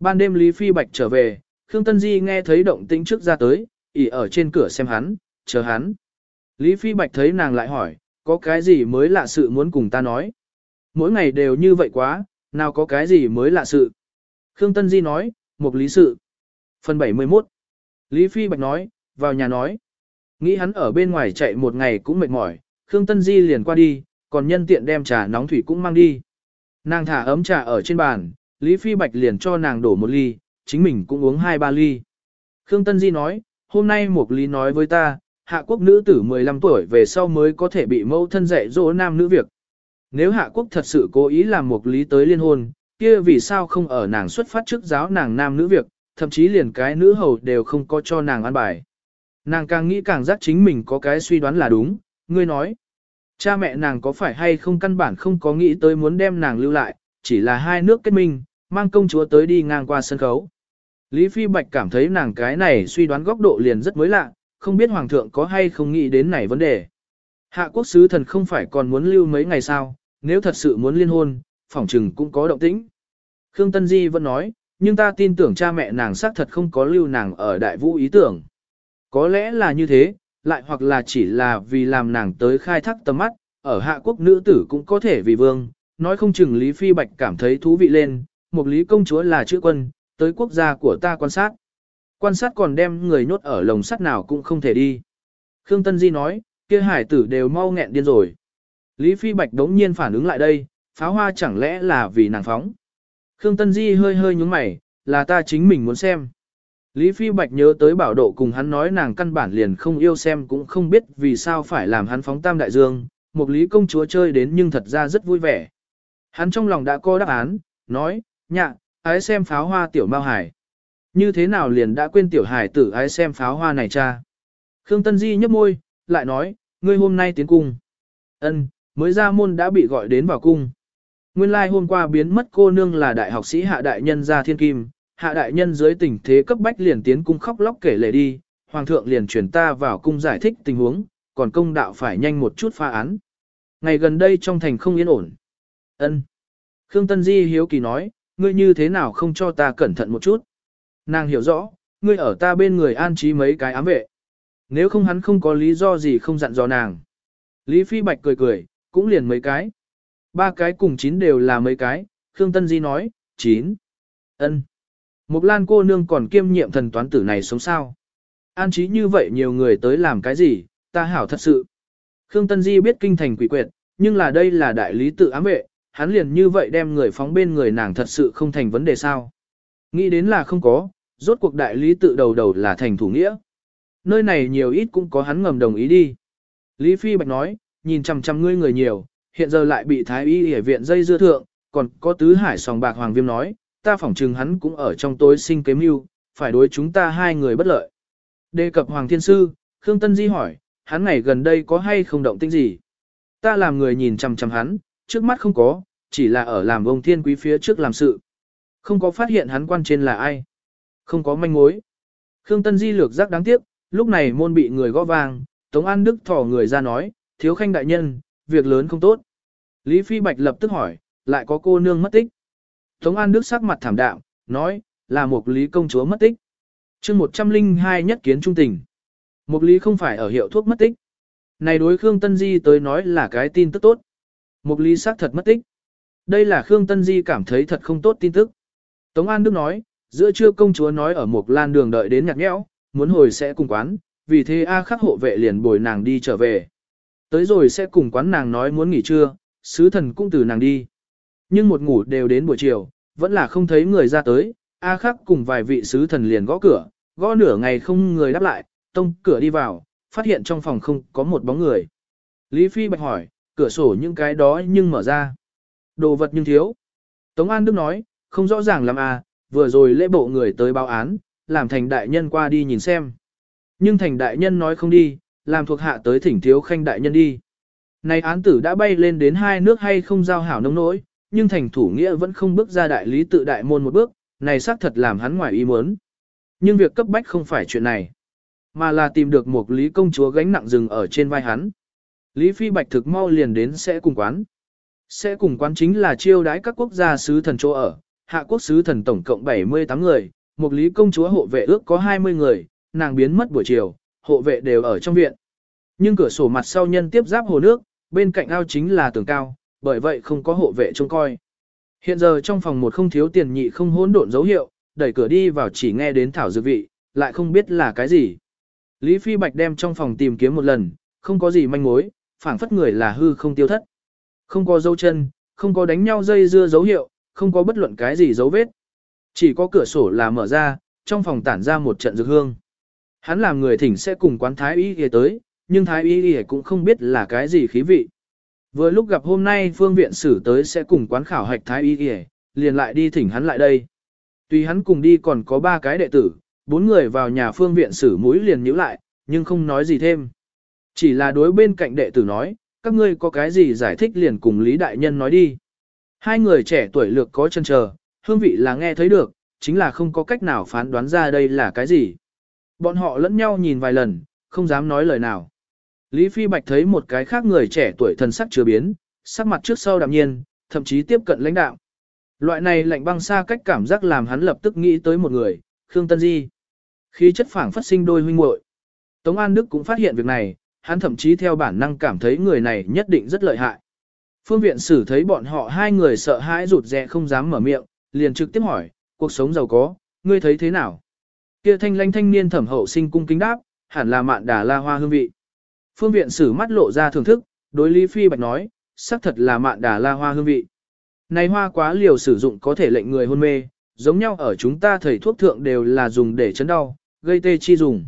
Ban đêm Lý Phi Bạch trở về, Khương Tân Di nghe thấy động tĩnh trước ra tới, ỉ ở trên cửa xem hắn, chờ hắn. Lý Phi Bạch thấy nàng lại hỏi, có cái gì mới lạ sự muốn cùng ta nói. Mỗi ngày đều như vậy quá, nào có cái gì mới lạ sự. Khương Tân Di nói, một lý sự. Phần 71 Lý Phi Bạch nói, vào nhà nói. Nghĩ hắn ở bên ngoài chạy một ngày cũng mệt mỏi, Khương Tân Di liền qua đi, còn nhân tiện đem trà nóng thủy cũng mang đi. Nàng thả ấm trà ở trên bàn, Lý Phi Bạch liền cho nàng đổ một ly, chính mình cũng uống hai ba ly. Khương Tân Di nói, hôm nay một lý nói với ta, hạ quốc nữ tử 15 tuổi về sau mới có thể bị mẫu thân dạy dỗ nam nữ việc. Nếu hạ quốc thật sự cố ý làm một lý tới liên hôn, kia vì sao không ở nàng xuất phát trước giáo nàng nam nữ việc, thậm chí liền cái nữ hầu đều không có cho nàng ăn bài. Nàng càng nghĩ càng giác chính mình có cái suy đoán là đúng, ngươi nói. Cha mẹ nàng có phải hay không căn bản không có nghĩ tới muốn đem nàng lưu lại, chỉ là hai nước kết minh, mang công chúa tới đi ngang qua sân khấu. Lý Phi Bạch cảm thấy nàng cái này suy đoán góc độ liền rất mới lạ, không biết Hoàng thượng có hay không nghĩ đến này vấn đề. Hạ quốc sứ thần không phải còn muốn lưu mấy ngày sao, nếu thật sự muốn liên hôn, phỏng trừng cũng có động tĩnh. Khương Tân Di vẫn nói, nhưng ta tin tưởng cha mẹ nàng xác thật không có lưu nàng ở đại vũ ý tưởng. Có lẽ là như thế, lại hoặc là chỉ là vì làm nàng tới khai thác tầm mắt, ở hạ quốc nữ tử cũng có thể vì vương, nói không chừng Lý Phi Bạch cảm thấy thú vị lên, một Lý công chúa là chữ quân, tới quốc gia của ta quan sát. Quan sát còn đem người nhốt ở lồng sắt nào cũng không thể đi. Khương Tân Di nói, kia hải tử đều mau nghẹn điên rồi. Lý Phi Bạch đống nhiên phản ứng lại đây, pháo hoa chẳng lẽ là vì nàng phóng. Khương Tân Di hơi hơi nhúng mày, là ta chính mình muốn xem. Lý Phi Bạch nhớ tới bảo độ cùng hắn nói nàng căn bản liền không yêu xem cũng không biết vì sao phải làm hắn phóng tam đại dương, một lý công chúa chơi đến nhưng thật ra rất vui vẻ. Hắn trong lòng đã có đáp án, nói, nhạ, ái xem pháo hoa tiểu mao hải. Như thế nào liền đã quên tiểu hải tử ái xem pháo hoa này cha. Khương Tân Di nhấp môi, lại nói, ngươi hôm nay tiến cung. Ân, mới ra môn đã bị gọi đến vào cung. Nguyên lai like hôm qua biến mất cô nương là đại học sĩ hạ đại nhân gia thiên kim, hạ đại nhân dưới tình thế cấp bách liền tiến cung khóc lóc kể lệ đi, hoàng thượng liền chuyển ta vào cung giải thích tình huống, còn công đạo phải nhanh một chút pha án. Ngày gần đây trong thành không yên ổn. Ân. Khương Tân Di hiếu kỳ nói, ngươi như thế nào không cho ta cẩn thận một chút. Nàng hiểu rõ, ngươi ở ta bên người an trí mấy cái ám vệ. Nếu không hắn không có lý do gì không dặn dò nàng. Lý Phi Bạch cười cười, cũng liền mấy cái. Ba cái cùng chín đều là mấy cái, Khương Tân Di nói, chín. ân. Mục Lan cô nương còn kiêm nhiệm thần toán tử này sống sao. An trí như vậy nhiều người tới làm cái gì, ta hảo thật sự. Khương Tân Di biết kinh thành quỷ quyệt, nhưng là đây là đại lý tự ám vệ, hắn liền như vậy đem người phóng bên người nàng thật sự không thành vấn đề sao. Nghĩ đến là không có, rốt cuộc đại lý tự đầu đầu là thành thủ nghĩa. Nơi này nhiều ít cũng có hắn ngầm đồng ý đi. Lý Phi Bạch nói, nhìn chằm chằm ngươi người nhiều, hiện giờ lại bị thái y ở viện dây dưa thượng, còn có tứ hải sòng bạc hoàng viêm nói, ta phỏng chừng hắn cũng ở trong tối sinh kế mưu, phải đối chúng ta hai người bất lợi. Đề cập Hoàng Thiên Sư, Khương Tân Di hỏi, hắn ngày gần đây có hay không động tĩnh gì? Ta làm người nhìn chằm chằm hắn, trước mắt không có, chỉ là ở làm ông thiên quý phía trước làm sự. Không có phát hiện hắn quan trên là ai. Không có manh mối. Khương Tân Di lược giác đáng tiếc, lúc này môn bị người gõ vang, Tống An Đức thỏ người ra nói, thiếu khanh đại nhân, việc lớn không tốt. Lý Phi Bạch lập tức hỏi, lại có cô nương mất tích. Tống An Đức sắc mặt thảm đạm, nói, là một lý công chúa mất tích. chương 102 nhất kiến trung tình. Một lý không phải ở hiệu thuốc mất tích. Này đối Khương Tân Di tới nói là cái tin tức tốt. Một lý xác thật mất tích. Đây là Khương Tân Di cảm thấy thật không tốt tin tức. Tống An Đức nói, giữa trưa công chúa nói ở một lan đường đợi đến nhạt nhẽo, muốn hồi sẽ cùng quán, vì thế A khắc hộ vệ liền bồi nàng đi trở về. Tới rồi sẽ cùng quán nàng nói muốn nghỉ trưa, sứ thần cũng từ nàng đi. Nhưng một ngủ đều đến buổi chiều, vẫn là không thấy người ra tới, A khắc cùng vài vị sứ thần liền gõ cửa, gõ nửa ngày không người đáp lại, tông cửa đi vào, phát hiện trong phòng không có một bóng người. Lý Phi bạch hỏi, cửa sổ những cái đó nhưng mở ra. Đồ vật nhưng thiếu. Tống An Đức nói, không rõ ràng lắm à, vừa rồi lễ bộ người tới báo án, làm thành đại nhân qua đi nhìn xem. Nhưng thành đại nhân nói không đi, làm thuộc hạ tới thỉnh thiếu khanh đại nhân đi. Này án tử đã bay lên đến hai nước hay không giao hảo nông nỗi, nhưng thành thủ nghĩa vẫn không bước ra đại lý tự đại môn một bước, này xác thật làm hắn ngoài ý muốn. Nhưng việc cấp bách không phải chuyện này, mà là tìm được một lý công chúa gánh nặng rừng ở trên vai hắn. Lý Phi Bạch thực mau liền đến sẽ cùng quán. Sẽ cùng quán chính là chiêu đái các quốc gia sứ thần chỗ ở, hạ quốc sứ thần tổng cộng 78 người, một lý công chúa hộ vệ ước có 20 người, nàng biến mất buổi chiều, hộ vệ đều ở trong viện. Nhưng cửa sổ mặt sau nhân tiếp giáp hồ nước, bên cạnh ao chính là tường cao, bởi vậy không có hộ vệ trông coi. Hiện giờ trong phòng một không thiếu tiền nhị không hỗn độn dấu hiệu, đẩy cửa đi vào chỉ nghe đến thảo dược vị, lại không biết là cái gì. Lý Phi Bạch đem trong phòng tìm kiếm một lần, không có gì manh mối, phảng phất người là hư không tiêu thất. Không có dấu chân, không có đánh nhau dây dưa dấu hiệu, không có bất luận cái gì dấu vết. Chỉ có cửa sổ là mở ra, trong phòng tản ra một trận dược hương. Hắn làm người thỉnh sẽ cùng quán thái y y tới, nhưng thái y y cũng không biết là cái gì khí vị. Vừa lúc gặp hôm nay phương viện sử tới sẽ cùng quán khảo hạch thái y y, liền lại đi thỉnh hắn lại đây. Tuy hắn cùng đi còn có ba cái đệ tử, bốn người vào nhà phương viện sử mũi liền nhíu lại, nhưng không nói gì thêm. Chỉ là đối bên cạnh đệ tử nói, các ngươi có cái gì giải thích liền cùng Lý Đại Nhân nói đi. Hai người trẻ tuổi lược có chân chờ, hương vị là nghe thấy được, chính là không có cách nào phán đoán ra đây là cái gì. Bọn họ lẫn nhau nhìn vài lần, không dám nói lời nào. Lý Phi Bạch thấy một cái khác người trẻ tuổi thần sắc chưa biến, sắc mặt trước sau đạm nhiên, thậm chí tiếp cận lãnh đạo. Loại này lạnh băng xa cách cảm giác làm hắn lập tức nghĩ tới một người, Khương Tân Di. Khí chất phảng phát sinh đôi huynh muội. Tống An Đức cũng phát hiện việc này, hắn thậm chí theo bản năng cảm thấy người này nhất định rất lợi hại. Phương viện sử thấy bọn họ hai người sợ hãi rụt rè không dám mở miệng, liền trực tiếp hỏi, cuộc sống giàu có, ngươi thấy thế nào? Kia thanh lanh thanh niên thẩm hậu sinh cung kính đáp, hẳn là mạn đà la hoa hương vị. Phương viện sử mắt lộ ra thưởng thức, đối Lý Phi Bạch nói, xác thật là mạn đà la hoa hương vị. Này hoa quá liều sử dụng có thể lệnh người hôn mê, giống nhau ở chúng ta thầy thuốc thượng đều là dùng để chấn đau, gây tê chi dùng.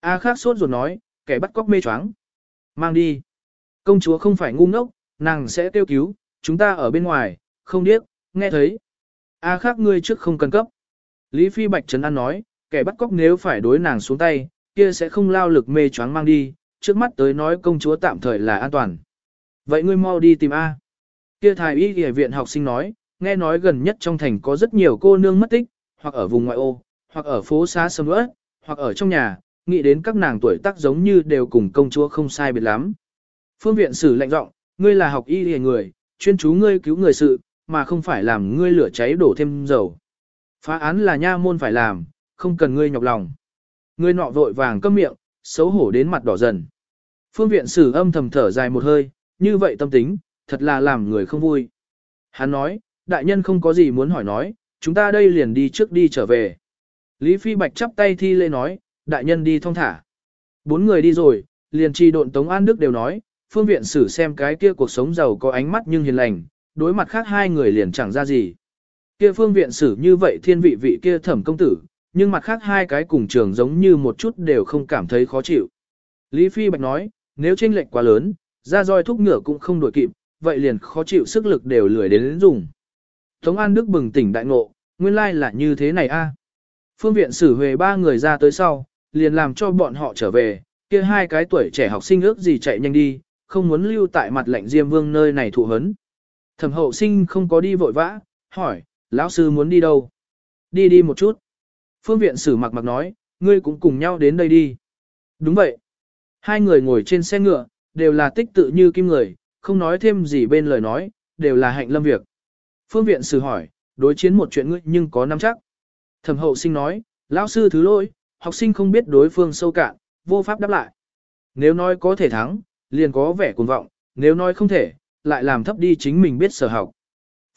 A khác sốt ruột nói, kẻ bắt cóc mê choáng. Mang đi. Công chúa không phải ngu ngốc, nàng sẽ kêu cứu, chúng ta ở bên ngoài, không điếc, nghe thấy. A khác ngươi trước không cần cấp. Lý Phi Bạch Trấn An nói, kẻ bắt cóc nếu phải đối nàng xuống tay, kia sẽ không lao lực mê choáng mang đi, trước mắt tới nói công chúa tạm thời là an toàn. Vậy ngươi mau đi tìm A. Kia thái y y viện học sinh nói, nghe nói gần nhất trong thành có rất nhiều cô nương mất tích, hoặc ở vùng ngoại ô, hoặc ở phố xá sầm ớt, hoặc ở trong nhà, nghĩ đến các nàng tuổi tác giống như đều cùng công chúa không sai biệt lắm. Phương viện sử lạnh giọng, ngươi là học y y người, chuyên chú ngươi cứu người sự, mà không phải làm ngươi lửa cháy đổ thêm dầu. Phá án là nha môn phải làm, không cần ngươi nhọc lòng. Ngươi nọ vội vàng câm miệng, xấu hổ đến mặt đỏ dần. Phương viện sử âm thầm thở dài một hơi, như vậy tâm tính, thật là làm người không vui. Hắn nói, đại nhân không có gì muốn hỏi nói, chúng ta đây liền đi trước đi trở về. Lý Phi Bạch chắp tay thi lễ nói, đại nhân đi thong thả. Bốn người đi rồi, liền trì độn Tống An Đức đều nói, phương viện sử xem cái kia cuộc sống giàu có ánh mắt nhưng hiền lành, đối mặt khác hai người liền chẳng ra gì. Kia phương viện sử như vậy thiên vị vị kia thẩm công tử, nhưng mặt khác hai cái cùng trường giống như một chút đều không cảm thấy khó chịu. Lý Phi Bạch nói, nếu chênh lệch quá lớn, ra roi thúc ngựa cũng không đổi kịp, vậy liền khó chịu sức lực đều lười đến dùng. Tống An Đức bừng tỉnh đại ngộ, nguyên lai là như thế này a. Phương viện xử về ba người ra tới sau, liền làm cho bọn họ trở về, kia hai cái tuổi trẻ học sinh ước gì chạy nhanh đi, không muốn lưu tại mặt lệnh Diêm Vương nơi này thụ hấn. Thẩm hậu sinh không có đi vội vã, hỏi, lão sư muốn đi đâu? Đi đi một chút. Phương viện sử mặc mặc nói, ngươi cũng cùng nhau đến đây đi. Đúng vậy. Hai người ngồi trên xe ngựa, đều là tích tự như kim người, không nói thêm gì bên lời nói, đều là hạnh lâm việc. Phương viện sử hỏi, đối chiến một chuyện ngươi nhưng có nắm chắc. Thẩm hậu sinh nói, lão sư thứ lỗi, học sinh không biết đối phương sâu cạn, vô pháp đáp lại. Nếu nói có thể thắng, liền có vẻ cuồng vọng, nếu nói không thể, lại làm thấp đi chính mình biết sở học.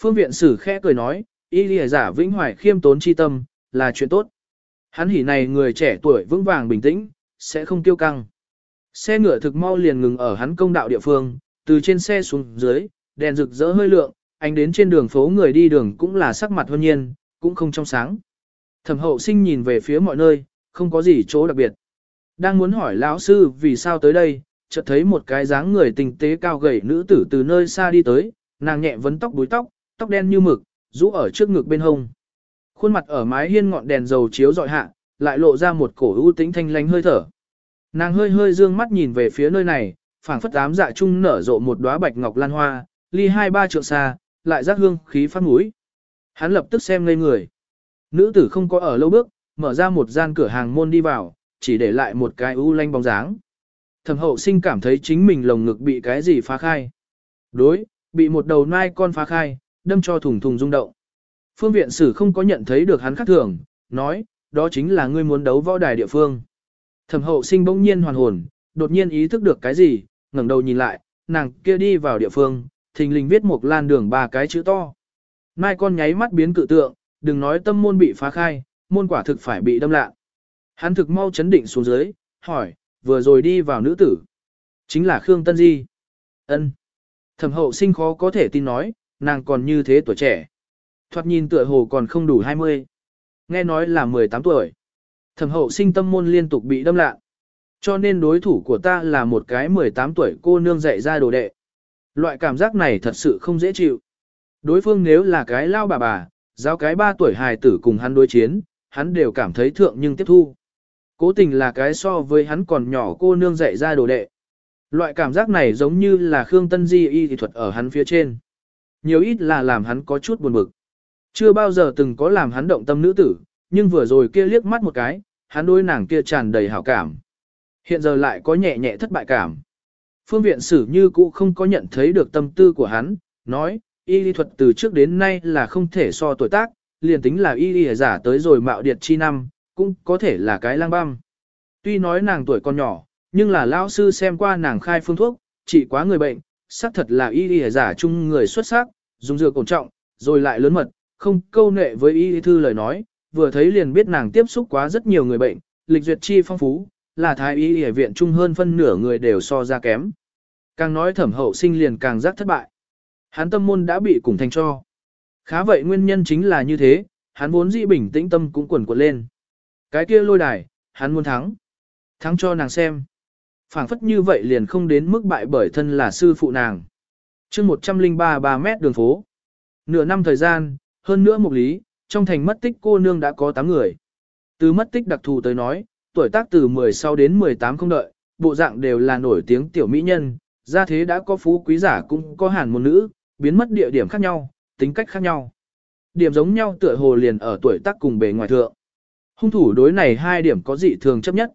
Phương viện sử khẽ cười nói, y lìa giả vĩnh hoài khiêm tốn chi tâm, là chuyện tốt. Hắn hỉ này người trẻ tuổi vững vàng bình tĩnh, sẽ không tiêu căng. Xe ngựa thực mau liền ngừng ở hắn công đạo địa phương, từ trên xe xuống dưới, đèn rực rỡ hơi lượng, ánh đến trên đường phố người đi đường cũng là sắc mặt hơn nhiên, cũng không trong sáng. Thẩm hậu sinh nhìn về phía mọi nơi, không có gì chỗ đặc biệt. Đang muốn hỏi lão sư vì sao tới đây, chợt thấy một cái dáng người tinh tế cao gầy nữ tử từ nơi xa đi tới, nàng nhẹ vấn tóc búi tóc, tóc đen như mực, rũ ở trước ngực bên hông. Khuôn mặt ở mái hiên ngọn đèn dầu chiếu dọi hạ, lại lộ ra một cổ ưu tĩnh thanh lánh hơi thở. Nàng hơi hơi dương mắt nhìn về phía nơi này, phảng phất ám dạ trung nở rộ một đóa bạch ngọc lan hoa, ly hai ba trượng xa, lại giác hương khí phát mũi. Hắn lập tức xem ngây người. Nữ tử không có ở lâu bước, mở ra một gian cửa hàng môn đi vào, chỉ để lại một cái u lanh bóng dáng. Thẩm hậu sinh cảm thấy chính mình lồng ngực bị cái gì phá khai. Đối, bị một đầu nai con phá khai, đâm cho thùng thùng rung động. Phương viện sử không có nhận thấy được hắn khác thường, nói, đó chính là ngươi muốn đấu võ đài địa phương. Thẩm hậu sinh bỗng nhiên hoàn hồn, đột nhiên ý thức được cái gì, ngẩng đầu nhìn lại, nàng kia đi vào địa phương, thình lình viết một lan đường ba cái chữ to. Mai con nháy mắt biến cự tượng, đừng nói tâm môn bị phá khai, môn quả thực phải bị đâm lạ. Hắn thực mau chấn định xuống dưới, hỏi, vừa rồi đi vào nữ tử. Chính là Khương Tân Di. ân Thẩm hậu sinh khó có thể tin nói, nàng còn như thế tuổi trẻ. Thoạt nhìn tựa hồ còn không đủ 20. Nghe nói là 18 tuổi. Thẩm hậu sinh tâm môn liên tục bị đâm lạ. Cho nên đối thủ của ta là một cái 18 tuổi cô nương dạy ra đồ đệ. Loại cảm giác này thật sự không dễ chịu. Đối phương nếu là cái lao bà bà, giao cái 3 tuổi hài tử cùng hắn đối chiến, hắn đều cảm thấy thượng nhưng tiếp thu. Cố tình là cái so với hắn còn nhỏ cô nương dạy ra đồ đệ. Loại cảm giác này giống như là Khương Tân Di y thuật ở hắn phía trên. Nhiều ít là làm hắn có chút buồn bực. Chưa bao giờ từng có làm hắn động tâm nữ tử, nhưng vừa rồi kia liếc mắt một cái, hắn đối nàng kia tràn đầy hảo cảm. Hiện giờ lại có nhẹ nhẹ thất bại cảm. Phương viện sử như cũ không có nhận thấy được tâm tư của hắn, nói, y lý thuật từ trước đến nay là không thể so tuổi tác, liền tính là y lý giả tới rồi mạo điệt chi năm, cũng có thể là cái lang băm. Tuy nói nàng tuổi còn nhỏ, nhưng là lão sư xem qua nàng khai phương thuốc, trị quá người bệnh, xác thật là y lý giả chung người xuất sắc, dùng dược cổ trọng, rồi lại lớn mật, không câu nệ với y lý thư lời nói, vừa thấy liền biết nàng tiếp xúc quá rất nhiều người bệnh, lịch duyệt chi phong phú, là thái y y viện chung hơn phân nửa người đều so ra kém. Càng nói thẩm hậu sinh liền càng giác thất bại. Hắn tâm môn đã bị cùng thành cho. Khá vậy nguyên nhân chính là như thế, hắn vốn dĩ bình tĩnh tâm cũng quẩn quẩn lên. Cái kia lôi đài, hắn muốn thắng. Thắng cho nàng xem. phảng phất như vậy liền không đến mức bại bởi thân là sư phụ nàng. chương 103 3 mét đường phố. Nửa năm thời gian, hơn nữa một lý, trong thành mất tích cô nương đã có 8 người. Từ mất tích đặc thù tới nói, tuổi tác từ 16 đến 18 không đợi, bộ dạng đều là nổi tiếng tiểu mỹ nhân, ra thế đã có phú quý giả cũng có hàn một nữ, biến mất địa điểm khác nhau, tính cách khác nhau. Điểm giống nhau tựa hồ liền ở tuổi tác cùng bề ngoài thượng. Hung thủ đối này hai điểm có dị thường chấp nhất.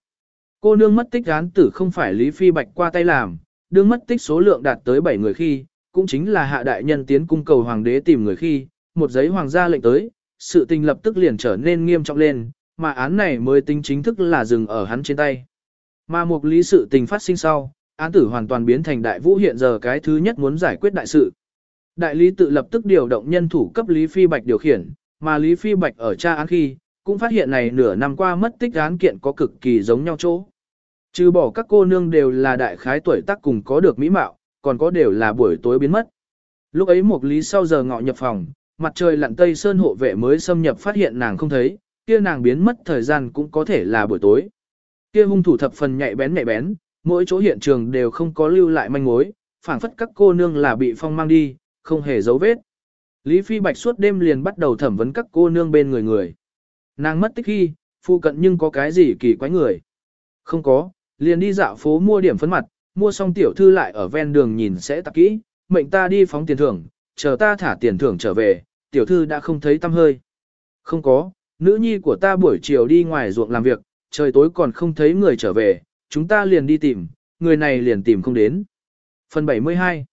Cô nương mất tích án tử không phải Lý Phi Bạch qua tay làm, đương mất tích số lượng đạt tới 7 người khi, cũng chính là hạ đại nhân tiến cung cầu hoàng đế tìm người khi, một giấy hoàng gia lệnh tới, sự tình lập tức liền trở nên nghiêm trọng lên, mà án này mới tính chính thức là dừng ở hắn trên tay. Mà một lý sự tình phát sinh sau, án tử hoàn toàn biến thành đại vũ hiện giờ cái thứ nhất muốn giải quyết đại sự. Đại lý tự lập tức điều động nhân thủ cấp Lý Phi Bạch điều khiển, mà Lý Phi Bạch ở tra án khi, cũng phát hiện này nửa năm qua mất tích án kiện có cực kỳ giống nhau chỗ. Trừ bỏ các cô nương đều là đại khái tuổi tác cùng có được mỹ mạo, còn có đều là buổi tối biến mất. Lúc ấy một lý sau giờ ngọ nhập phòng, mặt trời lặn tây sơn hộ vệ mới xâm nhập phát hiện nàng không thấy, kia nàng biến mất thời gian cũng có thể là buổi tối. Kia hung thủ thập phần nhạy bén nhạy bén, mỗi chỗ hiện trường đều không có lưu lại manh mối, phảng phất các cô nương là bị phong mang đi, không hề dấu vết. Lý Phi Bạch suốt đêm liền bắt đầu thẩm vấn các cô nương bên người người. Nàng mất tích khi, phụ cận nhưng có cái gì kỳ quái người. Không có, liền đi dạo phố mua điểm phấn mặt, mua xong tiểu thư lại ở ven đường nhìn sẽ tạp kỹ, mệnh ta đi phóng tiền thưởng, chờ ta thả tiền thưởng trở về, tiểu thư đã không thấy tâm hơi. Không có, nữ nhi của ta buổi chiều đi ngoài ruộng làm việc, trời tối còn không thấy người trở về, chúng ta liền đi tìm, người này liền tìm không đến. Phần 72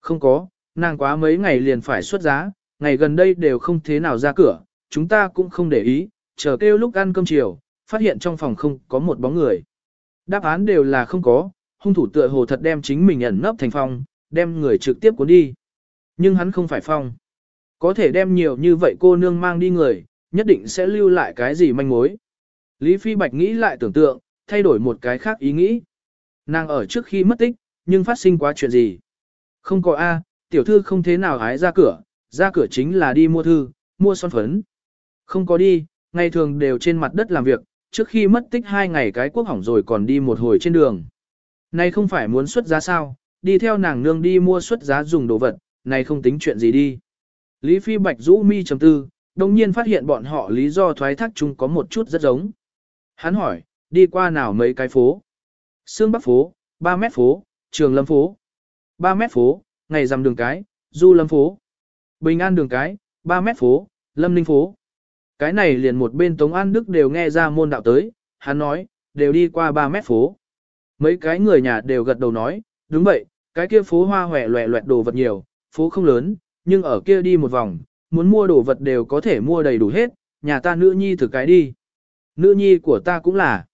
Không có, nàng quá mấy ngày liền phải xuất giá, ngày gần đây đều không thế nào ra cửa, chúng ta cũng không để ý, chờ kêu lúc ăn cơm chiều, phát hiện trong phòng không có một bóng người. Đáp án đều là không có, hung thủ tựa hồ thật đem chính mình ẩn nấp thành phong, đem người trực tiếp cuốn đi. Nhưng hắn không phải phong. Có thể đem nhiều như vậy cô nương mang đi người, nhất định sẽ lưu lại cái gì manh mối. Lý Phi Bạch nghĩ lại tưởng tượng, thay đổi một cái khác ý nghĩ. Nàng ở trước khi mất tích, nhưng phát sinh quá chuyện gì? Không có A, tiểu thư không thế nào hái ra cửa, ra cửa chính là đi mua thư, mua son phấn. Không có đi, ngày thường đều trên mặt đất làm việc, trước khi mất tích hai ngày cái quốc hỏng rồi còn đi một hồi trên đường. Này không phải muốn xuất giá sao, đi theo nàng nương đi mua xuất giá dùng đồ vật, này không tính chuyện gì đi. Lý Phi Bạch rũ mi trầm tư, đồng nhiên phát hiện bọn họ lý do thoái thác chung có một chút rất giống. Hắn hỏi, đi qua nào mấy cái phố? Sương Bắc phố, 3 mét phố, Trường Lâm phố. 3 mét phố, ngày rằm đường cái, Du Lâm phố. Bình An đường cái, 3 mét phố, Lâm Ninh phố. Cái này liền một bên Tống An Đức đều nghe ra môn đạo tới, hắn nói, đều đi qua 3 mét phố. Mấy cái người nhà đều gật đầu nói, đúng vậy, cái kia phố hoa hòe loẹ loẹt đồ vật nhiều, phố không lớn, nhưng ở kia đi một vòng, muốn mua đồ vật đều có thể mua đầy đủ hết, nhà ta nữ nhi thử cái đi. Nữ nhi của ta cũng là.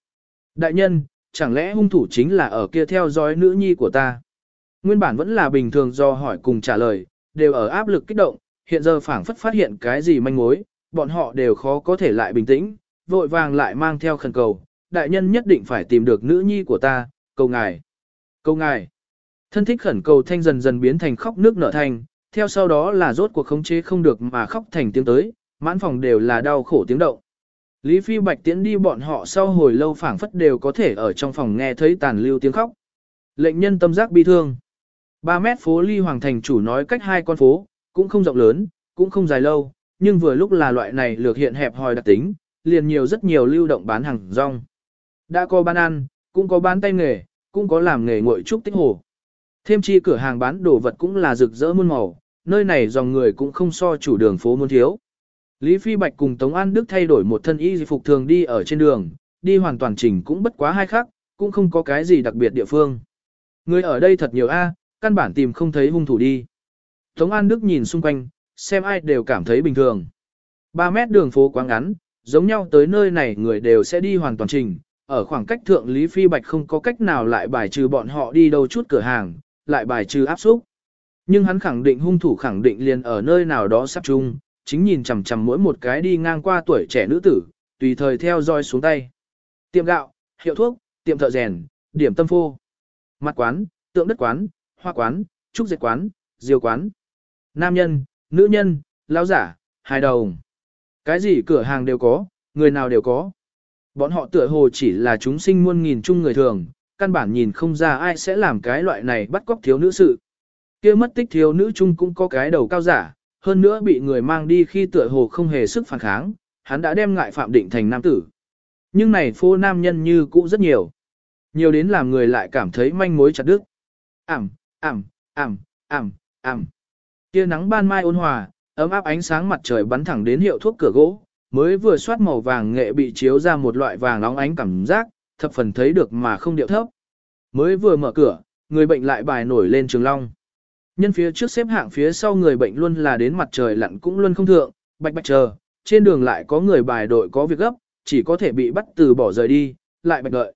Đại nhân, chẳng lẽ hung thủ chính là ở kia theo dõi nữ nhi của ta? Nguyên bản vẫn là bình thường do hỏi cùng trả lời, đều ở áp lực kích động, hiện giờ phảng phất phát hiện cái gì manh mối, bọn họ đều khó có thể lại bình tĩnh, vội vàng lại mang theo khẩn cầu. Đại nhân nhất định phải tìm được nữ nhi của ta, cầu ngài. Cầu ngài. Thân thích khẩn cầu thanh dần dần biến thành khóc nước nở thành, theo sau đó là rốt cuộc khống chế không được mà khóc thành tiếng tới, mãn phòng đều là đau khổ tiếng động. Lý Phi Bạch tiễn đi bọn họ sau hồi lâu phảng phất đều có thể ở trong phòng nghe thấy tàn lưu tiếng khóc. Lệnh nhân tâm giác bi thương. 3 mét phố Ly Hoàng Thành chủ nói cách hai con phố, cũng không rộng lớn, cũng không dài lâu, nhưng vừa lúc là loại này lược hiện hẹp hòi đặc tính, liền nhiều rất nhiều lưu động bán hàng rong. Đã có bán ăn, cũng có bán tay nghề, cũng có làm nghề ngội trúc tích hồ. Thêm chi cửa hàng bán đồ vật cũng là rực rỡ muôn màu, nơi này dòng người cũng không so chủ đường phố muốn thiếu. Lý Phi Bạch cùng Tống An Đức thay đổi một thân y phục thường đi ở trên đường, đi hoàn toàn chỉnh cũng bất quá hai khắc, cũng không có cái gì đặc biệt địa phương. Người ở đây thật nhiều a, căn bản tìm không thấy hung thủ đi. Tống An Đức nhìn xung quanh, xem ai đều cảm thấy bình thường. 3 mét đường phố quá ngắn, giống nhau tới nơi này người đều sẽ đi hoàn toàn trình. Ở khoảng cách thượng Lý Phi Bạch không có cách nào lại bài trừ bọn họ đi đâu chút cửa hàng, lại bài trừ áp xúc. Nhưng hắn khẳng định hung thủ khẳng định liền ở nơi nào đó sắp chung, chính nhìn chằm chằm mỗi một cái đi ngang qua tuổi trẻ nữ tử, tùy thời theo dõi xuống tay. Tiệm gạo, hiệu thuốc, tiệm thợ rèn, điểm tâm phô, mặt quán, tượng đất quán, hoa quán, trúc dệt quán, diều quán. Nam nhân, nữ nhân, lão giả, hài đồng. Cái gì cửa hàng đều có, người nào đều có. Bọn họ tựa hồ chỉ là chúng sinh muôn nghìn chung người thường, căn bản nhìn không ra ai sẽ làm cái loại này bắt cóc thiếu nữ sự. kia mất tích thiếu nữ chung cũng có cái đầu cao giả, hơn nữa bị người mang đi khi tựa hồ không hề sức phản kháng, hắn đã đem ngại phạm định thành nam tử. Nhưng này phô nam nhân như cũ rất nhiều. Nhiều đến làm người lại cảm thấy manh mối chặt đứt. Ảm, ảm, ảm, ảm, ảm. Tia nắng ban mai ôn hòa, ấm áp ánh sáng mặt trời bắn thẳng đến hiệu thuốc cửa gỗ, mới vừa soát màu vàng nghệ bị chiếu ra một loại vàng nóng ánh cảm giác, thập phần thấy được mà không điệu thấp. Mới vừa mở cửa, người bệnh lại bài nổi lên trường long. Nhân phía trước xếp hạng phía sau người bệnh luôn là đến mặt trời lặn cũng luôn không thượng, bạch bạch chờ, trên đường lại có người bài đội có việc gấp, chỉ có thể bị bắt từ bỏ rời đi, lại bạch đợi.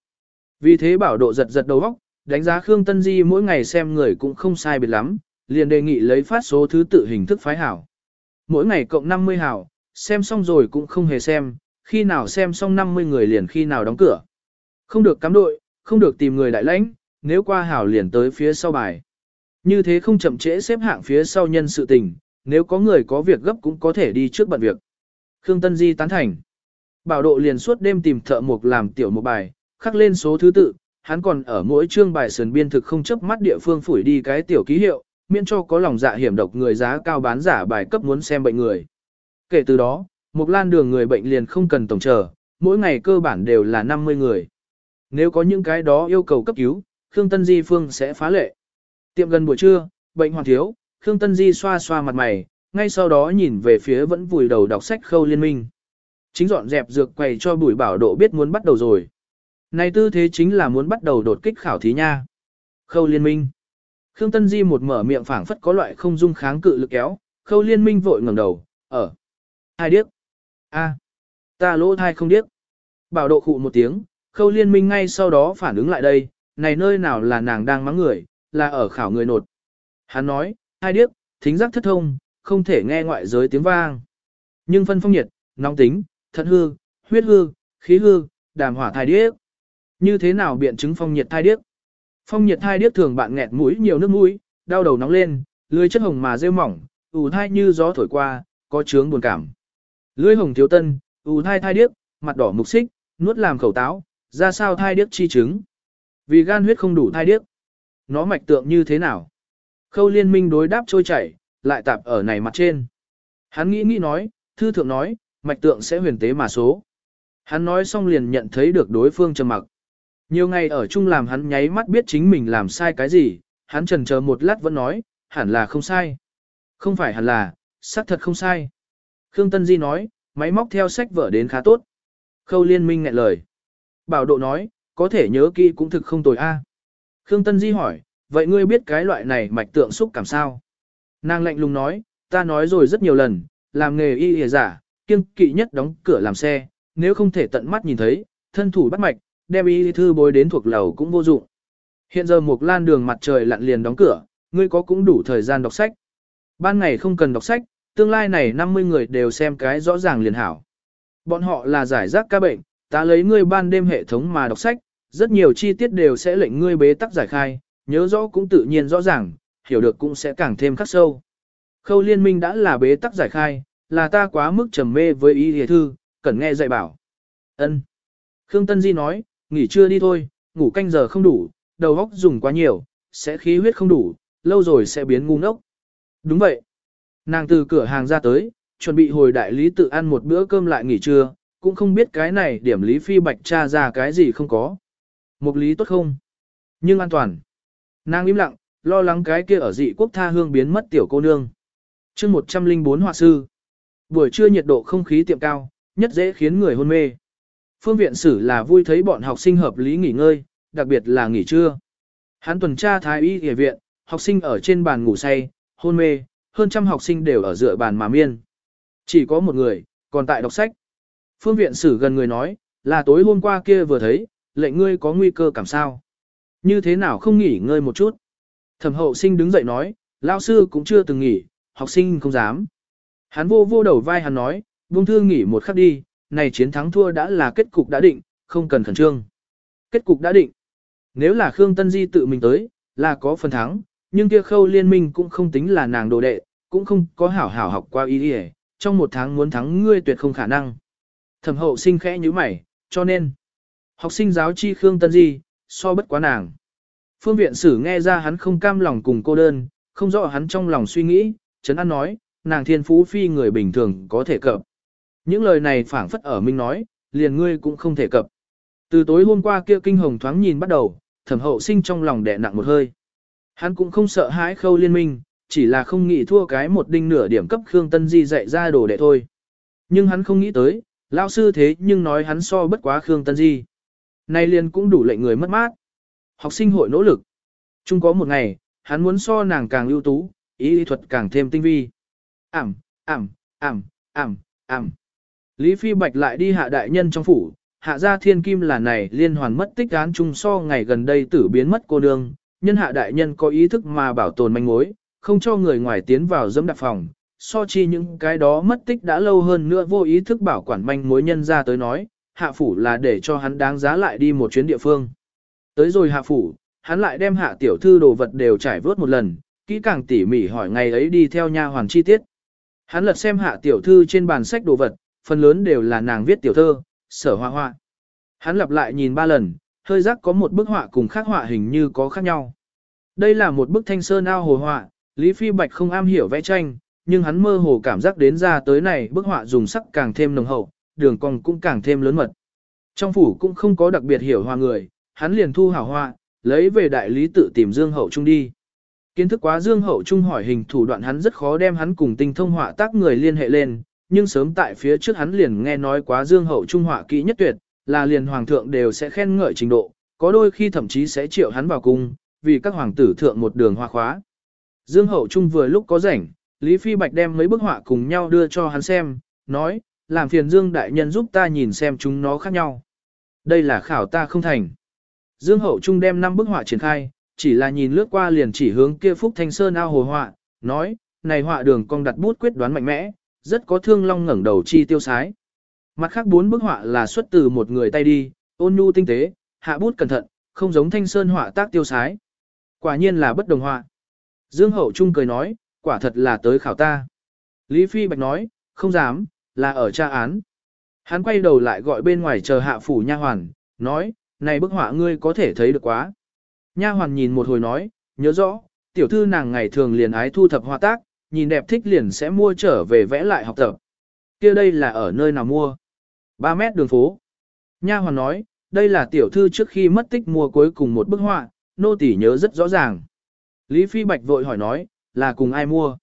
Vì thế bảo độ giật giật đầu óc, đánh giá Khương Tân Di mỗi ngày xem người cũng không sai biệt lắm, liền đề nghị lấy phát số thứ tự hình thức phái hảo. Mỗi ngày cộng 50 hảo, xem xong rồi cũng không hề xem, khi nào xem xong 50 người liền khi nào đóng cửa. Không được cắm đội, không được tìm người đại lãnh, nếu qua hảo liền tới phía sau bài. Như thế không chậm trễ xếp hạng phía sau nhân sự tình, nếu có người có việc gấp cũng có thể đi trước bận việc. Khương Tân Di tán thành. Bảo độ liền suốt đêm tìm thợ mộc làm tiểu một bài, khắc lên số thứ tự, hắn còn ở mỗi chương bài sườn biên thực không chấp mắt địa phương phủi đi cái tiểu ký hiệu, miễn cho có lòng dạ hiểm độc người giá cao bán giả bài cấp muốn xem bệnh người. Kể từ đó, một lan đường người bệnh liền không cần tổng chờ, mỗi ngày cơ bản đều là 50 người. Nếu có những cái đó yêu cầu cấp cứu, Khương Tân Di Phương sẽ phá lệ. Tiệm gần buổi trưa, bệnh hoàn thiếu, Khương Tân Di xoa xoa mặt mày, ngay sau đó nhìn về phía vẫn vùi đầu đọc sách khâu liên minh. Chính dọn dẹp dược quầy cho bùi bảo độ biết muốn bắt đầu rồi. Này tư thế chính là muốn bắt đầu đột kích khảo thí nha. Khâu liên minh. Khương Tân Di một mở miệng phảng phất có loại không dung kháng cự lực kéo, khâu liên minh vội ngẩng đầu, ờ, ở. Hai điếc. a ta lỗ thai không điếc. Bảo độ khụ một tiếng, khâu liên minh ngay sau đó phản ứng lại đây, này nơi nào là nàng đang mắng người, là ở khảo người nột. Hắn nói, hai điếc, thính giác thất thông, không thể nghe ngoại giới tiếng vang. Nhưng phân phong nhiệt, nóng tính, thận hư, huyết hư, khí hư, đàm hỏa thai điếc. Như thế nào biện chứng phong nhiệt thai điếc? Phong nhiệt thai điếc thường bạn nghẹt mũi nhiều nước mũi, đau đầu nóng lên, lưỡi chất hồng mà rêu mỏng, ù thai như gió thổi qua, có chướng buồn cảm. Lưỡi hồng thiếu tân, ù thai thai điếc, mặt đỏ mục xích, nuốt làm khẩu táo, ra sao thai điếc chi chứng. Vì gan huyết không đủ thai điếc. Nó mạch tượng như thế nào? Khâu liên minh đối đáp trôi chảy, lại tạp ở này mặt trên. Hắn nghĩ nghĩ nói, thư thượng nói, mạch tượng sẽ huyền tế mà số. Hắn nói xong liền nhận thấy được đối phương trầm mặc. Nhiều ngày ở chung làm hắn nháy mắt biết chính mình làm sai cái gì, hắn trần chờ một lát vẫn nói, hẳn là không sai. Không phải hẳn là, xác thật không sai. Khương Tân Di nói, máy móc theo sách vở đến khá tốt. Khâu liên minh ngại lời. Bảo độ nói, có thể nhớ kỹ cũng thực không tồi a. Khương Tân Di hỏi, vậy ngươi biết cái loại này mạch tượng xúc cảm sao? Nàng lạnh lùng nói, ta nói rồi rất nhiều lần, làm nghề y y giả, kiêng kỵ nhất đóng cửa làm xe, nếu không thể tận mắt nhìn thấy, thân thủ bắt mạch, đem y thư bối đến thuộc lầu cũng vô dụng. Hiện giờ một lan đường mặt trời lặn liền đóng cửa, ngươi có cũng đủ thời gian đọc sách. Ban ngày không cần đọc sách, tương lai này 50 người đều xem cái rõ ràng liền hảo. Bọn họ là giải rác ca bệnh, ta lấy ngươi ban đêm hệ thống mà đọc sách, rất nhiều chi tiết đều sẽ lệnh ngươi bế tắc giải khai, nhớ rõ cũng tự nhiên rõ ràng, hiểu được cũng sẽ càng thêm khắc sâu. Khâu liên minh đã là bế tắc giải khai, là ta quá mức trầm mê với ý hề thư, cần nghe dạy bảo. ân Khương Tân Di nói, nghỉ trưa đi thôi, ngủ canh giờ không đủ, đầu óc dùng quá nhiều, sẽ khí huyết không đủ, lâu rồi sẽ biến ngu ngốc. Đúng vậy. Nàng từ cửa hàng ra tới, chuẩn bị hồi đại lý tự ăn một bữa cơm lại nghỉ trưa, cũng không biết cái này điểm lý phi bạch tra ra cái gì không có. Một lý tốt không? Nhưng an toàn. Nàng im lặng, lo lắng cái kia ở dị quốc tha hương biến mất tiểu cô nương. chương 104 họa sư. Buổi trưa nhiệt độ không khí tiệm cao, nhất dễ khiến người hôn mê. Phương viện sử là vui thấy bọn học sinh hợp lý nghỉ ngơi, đặc biệt là nghỉ trưa. Hắn tuần tra thái y y viện, học sinh ở trên bàn ngủ say, hôn mê, hơn trăm học sinh đều ở dựa bàn mà miên. Chỉ có một người, còn tại đọc sách. Phương viện sử gần người nói, là tối hôm qua kia vừa thấy, lệnh ngươi có nguy cơ cảm sao. Như thế nào không nghỉ ngơi một chút. Thẩm hậu sinh đứng dậy nói, lao sư cũng chưa từng nghỉ, học sinh không dám. Hắn vô vô đầu vai hắn nói, buông thư nghỉ một khắc đi, này chiến thắng thua đã là kết cục đã định, không cần khẩn trương. Kết cục đã định. Nếu là Khương Tân Di tự mình tới, là có phần thắng, nhưng kia khâu liên minh cũng không tính là nàng đồ đệ, cũng không có hảo hảo học qua ý đi trong một tháng muốn thắng ngươi tuyệt không khả năng. Thẩm hậu sinh khẽ như mày, cho nên, học sinh giáo chi Khương Tân Di, so bất quá nàng. Phương viện sử nghe ra hắn không cam lòng cùng cô đơn, không rõ hắn trong lòng suy nghĩ, Trấn An nói, nàng thiên phú phi người bình thường có thể cập. Những lời này phảng phất ở minh nói, liền ngươi cũng không thể cập. Từ tối hôm qua kia kinh hồng thoáng nhìn bắt đầu, thẩm hậu sinh trong lòng đè nặng một hơi. Hắn cũng không sợ hãi khâu liên minh, chỉ là không nghĩ thua cái một đinh nửa điểm cấp Khương Tân Di dạy ra đồ đệ thôi. Nhưng hắn không nghĩ tới, lao sư thế nhưng nói hắn so bất quá Khương Tân Di. Nay liền cũng đủ lệnh người mất mát. Học sinh hội nỗ lực. Chung có một ngày, hắn muốn so nàng càng ưu tú, ý thuật càng thêm tinh vi. Ảm, ảm, ảm, ảm, ảm. Lý Phi Bạch lại đi hạ đại nhân trong phủ, hạ gia thiên kim là này liên hoàn mất tích án chung so ngày gần đây tử biến mất cô nương, nhân hạ đại nhân có ý thức mà bảo tồn manh mối, không cho người ngoài tiến vào dẫm đạp phòng, so chi những cái đó mất tích đã lâu hơn nữa vô ý thức bảo quản manh mối nhân ra tới nói, hạ phủ là để cho hắn đáng giá lại đi một chuyến địa phương. Tới rồi hạ phủ, hắn lại đem hạ tiểu thư đồ vật đều trải vớt một lần, kỹ càng tỉ mỉ hỏi ngày ấy đi theo nha hoàn chi tiết. Hắn lật xem hạ tiểu thư trên bàn sách đồ vật, phần lớn đều là nàng viết tiểu thơ, sở hoa hoa. Hắn lặp lại nhìn ba lần, hơi rắc có một bức họa cùng khác họa hình như có khác nhau. Đây là một bức thanh sơn ao hồ họa, Lý Phi Bạch không am hiểu vẽ tranh, nhưng hắn mơ hồ cảm giác đến ra tới này bức họa dùng sắc càng thêm nồng hậu, đường cong cũng càng thêm lớn mật. Trong phủ cũng không có đặc biệt hiểu hoa người, hắn liền thu hảo họa, lấy về đại lý tự tìm Dương Hậu Trung đi. Kiến thức quá Dương Hậu Trung hỏi hình thủ đoạn hắn rất khó đem hắn cùng tinh thông họa tác người liên hệ lên, nhưng sớm tại phía trước hắn liền nghe nói quá Dương Hậu Trung họa kỹ nhất tuyệt, là liền hoàng thượng đều sẽ khen ngợi trình độ, có đôi khi thậm chí sẽ triệu hắn vào cung, vì các hoàng tử thượng một đường hoa khóa. Dương Hậu Trung vừa lúc có rảnh, Lý Phi Bạch đem mấy bức họa cùng nhau đưa cho hắn xem, nói, làm phiền Dương Đại Nhân giúp ta nhìn xem chúng nó khác nhau. Đây là khảo ta không thành. Dương Hậu Trung đem năm bức họa triển khai, chỉ là nhìn lướt qua liền chỉ hướng kia Phúc Thanh Sơn ao hồ họa, nói, này họa đường cong đặt bút quyết đoán mạnh mẽ, rất có thương long ngẩng đầu chi tiêu sái. Mặt khác bốn bức họa là xuất từ một người tay đi, ôn nhu tinh tế, hạ bút cẩn thận, không giống Thanh Sơn họa tác tiêu sái. Quả nhiên là bất đồng họa. Dương Hậu Trung cười nói, quả thật là tới khảo ta. Lý Phi Bạch nói, không dám, là ở tra án. Hắn quay đầu lại gọi bên ngoài chờ hạ phủ nha hoàn, nói, này bức họa ngươi có thể thấy được quá. Nha hoàn nhìn một hồi nói, nhớ rõ, tiểu thư nàng ngày thường liền ái thu thập hoa tác, nhìn đẹp thích liền sẽ mua trở về vẽ lại học tập. kia đây là ở nơi nào mua? 3 mét đường phố. Nha hoàn nói, đây là tiểu thư trước khi mất tích mua cuối cùng một bức họa, nô tỳ nhớ rất rõ ràng. Lý Phi Bạch vội hỏi nói, là cùng ai mua?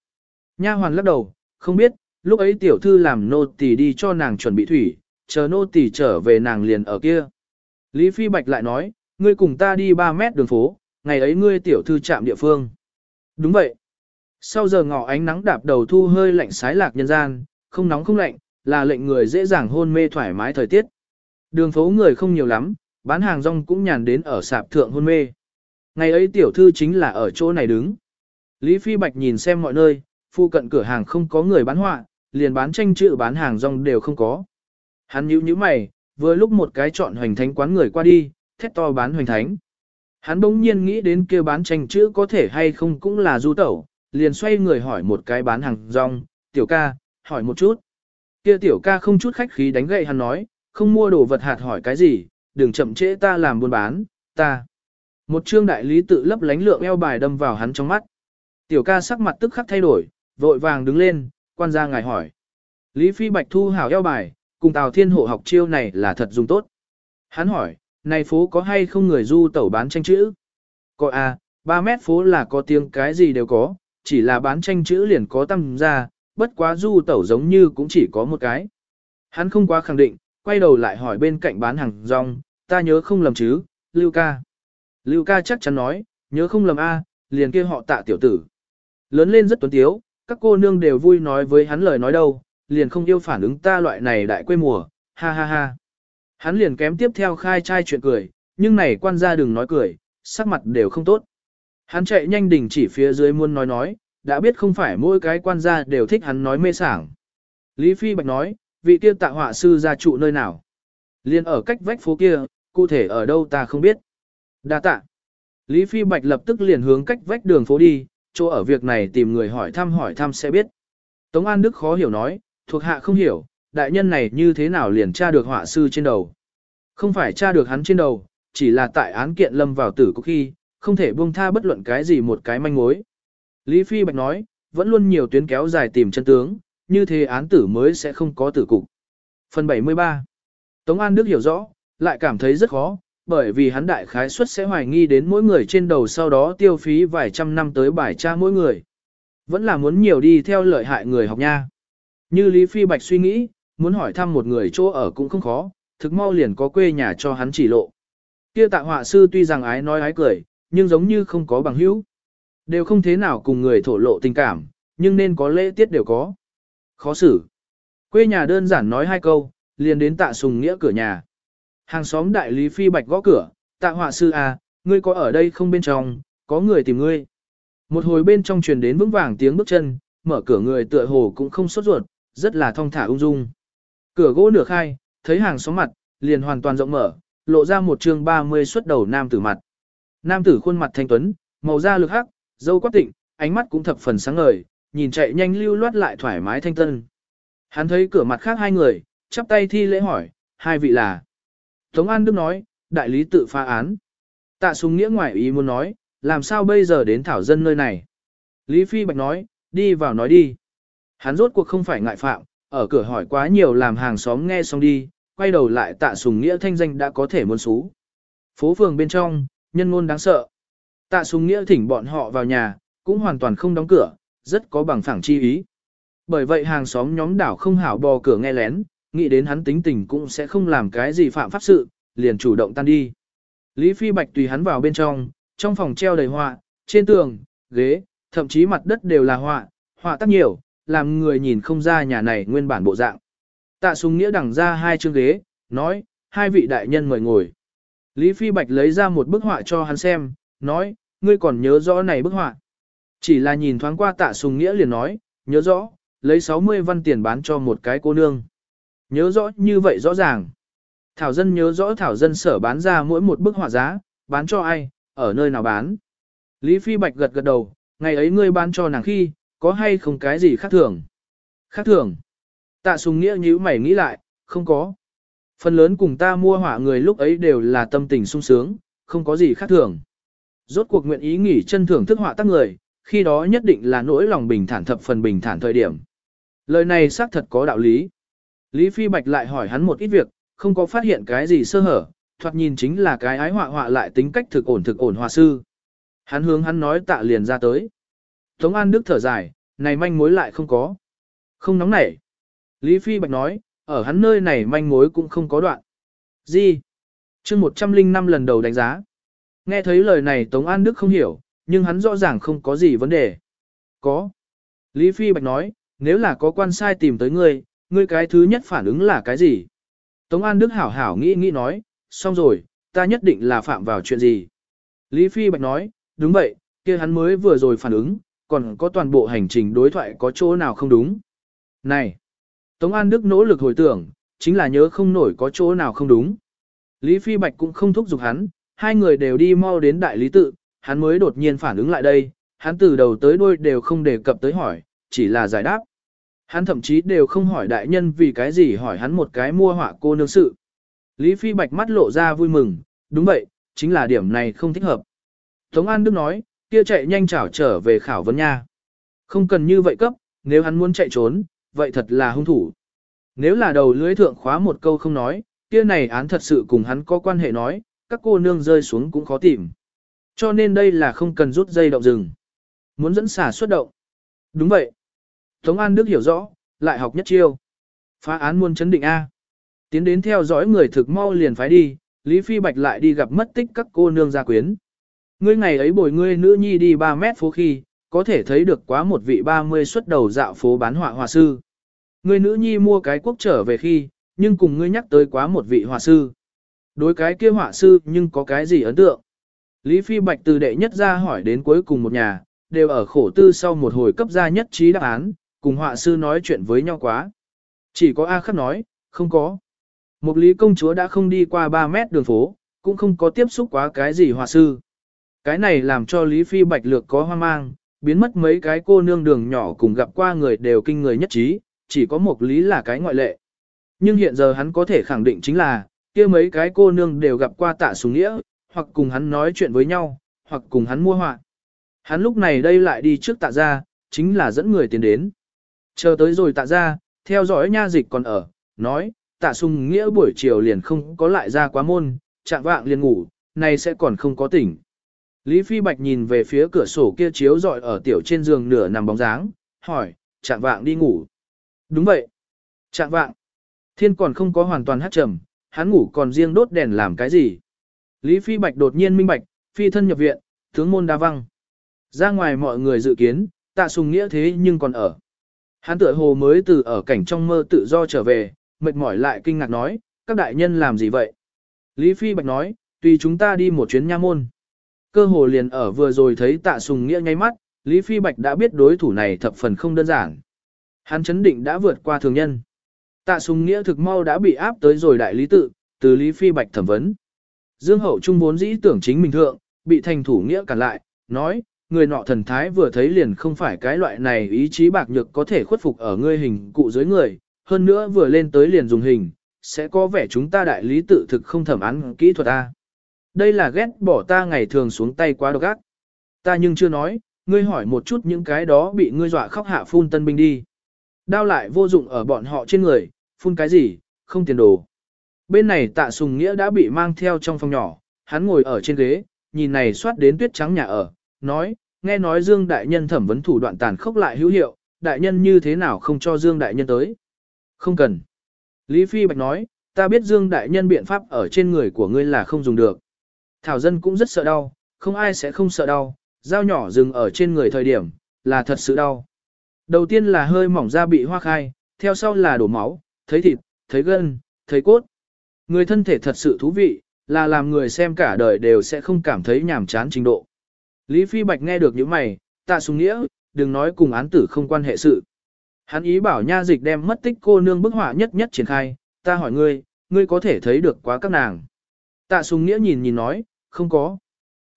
Nha hoàn lắc đầu, không biết, lúc ấy tiểu thư làm nô tỳ đi cho nàng chuẩn bị thủy, chờ nô tỳ trở về nàng liền ở kia. Lý Phi Bạch lại nói, ngươi cùng ta đi 3 mét đường phố, ngày ấy ngươi tiểu thư chạm địa phương. Đúng vậy. Sau giờ ngọ ánh nắng đạp đầu thu hơi lạnh sái lạc nhân gian, không nóng không lạnh, là lệnh người dễ dàng hôn mê thoải mái thời tiết. Đường phố người không nhiều lắm, bán hàng rong cũng nhàn đến ở sạp thượng hôn mê. Ngày ấy tiểu thư chính là ở chỗ này đứng. Lý Phi Bạch nhìn xem mọi nơi, phụ cận cửa hàng không có người bán họa, liền bán tranh chữ bán hàng rong đều không có. Hắn nhíu nhíu mày, vừa lúc một cái chọn hoành thánh quán người qua đi, thét to bán hoành thánh. Hắn bỗng nhiên nghĩ đến kia bán tranh chữ có thể hay không cũng là du tẩu, liền xoay người hỏi một cái bán hàng rong, tiểu ca, hỏi một chút. Kia tiểu ca không chút khách khí đánh gậy hắn nói, không mua đồ vật hạt hỏi cái gì, đừng chậm trễ ta làm buôn bán, ta. Một trương đại lý tự lấp lánh lượng eo bài đâm vào hắn trong mắt. Tiểu ca sắc mặt tức khắc thay đổi, vội vàng đứng lên, quan gia ngài hỏi. Lý Phi Bạch thu hảo eo bài, cùng Tào Thiên Hộ học chiêu này là thật dùng tốt. Hắn hỏi, này phố có hay không người du tẩu bán tranh chữ? Có à, 3 mét phố là có tiếng cái gì đều có, chỉ là bán tranh chữ liền có tăng ra, bất quá du tẩu giống như cũng chỉ có một cái. Hắn không quá khẳng định, quay đầu lại hỏi bên cạnh bán hàng rong, ta nhớ không lầm chứ, Lưu ca. Lưu ca chắc chắn nói, nhớ không lầm a, liền kia họ tạ tiểu tử. Lớn lên rất tuấn tiếu, Các cô nương đều vui nói với hắn lời nói đâu, liền không yêu phản ứng ta loại này đại quê mùa, ha ha ha. Hắn liền kém tiếp theo khai trai chuyện cười, nhưng này quan gia đừng nói cười, sắc mặt đều không tốt. Hắn chạy nhanh đỉnh chỉ phía dưới muốn nói nói, đã biết không phải mỗi cái quan gia đều thích hắn nói mê sảng. Lý Phi Bạch nói, vị kia tạ họa sư gia trụ nơi nào? Liên ở cách vách phố kia, cụ thể ở đâu ta không biết. Đa tạ. Lý Phi Bạch lập tức liền hướng cách vách đường phố đi, chỗ ở việc này tìm người hỏi thăm hỏi thăm sẽ biết. Tống An Đức khó hiểu nói, thuộc hạ không hiểu, đại nhân này như thế nào liền tra được họa sư trên đầu. Không phải tra được hắn trên đầu, chỉ là tại án kiện lâm vào tử có khi, không thể buông tha bất luận cái gì một cái manh mối. Lý Phi Bạch nói, vẫn luôn nhiều tuyến kéo dài tìm chân tướng, như thế án tử mới sẽ không có tử cục. Phần 73 Tống An Đức hiểu rõ, lại cảm thấy rất khó, bởi vì hắn đại khái suất sẽ hoài nghi đến mỗi người trên đầu sau đó tiêu phí vài trăm năm tới bài tra mỗi người. Vẫn là muốn nhiều đi theo lợi hại người học nha. Như Lý Phi Bạch suy nghĩ, muốn hỏi thăm một người chỗ ở cũng không khó, thực mau liền có quê nhà cho hắn chỉ lộ. Kia tạ họa sư tuy rằng ái nói ái cười, nhưng giống như không có bằng hữu. Đều không thế nào cùng người thổ lộ tình cảm, nhưng nên có lễ tiết đều có. Khó xử. Quê nhà đơn giản nói hai câu, liền đến tạ sùng nghĩa cửa nhà. Hàng xóm đại lý phi bạch gõ cửa, tạ họa sư à, ngươi có ở đây không bên trong, có người tìm ngươi. Một hồi bên trong truyền đến vững vàng tiếng bước chân, mở cửa người tựa hồ cũng không sốt ruột, rất là thong thả ung dung. Cửa gỗ nửa khai, thấy hàng xóm mặt, liền hoàn toàn rộng mở, lộ ra một chương 30 xuất đầu nam tử mặt. Nam tử khuôn mặt thanh tuấn, màu da lực hắc, dâu quát tịnh, ánh mắt cũng thập phần sáng ngời, nhìn chạy nhanh lưu loát lại thoải mái thanh tân. Hắn thấy cửa mặt khác hai người, chắp tay thi lễ hỏi, hai vị là. Tống An Đức nói, đại lý tự phá án. Tạ Sùng nghĩa ngoại ý muốn nói, làm sao bây giờ đến thảo dân nơi này. Lý Phi Bạch nói, đi vào nói đi. Hắn rốt cuộc không phải ngại phạm, ở cửa hỏi quá nhiều làm hàng xóm nghe xong đi, quay đầu lại tạ sùng nghĩa thanh danh đã có thể muốn xú. Phố phường bên trong, nhân ngôn đáng sợ. Tạ sùng nghĩa thỉnh bọn họ vào nhà, cũng hoàn toàn không đóng cửa, rất có bằng phẳng chi ý. Bởi vậy hàng xóm nhóm đảo không hảo bò cửa nghe lén, nghĩ đến hắn tính tình cũng sẽ không làm cái gì phạm pháp sự, liền chủ động tan đi. Lý Phi Bạch tùy hắn vào bên trong, trong phòng treo đầy họa, trên tường, ghế, thậm chí mặt đất đều là họa, họa tác nhiều, làm người nhìn không ra nhà này nguyên bản bộ dạng. Tạ Sùng Nghĩa đằng ra hai chương ghế, nói, hai vị đại nhân mời ngồi. Lý Phi Bạch lấy ra một bức họa cho hắn xem, nói, ngươi còn nhớ rõ này bức họa. Chỉ là nhìn thoáng qua tạ Sùng Nghĩa liền nói, nhớ rõ, lấy 60 văn tiền bán cho một cái cô nương. Nhớ rõ như vậy rõ ràng. Thảo dân nhớ rõ thảo dân sở bán ra mỗi một bức họa giá, bán cho ai, ở nơi nào bán. Lý Phi Bạch gật gật đầu, ngày ấy ngươi bán cho nàng khi, có hay không cái gì khác thường? Khác thường. Tạ Sùng Nghĩa nhíu mày nghĩ lại, không có. Phần lớn cùng ta mua họa người lúc ấy đều là tâm tình sung sướng, không có gì khác thường. Rốt cuộc nguyện ý nghỉ chân thưởng thức họa tác người, khi đó nhất định là nỗi lòng bình thản thập phần bình thản thời điểm. Lời này xác thật có đạo lý. Lý Phi Bạch lại hỏi hắn một ít việc, không có phát hiện cái gì sơ hở, thoạt nhìn chính là cái ái họa họa lại tính cách thực ổn thực ổn hòa sư. Hắn hướng hắn nói tạ liền ra tới. Tống An Đức thở dài, này manh mối lại không có. Không nóng nảy. Lý Phi Bạch nói, ở hắn nơi này manh mối cũng không có đoạn. Gì? chương 105 lần đầu đánh giá. Nghe thấy lời này Tống An Đức không hiểu, nhưng hắn rõ ràng không có gì vấn đề. Có. Lý Phi Bạch nói, nếu là có quan sai tìm tới ngươi, ngươi cái thứ nhất phản ứng là cái gì? Tống An Đức hảo hảo nghĩ nghĩ nói, xong rồi, ta nhất định là phạm vào chuyện gì? Lý Phi Bạch nói, đúng vậy, kia hắn mới vừa rồi phản ứng, còn có toàn bộ hành trình đối thoại có chỗ nào không đúng. Này! Tống An Đức nỗ lực hồi tưởng, chính là nhớ không nổi có chỗ nào không đúng. Lý Phi Bạch cũng không thúc giục hắn, hai người đều đi mau đến đại lý tự, hắn mới đột nhiên phản ứng lại đây, hắn từ đầu tới đuôi đều không đề cập tới hỏi, chỉ là giải đáp. Hắn thậm chí đều không hỏi đại nhân vì cái gì hỏi hắn một cái mua họa cô nương sự. Lý Phi Bạch mắt lộ ra vui mừng, đúng vậy, chính là điểm này không thích hợp. Tống An Đức nói, kia chạy nhanh chảo trở về khảo vấn nha. Không cần như vậy cấp, nếu hắn muốn chạy trốn, vậy thật là hung thủ. Nếu là đầu lưới thượng khóa một câu không nói, kia này án thật sự cùng hắn có quan hệ nói, các cô nương rơi xuống cũng khó tìm. Cho nên đây là không cần rút dây động rừng. Muốn dẫn xả xuất động. Đúng vậy. Tống An Đức hiểu rõ, lại học nhất chiêu. Phá án muôn chấn định A. Tiến đến theo dõi người thực mau liền phái đi, Lý Phi Bạch lại đi gặp mất tích các cô nương gia quyến. Ngươi ngày ấy bồi ngươi nữ nhi đi 3 mét phố khi, có thể thấy được quá một vị 30 xuất đầu dạo phố bán họa hòa sư. Ngươi nữ nhi mua cái quốc trở về khi, nhưng cùng ngươi nhắc tới quá một vị hòa sư. Đối cái kia họa sư nhưng có cái gì ấn tượng? Lý Phi Bạch từ đệ nhất ra hỏi đến cuối cùng một nhà, đều ở khổ tư sau một hồi cấp ra nhất trí đáp án, cùng họa sư nói chuyện với nhau quá. Chỉ có A khắc nói, không có. Một lý công chúa đã không đi qua 3 mét đường phố, cũng không có tiếp xúc quá cái gì họa sư. Cái này làm cho Lý Phi Bạch lược có hoang mang, biến mất mấy cái cô nương đường nhỏ cùng gặp qua người đều kinh người nhất trí, chỉ có một lý là cái ngoại lệ. Nhưng hiện giờ hắn có thể khẳng định chính là, kia mấy cái cô nương đều gặp qua tạ súng nghĩa, hoặc cùng hắn nói chuyện với nhau, hoặc cùng hắn mua họa. Hắn lúc này đây lại đi trước tạ ra, chính là dẫn người tiến đến. Chờ tới rồi tạ ra, theo dõi nha dịch còn ở, nói, tạ sung nghĩa buổi chiều liền không có lại ra quá môn, chạm vạng liền ngủ, này sẽ còn không có tỉnh. Lý Phi Bạch nhìn về phía cửa sổ kia chiếu dọi ở tiểu trên giường nửa nằm bóng dáng, hỏi, chạm vạng đi ngủ. Đúng vậy. Chạm vạng. Thiên còn không có hoàn toàn hát trầm, hắn ngủ còn riêng đốt đèn làm cái gì. Lý Phi Bạch đột nhiên minh bạch, phi thân nhập viện, tướng môn đa văng. Ra ngoài mọi người dự kiến, tạ sùng nghĩa thế nhưng còn ở. Hắn tựa hồ mới từ ở cảnh trong mơ tự do trở về, mệt mỏi lại kinh ngạc nói, các đại nhân làm gì vậy? Lý Phi Bạch nói, tùy chúng ta đi một chuyến nha môn. Cơ hồ liền ở vừa rồi thấy tạ sùng nghĩa nháy mắt, Lý Phi Bạch đã biết đối thủ này thập phần không đơn giản. Hắn chấn định đã vượt qua thường nhân. Tạ sùng nghĩa thực mau đã bị áp tới rồi đại lý tự, từ Lý Phi Bạch thẩm vấn. Dương hậu trung vốn dĩ tưởng chính mình thượng, bị thành thủ nghĩa cản lại, nói, người nọ thần thái vừa thấy liền không phải cái loại này ý chí bạc nhược có thể khuất phục ở ngươi hình cụ dưới người, hơn nữa vừa lên tới liền dùng hình, sẽ có vẻ chúng ta đại lý tự thực không thẩm án kỹ thuật ta Đây là ghét bỏ ta ngày thường xuống tay quá độc ác. Ta nhưng chưa nói, ngươi hỏi một chút những cái đó bị ngươi dọa khóc hạ phun tân binh đi. Đao lại vô dụng ở bọn họ trên người, phun cái gì, không tiền đồ. Bên này tạ sùng nghĩa đã bị mang theo trong phòng nhỏ, hắn ngồi ở trên ghế, nhìn này soát đến tuyết trắng nhà ở, nói, nghe nói Dương Đại Nhân thẩm vấn thủ đoạn tàn khốc lại hữu hiệu, Đại Nhân như thế nào không cho Dương Đại Nhân tới. Không cần. Lý Phi Bạch nói, ta biết Dương Đại Nhân biện pháp ở trên người của ngươi là không dùng được. Thảo dân cũng rất sợ đau, không ai sẽ không sợ đau, dao nhỏ dừng ở trên người thời điểm, là thật sự đau. Đầu tiên là hơi mỏng da bị hoa khai, theo sau là đổ máu, thấy thịt, thấy gân, thấy cốt. Người thân thể thật sự thú vị, là làm người xem cả đời đều sẽ không cảm thấy nhàm chán trình độ. Lý Phi Bạch nghe được những mày, tạ sùng nghĩa, đừng nói cùng án tử không quan hệ sự. Hắn ý bảo nha dịch đem mất tích cô nương bức họa nhất nhất triển khai, ta hỏi ngươi, ngươi có thể thấy được quá các nàng. Tạ sùng nghĩa nhìn nhìn nói, không có.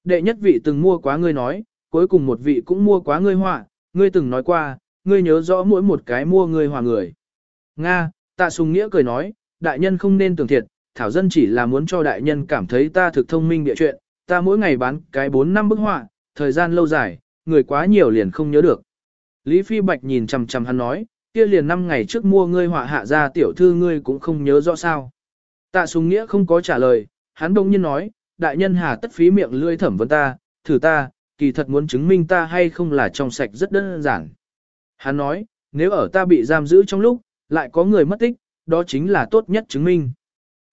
Đệ nhất vị từng mua quá ngươi nói, cuối cùng một vị cũng mua quá ngươi họa, ngươi từng nói qua, ngươi nhớ rõ mỗi một cái mua ngươi hòa người. Nga, tạ sùng nghĩa cười nói, đại nhân không nên tưởng thiệt, thảo dân chỉ là muốn cho đại nhân cảm thấy ta thực thông minh địa chuyện, ta mỗi ngày bán cái 4 năm bức họa, thời gian lâu dài, người quá nhiều liền không nhớ được. Lý Phi Bạch nhìn chằm chằm hắn nói, kia liền 5 ngày trước mua ngươi họa hạ ra tiểu thư ngươi cũng không nhớ rõ sao. Tạ Sùng Nghĩa không có trả lời, hắn đông nhiên nói, đại nhân hà tất phí miệng lươi thẩm vấn ta, thử ta, kỳ thật muốn chứng minh ta hay không là trong sạch rất đơn giản. Hắn nói, nếu ở ta bị giam giữ trong lúc, lại có người mất tích, đó chính là tốt nhất chứng minh.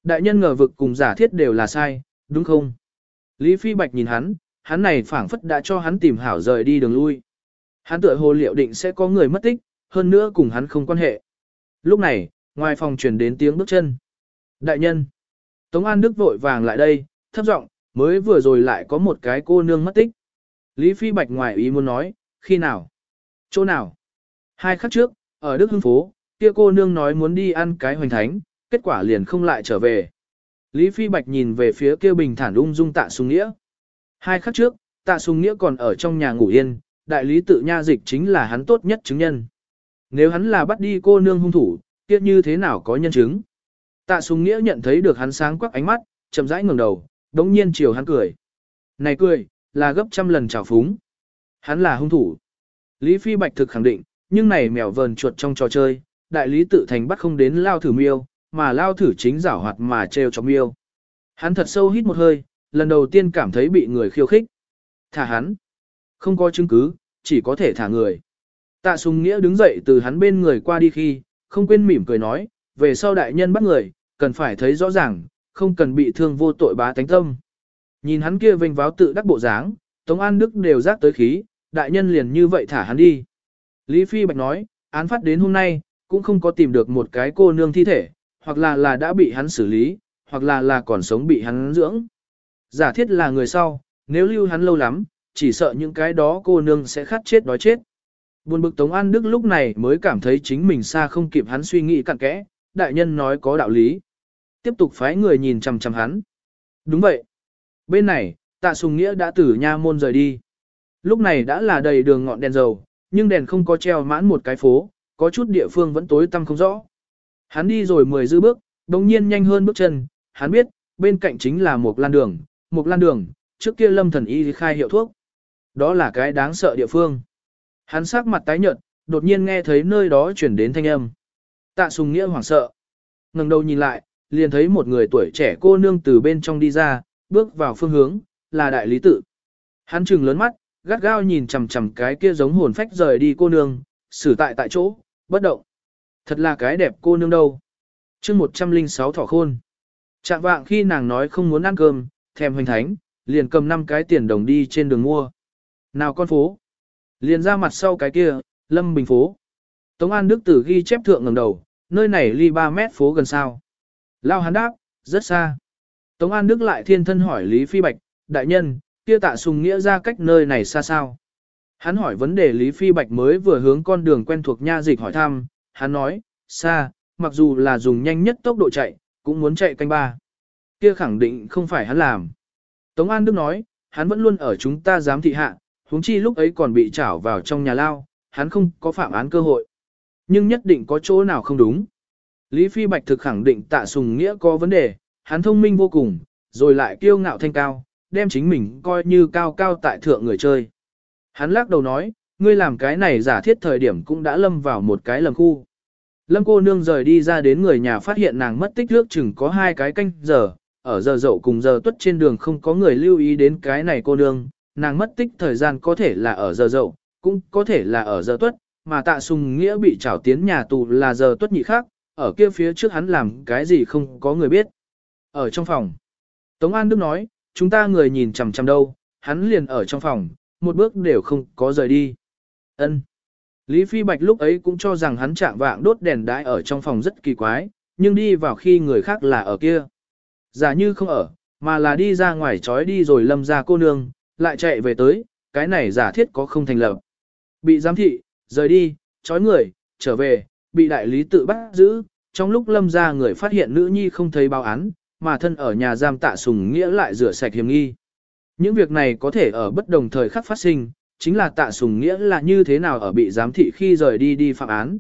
Đại nhân ngờ vực cùng giả thiết đều là sai, đúng không? Lý Phi Bạch nhìn hắn, hắn này phảng phất đã cho hắn tìm hảo rời đi đường lui. Hắn tựa hồ liệu định sẽ có người mất tích, hơn nữa cùng hắn không quan hệ. Lúc này, ngoài phòng truyền đến tiếng bước chân. Đại nhân! Tống An Đức vội vàng lại đây, thấp giọng, mới vừa rồi lại có một cái cô nương mất tích. Lý Phi Bạch ngoài ý muốn nói, khi nào? Chỗ nào? Hai khắc trước, ở Đức Hưng Phố, kia cô nương nói muốn đi ăn cái hoành thánh, kết quả liền không lại trở về. Lý Phi Bạch nhìn về phía kia bình thản ung dung tạ sung nghĩa. Hai khắc trước, tạ Sùng nghĩa còn ở trong nhà ngủ yên, đại lý tự nha dịch chính là hắn tốt nhất chứng nhân. Nếu hắn là bắt đi cô nương hung thủ, kia như thế nào có nhân chứng? Tạ Sùng nghĩa nhận thấy được hắn sáng quắc ánh mắt, chậm rãi ngẩng đầu, đống nhiên chiều hắn cười. Này cười, là gấp trăm lần trào phúng. Hắn là hung thủ. Lý Phi Bạch thực khẳng định, nhưng này mèo vờn chuột trong trò chơi, đại lý tự thành bắt không đến lao thử miêu, mà lao thử chính giảo hoạt mà treo cho miêu. Hắn thật sâu hít một hơi, lần đầu tiên cảm thấy bị người khiêu khích. Thả hắn. Không có chứng cứ, chỉ có thể thả người. Tạ Sùng Nghĩa đứng dậy từ hắn bên người qua đi khi, không quên mỉm cười nói, về sau đại nhân bắt người, cần phải thấy rõ ràng, không cần bị thương vô tội bá tánh tâm. Nhìn hắn kia vênh váo tự đắc bộ dáng, Tống An Đức đều giác tới khí, đại nhân liền như vậy thả hắn đi. Lý Phi Bạch nói, án phát đến hôm nay, cũng không có tìm được một cái cô nương thi thể, hoặc là là đã bị hắn xử lý, hoặc là là còn sống bị hắn dưỡng. Giả thiết là người sau, nếu lưu hắn lâu lắm, chỉ sợ những cái đó cô nương sẽ khát chết đói chết. Buồn bực Tống An Đức lúc này mới cảm thấy chính mình xa không kịp hắn suy nghĩ cặn kẽ, đại nhân nói có đạo lý. Tiếp tục phái người nhìn chằm chằm hắn. Đúng vậy. Bên này, tạ sùng nghĩa đã từ nha môn rời đi. Lúc này đã là đầy đường ngọn đèn dầu, nhưng đèn không có treo mãn một cái phố, có chút địa phương vẫn tối tăm không rõ. Hắn đi rồi mười dư bước, đồng nhiên nhanh hơn bước chân, hắn biết, bên cạnh chính là một lan đường, một lan đường, trước kia lâm thần y khai hiệu thuốc. Đó là cái đáng sợ địa phương. Hắn sắc mặt tái nhợt, đột nhiên nghe thấy nơi đó chuyển đến thanh âm. Tạ sùng nghĩa hoảng sợ. ngẩng đầu nhìn lại, liền thấy một người tuổi trẻ cô nương từ bên trong đi ra, bước vào phương hướng, là đại lý tự. Hắn trừng lớn mắt, gắt gao nhìn chằm chằm cái kia giống hồn phách rời đi cô nương, xử tại tại chỗ, bất động. Thật là cái đẹp cô nương đâu. chương 106 thỏ khôn. Chạm vạng khi nàng nói không muốn ăn cơm, thèm hoành thánh, liền cầm 5 cái tiền đồng đi trên đường mua. Nào con phố. Liền ra mặt sau cái kia, Lâm Bình phố. Tống An Đức Tử ghi chép thượng ngầm đầu, nơi này ly 3 mét phố gần sao. Lao hắn đáp, rất xa. Tống An Đức lại thiên thân hỏi Lý Phi Bạch, đại nhân, kia tạ sùng nghĩa ra cách nơi này xa sao. Hắn hỏi vấn đề Lý Phi Bạch mới vừa hướng con đường quen thuộc nha dịch hỏi thăm, hắn nói, xa, mặc dù là dùng nhanh nhất tốc độ chạy, cũng muốn chạy canh ba. Kia khẳng định không phải hắn làm. Tống An Đức nói, hắn vẫn luôn ở chúng ta giám thị hạ, huống chi lúc ấy còn bị trảo vào trong nhà lao, hắn không có phạm án cơ hội. Nhưng nhất định có chỗ nào không đúng. Lý Phi Bạch thực khẳng định tạ sùng nghĩa có vấn đề, hắn thông minh vô cùng, rồi lại kiêu ngạo thanh cao, đem chính mình coi như cao cao tại thượng người chơi. Hắn lắc đầu nói, ngươi làm cái này giả thiết thời điểm cũng đã lâm vào một cái lầm khu. Lâm cô nương rời đi ra đến người nhà phát hiện nàng mất tích nước chừng có hai cái canh giờ, ở giờ dậu cùng giờ tuất trên đường không có người lưu ý đến cái này cô nương, nàng mất tích thời gian có thể là ở giờ dậu, cũng có thể là ở giờ tuất, mà tạ sùng nghĩa bị trảo tiến nhà tù là giờ tuất nhị khác, ở kia phía trước hắn làm cái gì không có người biết. Ở trong phòng, Tống An Đức nói, chúng ta người nhìn chằm chằm đâu, hắn liền ở trong phòng, một bước đều không có rời đi. Ân. Lý Phi Bạch lúc ấy cũng cho rằng hắn chạm vạng đốt đèn đãi ở trong phòng rất kỳ quái, nhưng đi vào khi người khác là ở kia. Giả như không ở, mà là đi ra ngoài trói đi rồi lâm ra cô nương, lại chạy về tới, cái này giả thiết có không thành lập. Bị giám thị, rời đi, trói người, trở về, bị đại lý tự bắt giữ, trong lúc lâm ra người phát hiện nữ nhi không thấy báo án, mà thân ở nhà giam tạ sùng nghĩa lại rửa sạch hiểm nghi. Những việc này có thể ở bất đồng thời khắc phát sinh, chính là tạ sùng nghĩa là như thế nào ở bị giám thị khi rời đi đi phạm án.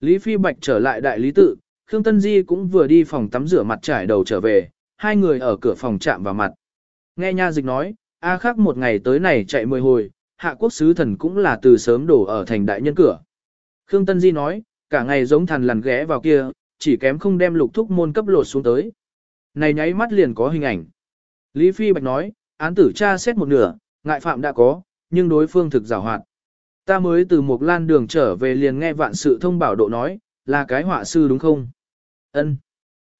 Lý Phi Bạch trở lại đại lý tự, Khương Tân Di cũng vừa đi phòng tắm rửa mặt trải đầu trở về, hai người ở cửa phòng chạm vào mặt. Nghe nha dịch nói, A khắc một ngày tới này chạy mười hồi, hạ quốc sứ thần cũng là từ sớm đổ ở thành đại nhân cửa. Khương Tân Di nói, cả ngày giống thằn lằn ghé vào kia, chỉ kém không đem lục thúc môn cấp lột xuống tới. Này nháy mắt liền có hình ảnh. Lý Phi Bạch nói, án tử tra xét một nửa, ngại phạm đã có, nhưng đối phương thực giảo hoạt. Ta mới từ một lan đường trở về liền nghe vạn sự thông bảo độ nói, là cái họa sư đúng không? Ân.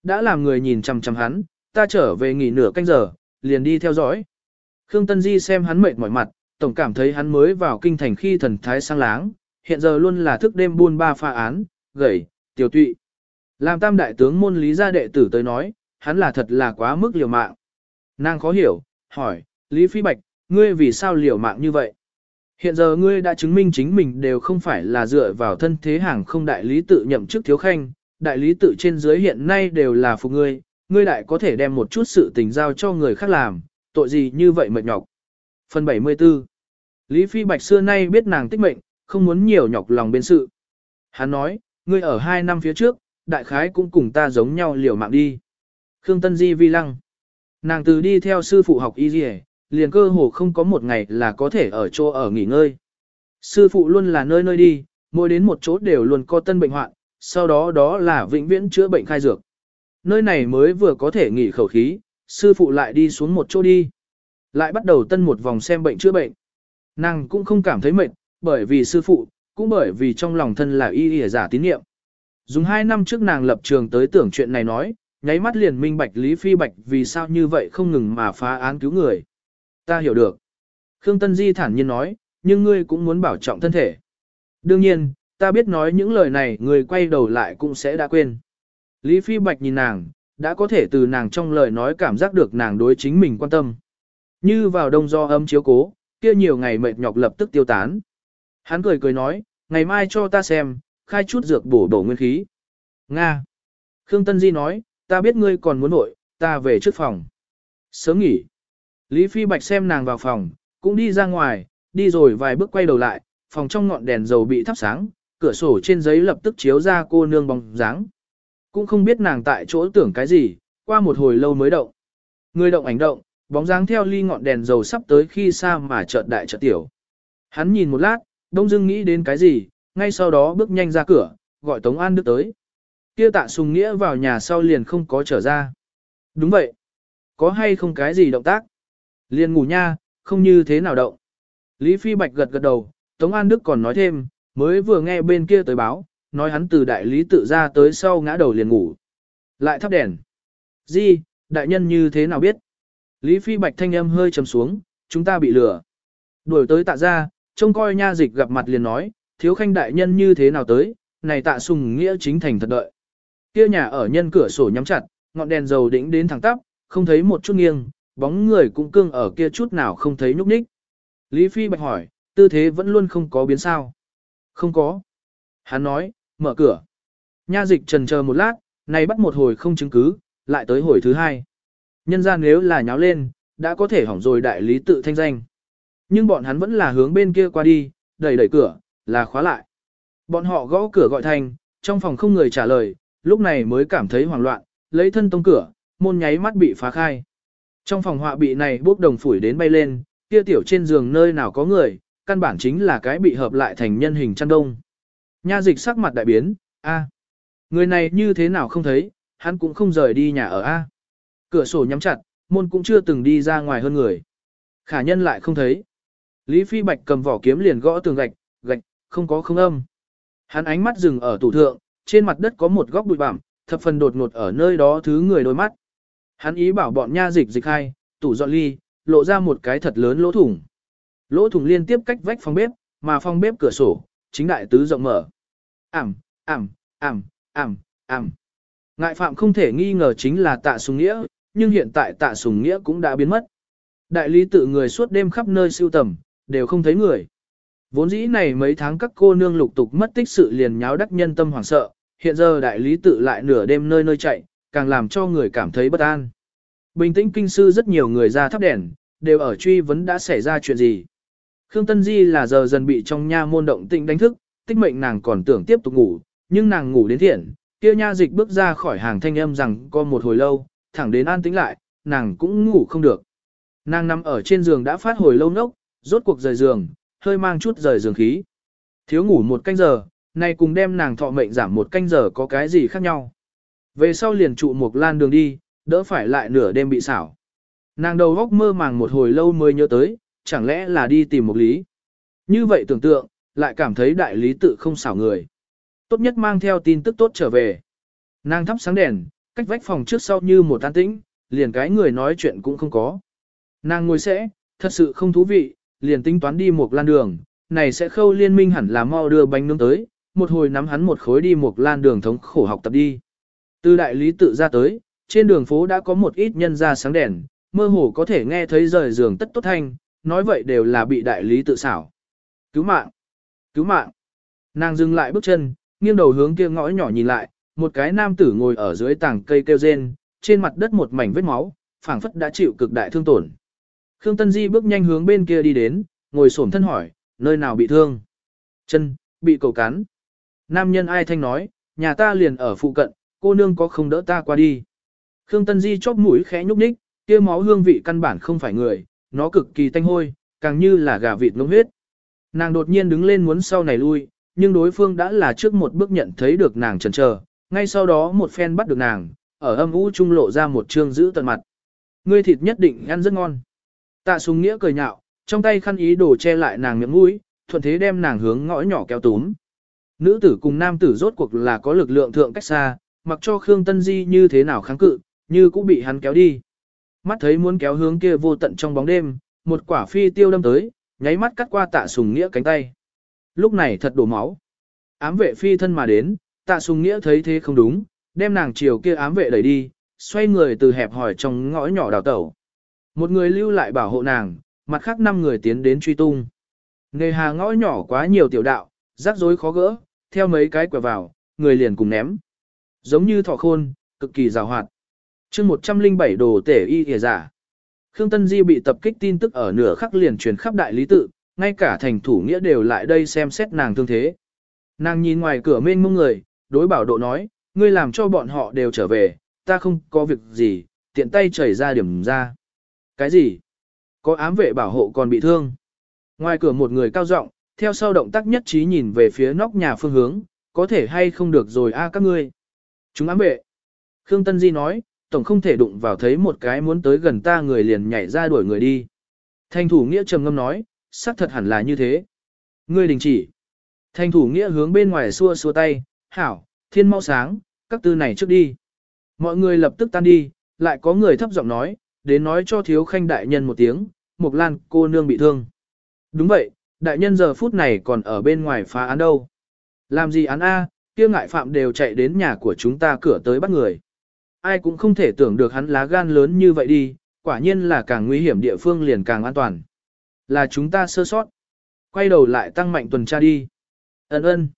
Đã làm người nhìn chằm chằm hắn, ta trở về nghỉ nửa canh giờ, liền đi theo dõi. Khương Tân Di xem hắn mệt mỏi mặt, tổng cảm thấy hắn mới vào kinh thành khi thần thái sang láng, hiện giờ luôn là thức đêm buôn ba pha án, gầy, tiểu tụy. Làm tam đại tướng môn lý gia đệ tử tới nói, hắn là thật là quá mức liều mạng. Nàng khó hiểu, hỏi, Lý Phi Bạch, ngươi vì sao liều mạng như vậy? Hiện giờ ngươi đã chứng minh chính mình đều không phải là dựa vào thân thế hàng không đại lý tự nhậm chức thiếu khanh, đại lý tự trên dưới hiện nay đều là phục ngươi, ngươi đại có thể đem một chút sự tình giao cho người khác làm, tội gì như vậy mệt nhọc. Phần 74 Lý Phi Bạch xưa nay biết nàng tích mệnh, không muốn nhiều nhọc lòng bên sự. Hắn nói, ngươi ở hai năm phía trước, đại khái cũng cùng ta giống nhau liều mạng đi. Khương Tân Di vi lăng. Nàng từ đi theo sư phụ học y dì liền cơ hồ không có một ngày là có thể ở chỗ ở nghỉ ngơi. Sư phụ luôn là nơi nơi đi, mỗi đến một chỗ đều luôn có tân bệnh hoạn, sau đó đó là vĩnh viễn chữa bệnh khai dược. Nơi này mới vừa có thể nghỉ khẩu khí, sư phụ lại đi xuống một chỗ đi. Lại bắt đầu tân một vòng xem bệnh chữa bệnh. Nàng cũng không cảm thấy mệt, bởi vì sư phụ, cũng bởi vì trong lòng thân là y y giả tín nhiệm. Dùng hai năm trước nàng lập trường tới tưởng chuyện này nói, nháy mắt liền minh bạch Lý Phi Bạch vì sao như vậy không ngừng mà phá án cứu người. Ta hiểu được. Khương Tân Di thản nhiên nói, nhưng ngươi cũng muốn bảo trọng thân thể. Đương nhiên, ta biết nói những lời này người quay đầu lại cũng sẽ đã quên. Lý Phi Bạch nhìn nàng, đã có thể từ nàng trong lời nói cảm giác được nàng đối chính mình quan tâm. Như vào đông do âm chiếu cố, kia nhiều ngày mệt nhọc lập tức tiêu tán. Hắn cười cười nói, ngày mai cho ta xem, khai chút dược bổ bổ nguyên khí. Nga. Khương Tân Di nói, ta biết ngươi còn muốn nội, ta về trước phòng. Sớm nghỉ. Lý Phi Bạch xem nàng vào phòng, cũng đi ra ngoài, đi rồi vài bước quay đầu lại, phòng trong ngọn đèn dầu bị thắp sáng, cửa sổ trên giấy lập tức chiếu ra cô nương bóng dáng. Cũng không biết nàng tại chỗ tưởng cái gì, qua một hồi lâu mới động. Người động ảnh động, bóng dáng theo ly ngọn đèn dầu sắp tới khi xa mà chợt đại chợt tiểu. Hắn nhìn một lát, đông dưng nghĩ đến cái gì, ngay sau đó bước nhanh ra cửa, gọi Tống An Đức tới. Kia tạ sùng nghĩa vào nhà sau liền không có trở ra. Đúng vậy. Có hay không cái gì động tác? Liền ngủ nha, không như thế nào động. Lý Phi Bạch gật gật đầu, Tống An Đức còn nói thêm, mới vừa nghe bên kia tới báo, nói hắn từ đại lý tự ra tới sau ngã đầu liền ngủ. Lại thắp đèn. Di, đại nhân như thế nào biết? Lý Phi Bạch thanh âm hơi trầm xuống, chúng ta bị lừa. Đuổi tới tạ ra, trông coi nha dịch gặp mặt liền nói, thiếu khanh đại nhân như thế nào tới, này tạ sùng nghĩa chính thành thật đợi. Kia nhà ở nhân cửa sổ nhắm chặt, ngọn đèn dầu đỉnh đến thẳng tắp, không thấy một chút nghiêng, bóng người cũng cương ở kia chút nào không thấy nhúc nhích. Lý Phi Bạch hỏi, tư thế vẫn luôn không có biến sao. Không có. Hắn nói, mở cửa. Nha dịch trần chờ một lát, này bắt một hồi không chứng cứ, lại tới hồi thứ hai. Nhân ra nếu là nháo lên, đã có thể hỏng rồi đại lý tự thanh danh. Nhưng bọn hắn vẫn là hướng bên kia qua đi, đẩy đẩy cửa, là khóa lại. Bọn họ gõ cửa gọi thành, trong phòng không người trả lời, lúc này mới cảm thấy hoảng loạn, lấy thân tông cửa, môn nháy mắt bị phá khai. Trong phòng họa bị này bốc đồng phủi đến bay lên, kia tiểu trên giường nơi nào có người, căn bản chính là cái bị hợp lại thành nhân hình chăn đông. Nha dịch sắc mặt đại biến, a, người này như thế nào không thấy, hắn cũng không rời đi nhà ở a. Cửa sổ nhắm chặt, môn cũng chưa từng đi ra ngoài hơn người. Khả nhân lại không thấy. Lý Phi Bạch cầm vỏ kiếm liền gõ tường gạch, gạch, không có không âm. Hắn ánh mắt dừng ở tủ thượng, trên mặt đất có một góc bụi bặm, thập phần đột ngột ở nơi đó thứ người đôi mắt. Hắn ý bảo bọn nha dịch dịch hai, tủ dọn ly, lộ ra một cái thật lớn lỗ thủng. Lỗ thủng liên tiếp cách vách phòng bếp, mà phòng bếp cửa sổ, chính đại tứ rộng mở. Ảm, ảm, ảm, ảm, ảm. Ngại phạm không thể nghi ngờ chính là tạ sùng nghĩa, nhưng hiện tại tạ sùng nghĩa cũng đã biến mất. Đại lý tự người suốt đêm khắp nơi siêu tầm, đều không thấy người. Vốn dĩ này mấy tháng các cô nương lục tục mất tích sự liền nháo đắc nhân tâm hoảng sợ, hiện giờ đại lý tự lại nửa đêm nơi nơi chạy, càng làm cho người cảm thấy bất an. Bình tĩnh kinh sư rất nhiều người ra thắp đèn, đều ở truy vấn đã xảy ra chuyện gì. Khương Tân Di là giờ dần bị trong nha môn động tĩnh đánh thức, tích mệnh nàng còn tưởng tiếp tục ngủ, nhưng nàng ngủ đến thiện, kia nha dịch bước ra khỏi hàng thanh âm rằng có một hồi lâu, thẳng đến an tĩnh lại, nàng cũng ngủ không được. Nàng nằm ở trên giường đã phát hồi lâu nốc, rốt cuộc rời giường, hơi mang chút rời giường khí. Thiếu ngủ một canh giờ, nay cùng đem nàng thọ mệnh giảm một canh giờ có cái gì khác nhau. Về sau liền trụ một lan đường đi, đỡ phải lại nửa đêm bị xảo. Nàng đầu góc mơ màng một hồi lâu mới nhớ tới, chẳng lẽ là đi tìm một lý. Như vậy tưởng tượng, lại cảm thấy đại lý tự không xảo người. Tốt nhất mang theo tin tức tốt trở về. Nàng thắp sáng đèn, cách vách phòng trước sau như một tan tĩnh, liền cái người nói chuyện cũng không có. Nàng ngồi sẽ, thật sự không thú vị, liền tính toán đi một lan đường, này sẽ khâu liên minh hẳn là mau đưa bánh nướng tới, một hồi nắm hắn một khối đi một lan đường thống khổ học tập đi. Từ đại lý tự ra tới, trên đường phố đã có một ít nhân ra sáng đèn, mơ hồ có thể nghe thấy rời giường tất tốt thanh, nói vậy đều là bị đại lý tự xảo. Cứu mạng! Cứu mạng! Nàng dừng lại bước chân, nghiêng đầu hướng kia ngõ nhỏ nhìn lại, một cái nam tử ngồi ở dưới tảng cây kêu rên, trên mặt đất một mảnh vết máu, phảng phất đã chịu cực đại thương tổn. Khương Tân Di bước nhanh hướng bên kia đi đến, ngồi xổm thân hỏi, nơi nào bị thương? Chân, bị cầu cắn. Nam nhân ai thanh nói, nhà ta liền ở phụ cận, cô nương có không đỡ ta qua đi. Khương Tân Di chóp mũi khẽ nhúc nhích, kia máu hương vị căn bản không phải người, nó cực kỳ tanh hôi, càng như là gà vịt ngông huyết. Nàng đột nhiên đứng lên muốn sau này lui, nhưng đối phương đã là trước một bước nhận thấy được nàng chần chờ, ngay sau đó một phen bắt được nàng, ở âm u trung lộ ra một trương giữ tận mặt. Ngươi thịt nhất định ăn rất ngon. Tạ súng nghĩa cười nhạo, trong tay khăn ý đồ che lại nàng miệng mũi, thuận thế đem nàng hướng ngõ nhỏ kéo túm. Nữ tử cùng nam tử rốt cuộc là có lực lượng thượng cách xa, mặc cho Khương Tân Di như thế nào kháng cự, như cũng bị hắn kéo đi. Mắt thấy muốn kéo hướng kia vô tận trong bóng đêm, một quả phi tiêu đâm tới, nháy mắt cắt qua tạ sùng nghĩa cánh tay. Lúc này thật đổ máu. Ám vệ phi thân mà đến, tạ sùng nghĩa thấy thế không đúng, đem nàng chiều kia ám vệ đẩy đi, xoay người từ hẹp hỏi trong ngõ nhỏ đào tẩu. Một người lưu lại bảo hộ nàng, mặt khác năm người tiến đến truy tung. Nghề hà ngõ nhỏ quá nhiều tiểu đạo, rắc rối khó gỡ, theo mấy cái quẹo vào, người liền cùng ném. Giống như thọ khôn, cực kỳ rào hoạt chương 107 đồ tể y thìa giả. Khương Tân Di bị tập kích tin tức ở nửa khắc liền truyền khắp đại lý tự, ngay cả thành thủ nghĩa đều lại đây xem xét nàng thương thế. Nàng nhìn ngoài cửa mênh mông người, đối bảo độ nói, ngươi làm cho bọn họ đều trở về, ta không có việc gì, tiện tay chảy ra điểm ra. Cái gì? Có ám vệ bảo hộ còn bị thương. Ngoài cửa một người cao giọng, theo sau động tác nhất trí nhìn về phía nóc nhà phương hướng, có thể hay không được rồi a các ngươi. Chúng ám vệ. Khương Tân Di nói, tổng không thể đụng vào thấy một cái muốn tới gần ta người liền nhảy ra đuổi người đi. Thanh thủ nghĩa trầm ngâm nói, xác thật hẳn là như thế. Ngươi đình chỉ. Thanh thủ nghĩa hướng bên ngoài xua xua tay, hảo, thiên mau sáng, các tư này trước đi. Mọi người lập tức tan đi, lại có người thấp giọng nói, đến nói cho thiếu khanh đại nhân một tiếng, Mộc Lan cô nương bị thương. Đúng vậy, đại nhân giờ phút này còn ở bên ngoài phá án đâu. Làm gì án A, kia ngại phạm đều chạy đến nhà của chúng ta cửa tới bắt người. Ai cũng không thể tưởng được hắn lá gan lớn như vậy đi, quả nhiên là càng nguy hiểm địa phương liền càng an toàn. Là chúng ta sơ sót. Quay đầu lại tăng mạnh tuần tra đi. Ấn ơn.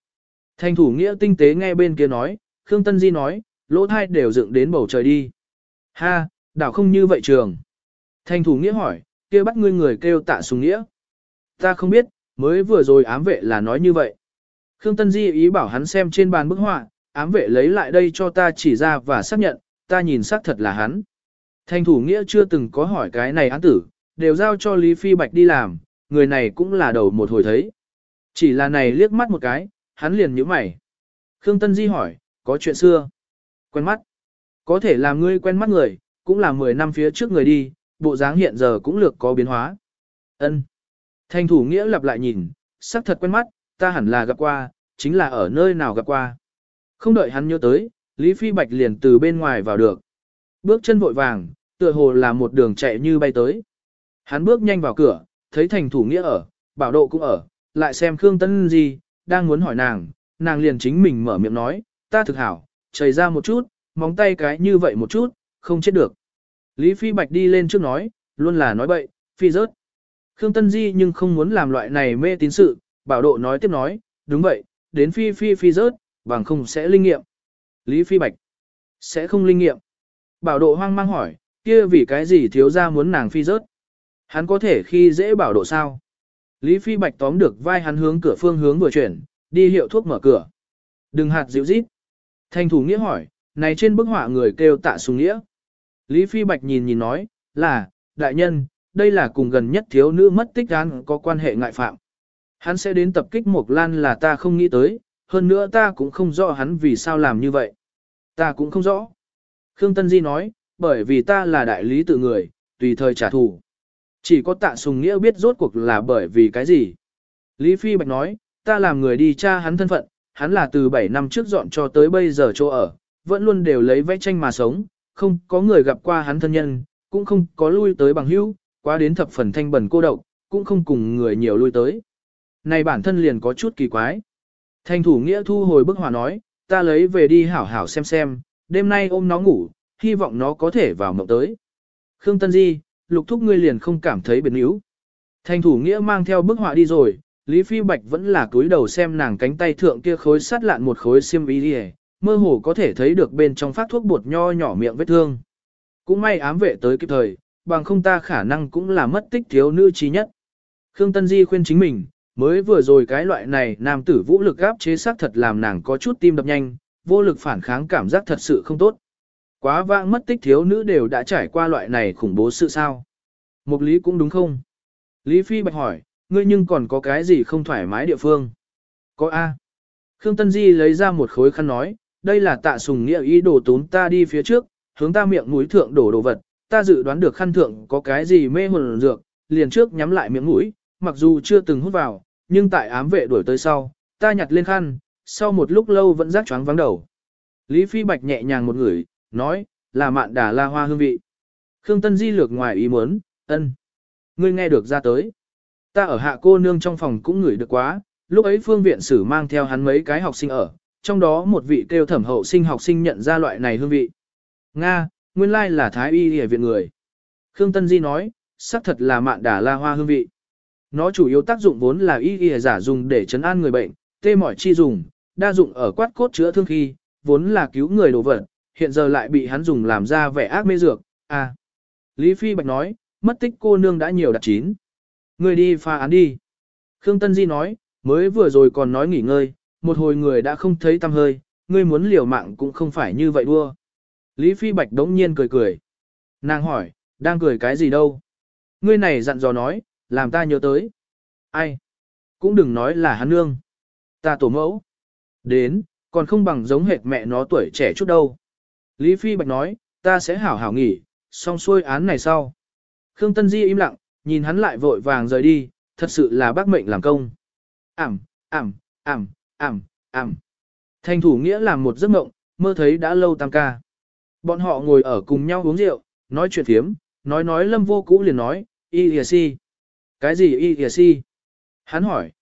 Thành thủ nghĩa tinh tế nghe bên kia nói, Khương Tân Di nói, lỗ thai đều dựng đến bầu trời đi. Ha, đảo không như vậy trường. Thành thủ nghĩa hỏi, kia bắt ngươi người kêu tạ sùng nghĩa. Ta không biết, mới vừa rồi ám vệ là nói như vậy. Khương Tân Di ý bảo hắn xem trên bàn bức họa, ám vệ lấy lại đây cho ta chỉ ra và xác nhận, ta nhìn xác thật là hắn. Thành thủ nghĩa chưa từng có hỏi cái này án tử, đều giao cho Lý Phi Bạch đi làm, người này cũng là đầu một hồi thấy. Chỉ là này liếc mắt một cái, hắn liền nhíu mày. Khương Tân Di hỏi, có chuyện xưa? Quen mắt. Có thể làm ngươi quen mắt người, cũng là 10 năm phía trước người đi, bộ dáng hiện giờ cũng lược có biến hóa. Ân. Thành thủ nghĩa lặp lại nhìn, sắc thật quen mắt, ta hẳn là gặp qua, chính là ở nơi nào gặp qua. Không đợi hắn nhớ tới, Lý Phi Bạch liền từ bên ngoài vào được. Bước chân vội vàng, tựa hồ là một đường chạy như bay tới. Hắn bước nhanh vào cửa, thấy thành thủ nghĩa ở, bảo độ cũng ở, lại xem Khương Tân gì, đang muốn hỏi nàng, nàng liền chính mình mở miệng nói, ta thực hảo, chảy ra một chút, móng tay cái như vậy một chút, không chết được. Lý Phi Bạch đi lên trước nói, luôn là nói bậy, phi rớt. Khương Tân Di nhưng không muốn làm loại này mê tín sự, bảo độ nói tiếp nói, đúng vậy, đến phi phi phi rớt, bằng không sẽ linh nghiệm. Lý Phi Bạch, sẽ không linh nghiệm. Bảo độ hoang mang hỏi, kia vì cái gì thiếu ra muốn nàng phi rớt. Hắn có thể khi dễ bảo độ sao? Lý Phi Bạch tóm được vai hắn hướng cửa phương hướng vừa chuyển, đi hiệu thuốc mở cửa. Đừng hạt dịu rít. Thanh thủ nghĩa hỏi, này trên bức họa người kêu tạ sùng nghĩa. Lý Phi Bạch nhìn nhìn nói, là, đại nhân, đây là cùng gần nhất thiếu nữ mất tích án có quan hệ ngại phạm. Hắn sẽ đến tập kích Mộc Lan là ta không nghĩ tới, hơn nữa ta cũng không rõ hắn vì sao làm như vậy. Ta cũng không rõ. Khương Tân Di nói, bởi vì ta là đại lý tự người, tùy thời trả thù. Chỉ có tạ sùng nghĩa biết rốt cuộc là bởi vì cái gì. Lý Phi Bạch nói, ta làm người đi tra hắn thân phận, hắn là từ 7 năm trước dọn cho tới bây giờ chỗ ở, vẫn luôn đều lấy vẽ tranh mà sống, không có người gặp qua hắn thân nhân, cũng không có lui tới bằng hữu, qua đến thập phần thanh bẩn cô độc, cũng không cùng người nhiều lui tới. Này bản thân liền có chút kỳ quái. Thành thủ nghĩa thu hồi bức họa nói, ta lấy về đi hảo hảo xem xem, đêm nay ôm nó ngủ, hy vọng nó có thể vào mộng tới. Khương Tân Di, lục thúc ngươi liền không cảm thấy biến yếu. Thành thủ nghĩa mang theo bức họa đi rồi, Lý Phi Bạch vẫn là cúi đầu xem nàng cánh tay thượng kia khối sát lạn một khối xiêm y đi mơ hồ có thể thấy được bên trong phát thuốc bột nho nhỏ miệng vết thương. Cũng may ám vệ tới kịp thời, bằng không ta khả năng cũng là mất tích thiếu nữ trí nhất. Khương Tân Di khuyên chính mình, mới vừa rồi cái loại này nam tử vũ lực áp chế xác thật làm nàng có chút tim đập nhanh, vô lực phản kháng cảm giác thật sự không tốt. Quá vãng mất tích thiếu nữ đều đã trải qua loại này khủng bố sự sao. Mục lý cũng đúng không? Lý Phi bạch hỏi, ngươi nhưng còn có cái gì không thoải mái địa phương? Có A. Khương Tân Di lấy ra một khối khăn nói, đây là tạ sùng nghĩa ý đồ tốn ta đi phía trước, hướng ta miệng mũi thượng đổ đồ vật, ta dự đoán được khăn thượng có cái gì mê hồn dược, liền trước nhắm lại miệng mũi, mặc dù chưa từng hút vào, nhưng tại ám vệ đuổi tới sau, ta nhặt lên khăn, sau một lúc lâu vẫn rác choáng vắng đầu. Lý Phi Bạch nhẹ nhàng một người, nói, là mạn đà la hoa hương vị. Khương Tân Di lược ngoài ý muốn, ân. Ngươi nghe được ra tới. Ta ở hạ cô nương trong phòng cũng ngửi được quá, lúc ấy phương viện sử mang theo hắn mấy cái học sinh ở, trong đó một vị kêu thẩm hậu sinh học sinh nhận ra loại này hương vị. Nga, nguyên lai là thái y hề viện người. Khương Tân Di nói, xác thật là mạn đà la hoa hương vị. Nó chủ yếu tác dụng vốn là y y giả dùng để chấn an người bệnh, tê mỏi chi dùng, đa dụng ở quát cốt chữa thương khi, vốn là cứu người đồ vật, hiện giờ lại bị hắn dùng làm ra vẻ ác mê dược. À. Lý Phi Bạch nói, mất tích cô nương đã nhiều đặt chín. Người đi pha án đi. Khương Tân Di nói, mới vừa rồi còn nói nghỉ ngơi, một hồi người đã không thấy tâm hơi, ngươi muốn liều mạng cũng không phải như vậy đua. Lý Phi Bạch đống nhiên cười cười. Nàng hỏi, đang cười cái gì đâu? Ngươi này dặn dò nói, làm ta nhớ tới. Ai? Cũng đừng nói là hắn nương. Ta tổ mẫu. Đến, còn không bằng giống hệt mẹ nó tuổi trẻ chút đâu. Lý Phi Bạch nói, ta sẽ hảo hảo nghỉ, xong xuôi án này sau. Khương Tân Di im lặng, nhìn hắn lại vội vàng rời đi, thật sự là bác mệnh làm công. Ảm, ảm, ảm, ảm, ảm. Thành thủ nghĩa làm một giấc mộng, mơ thấy đã lâu tam ca. Bọn họ ngồi ở cùng nhau uống rượu, nói chuyện thiếm, nói nói lâm vô cũ liền nói, y thìa si. Cái gì y kìa si? Hắn hỏi.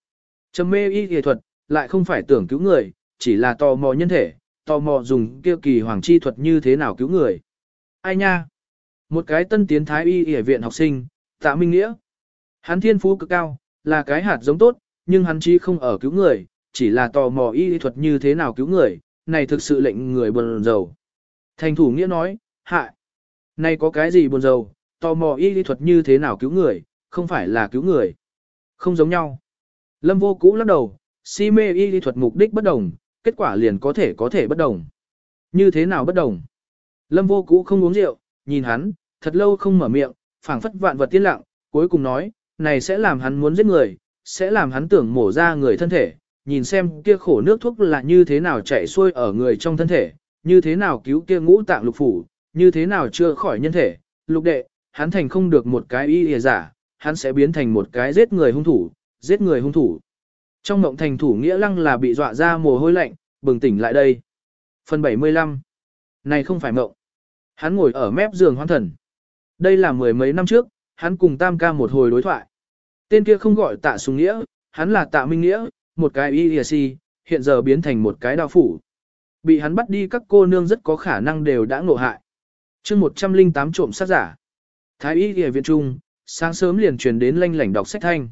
Trầm mê y kìa thuật, lại không phải tưởng cứu người, chỉ là tò mò nhân thể, tò mò dùng kêu kỳ hoàng chi thuật như thế nào cứu người. Ai nha? Một cái tân tiến thái y y viện học sinh, tạ minh nghĩa. Hắn thiên phú cực cao, là cái hạt giống tốt, nhưng hắn chi không ở cứu người, chỉ là tò mò y thuật như thế nào cứu người, này thực sự lệnh người buồn rầu. Thành thủ nghĩa nói, hại. Này có cái gì buồn rầu, tò mò y thuật như thế nào cứu người, không phải là cứu người. Không giống nhau. Lâm vô cũ lắc đầu, si mê y thuật mục đích bất đồng, kết quả liền có thể có thể bất đồng. Như thế nào bất đồng? Lâm vô cũ không uống rượu, nhìn hắn, thật lâu không mở miệng, phảng phất vạn vật tiên lặng, cuối cùng nói, này sẽ làm hắn muốn giết người, sẽ làm hắn tưởng mổ ra người thân thể, nhìn xem kia khổ nước thuốc là như thế nào chạy xuôi ở người trong thân thể, như thế nào cứu kia ngũ tạng lục phủ, như thế nào chưa khỏi nhân thể, lục đệ, hắn thành không được một cái y lìa giả, hắn sẽ biến thành một cái giết người hung thủ, giết người hung thủ. Trong mộng thành thủ nghĩa lăng là bị dọa ra mồ hôi lạnh, bừng tỉnh lại đây. Phần 75 Này không phải mộng. Hắn ngồi ở mép giường hoan thần. Đây là mười mấy năm trước, hắn cùng tam ca một hồi đối thoại. Tên kia không gọi tạ sùng nghĩa, hắn là tạ minh nghĩa, một cái y si, hiện giờ biến thành một cái đao phủ. Bị hắn bắt đi các cô nương rất có khả năng đều đã ngộ hại. chương 108 trộm sát giả. Thái y y viện trung, sáng sớm liền truyền đến lanh lảnh đọc sách thanh.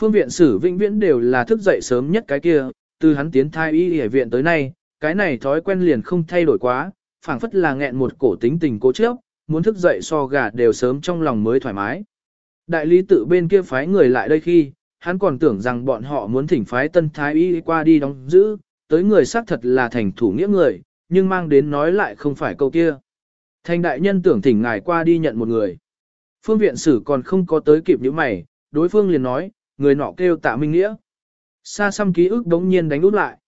Phương viện sử vĩnh viễn đều là thức dậy sớm nhất cái kia, từ hắn tiến thái y y viện tới nay, cái này thói quen liền không thay đổi quá, phảng phất là nghẹn một cổ tính tình cố trước, muốn thức dậy so gà đều sớm trong lòng mới thoải mái. Đại lý tự bên kia phái người lại đây khi, hắn còn tưởng rằng bọn họ muốn thỉnh phái tân thái y qua đi đóng giữ, tới người xác thật là thành thủ nghĩa người, nhưng mang đến nói lại không phải câu kia. Thành đại nhân tưởng thỉnh ngài qua đi nhận một người. Phương viện sử còn không có tới kịp những mày, đối phương liền nói, người nọ kêu tạ minh nghĩa. Xa xăm ký ức đống nhiên đánh út lại.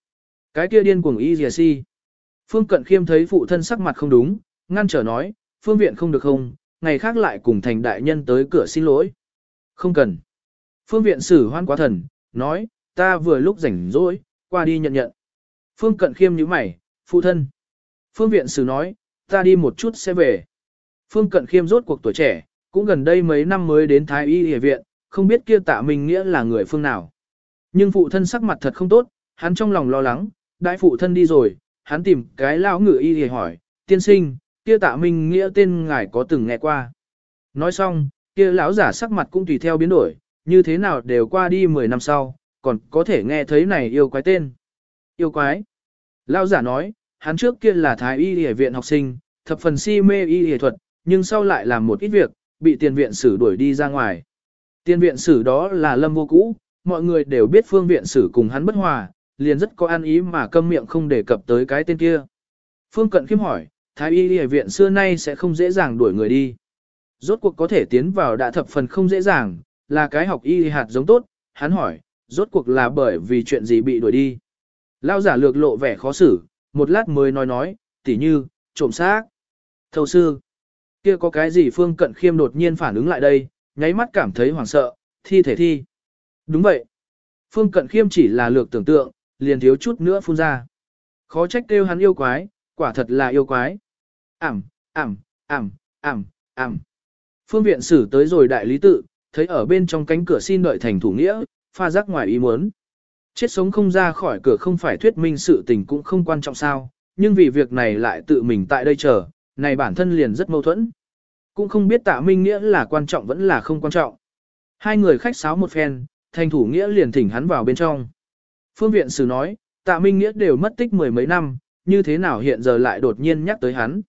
Cái kia điên cuồng y dìa si. Phương cận khiêm thấy phụ thân sắc mặt không đúng, ngăn trở nói, phương viện không được không, ngày khác lại cùng thành đại nhân tới cửa xin lỗi. Không cần. Phương viện sử hoan quá thần, nói, ta vừa lúc rảnh rỗi, qua đi nhận nhận. Phương cận khiêm như mày, phụ thân. Phương viện sử nói, ta đi một chút sẽ về. Phương cận khiêm rốt cuộc tuổi trẻ, cũng gần đây mấy năm mới đến Thái Y Y viện, không biết kia tạ mình nghĩa là người phương nào. Nhưng phụ thân sắc mặt thật không tốt, hắn trong lòng lo lắng, đại phụ thân đi rồi, hắn tìm cái lão ngự y Y hỏi, tiên sinh, kia tạ minh nghĩa tên ngài có từng nghe qua. Nói xong, kia lão giả sắc mặt cũng tùy theo biến đổi, như thế nào đều qua đi 10 năm sau, còn có thể nghe thấy này yêu quái tên. Yêu quái. Lão giả nói, hắn trước kia là thái y y viện học sinh, thập phần si mê y y thuật, nhưng sau lại làm một ít việc, bị tiền viện sử đuổi đi ra ngoài. Tiền viện sử đó là lâm vô cũ, mọi người đều biết phương viện sử cùng hắn bất hòa, liền rất có an ý mà câm miệng không đề cập tới cái tên kia. Phương Cận Khiêm hỏi, Thái y y viện xưa nay sẽ không dễ dàng đuổi người đi. Rốt cuộc có thể tiến vào đã thập phần không dễ dàng, là cái học y hạt giống tốt, hắn hỏi, rốt cuộc là bởi vì chuyện gì bị đuổi đi. Lao giả lược lộ vẻ khó xử, một lát mới nói nói, tỉ như, trộm xác. Thầu sư, kia có cái gì Phương Cận Khiêm đột nhiên phản ứng lại đây, nháy mắt cảm thấy hoảng sợ, thi thể thi. Đúng vậy. Phương Cận Khiêm chỉ là lược tưởng tượng, liền thiếu chút nữa phun ra. Khó trách kêu hắn yêu quái, quả thật là yêu quái. Ảm, ảm, ảm, ảm, ảm. Phương viện sử tới rồi đại lý tự, thấy ở bên trong cánh cửa xin đợi thành thủ nghĩa, pha rắc ngoài ý muốn. Chết sống không ra khỏi cửa không phải thuyết minh sự tình cũng không quan trọng sao, nhưng vì việc này lại tự mình tại đây chờ, này bản thân liền rất mâu thuẫn. Cũng không biết tạ minh nghĩa là quan trọng vẫn là không quan trọng. Hai người khách sáo một phen, thành thủ nghĩa liền thỉnh hắn vào bên trong. Phương viện sử nói, tạ minh nghĩa đều mất tích mười mấy năm, như thế nào hiện giờ lại đột nhiên nhắc tới hắn.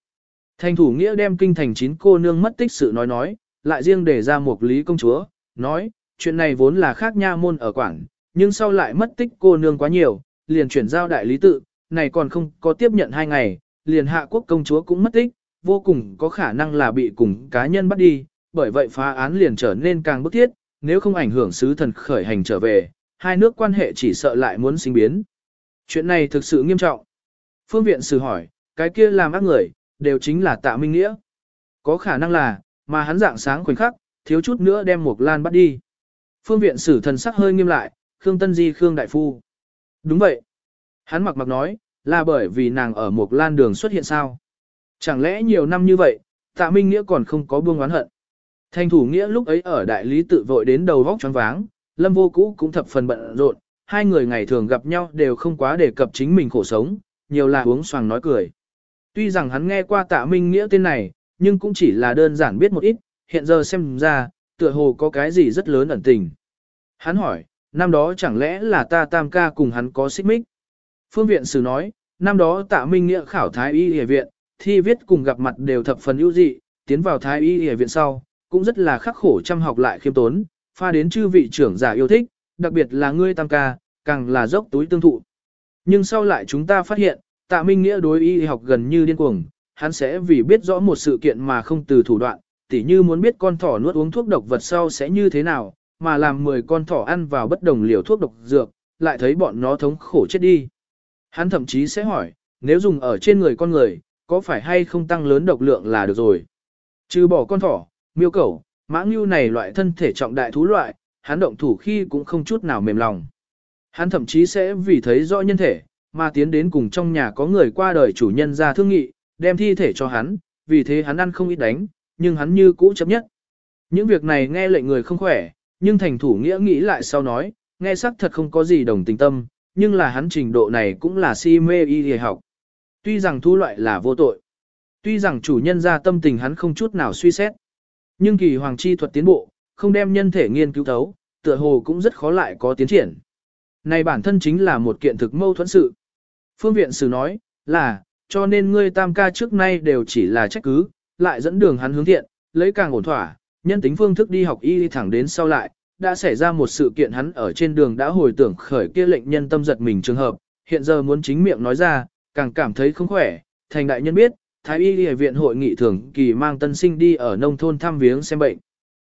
Thành thủ nghĩa đem kinh thành chín cô nương mất tích sự nói nói, lại riêng để ra một lý công chúa, nói, chuyện này vốn là khác nha môn ở quảng, nhưng sau lại mất tích cô nương quá nhiều, liền chuyển giao đại lý tự, này còn không có tiếp nhận hai ngày, liền hạ quốc công chúa cũng mất tích, vô cùng có khả năng là bị cùng cá nhân bắt đi, bởi vậy phá án liền trở nên càng bức thiết, nếu không ảnh hưởng sứ thần khởi hành trở về, hai nước quan hệ chỉ sợ lại muốn sinh biến. Chuyện này thực sự nghiêm trọng. Phương viện sử hỏi, cái kia làm ác người, đều chính là tạ minh nghĩa. Có khả năng là, mà hắn dạng sáng khoảnh khắc, thiếu chút nữa đem một lan bắt đi. Phương viện sử thần sắc hơi nghiêm lại, Khương Tân Di Khương Đại Phu. Đúng vậy. Hắn mặc mặc nói, là bởi vì nàng ở một lan đường xuất hiện sao. Chẳng lẽ nhiều năm như vậy, tạ minh nghĩa còn không có buông oán hận. Thành thủ nghĩa lúc ấy ở đại lý tự vội đến đầu vóc choáng váng, lâm vô cũ cũng thập phần bận rộn, hai người ngày thường gặp nhau đều không quá đề cập chính mình khổ sống, nhiều là uống xoàng nói cười. Tuy rằng hắn nghe qua tạ minh nghĩa tên này, nhưng cũng chỉ là đơn giản biết một ít, hiện giờ xem ra, tựa hồ có cái gì rất lớn ẩn tình. Hắn hỏi, năm đó chẳng lẽ là ta tam ca cùng hắn có xích mích? Phương viện sử nói, năm đó tạ minh nghĩa khảo thái y y viện, thi viết cùng gặp mặt đều thập phần ưu dị, tiến vào thái y y viện sau, cũng rất là khắc khổ chăm học lại khiêm tốn, pha đến chư vị trưởng giả yêu thích, đặc biệt là ngươi tam ca, càng là dốc túi tương thụ. Nhưng sau lại chúng ta phát hiện, tạ minh nghĩa đối y học gần như điên cuồng, hắn sẽ vì biết rõ một sự kiện mà không từ thủ đoạn, tỉ như muốn biết con thỏ nuốt uống thuốc độc vật sau sẽ như thế nào, mà làm 10 con thỏ ăn vào bất đồng liều thuốc độc dược, lại thấy bọn nó thống khổ chết đi. Hắn thậm chí sẽ hỏi, nếu dùng ở trên người con người, có phải hay không tăng lớn độc lượng là được rồi. Trừ bỏ con thỏ, miêu cẩu, mã ngưu này loại thân thể trọng đại thú loại, hắn động thủ khi cũng không chút nào mềm lòng. Hắn thậm chí sẽ vì thấy rõ nhân thể, mà tiến đến cùng trong nhà có người qua đời chủ nhân ra thương nghị, đem thi thể cho hắn, vì thế hắn ăn không ít đánh, nhưng hắn như cũ chấp nhất. Những việc này nghe lệnh người không khỏe, nhưng thành thủ nghĩa nghĩ lại sau nói, nghe sắc thật không có gì đồng tình tâm, nhưng là hắn trình độ này cũng là si mê y y học. Tuy rằng thu loại là vô tội, tuy rằng chủ nhân ra tâm tình hắn không chút nào suy xét, nhưng kỳ hoàng chi thuật tiến bộ, không đem nhân thể nghiên cứu thấu, tựa hồ cũng rất khó lại có tiến triển. Này bản thân chính là một kiện thực mâu thuẫn sự. Phương viện sử nói, là, cho nên ngươi tam ca trước nay đều chỉ là trách cứ, lại dẫn đường hắn hướng thiện, lấy càng ổn thỏa, nhân tính phương thức đi học y thẳng đến sau lại, đã xảy ra một sự kiện hắn ở trên đường đã hồi tưởng khởi kia lệnh nhân tâm giật mình trường hợp, hiện giờ muốn chính miệng nói ra, càng cảm thấy không khỏe, thành đại nhân biết, Thái y y viện hội nghị thường kỳ mang tân sinh đi ở nông thôn thăm viếng xem bệnh.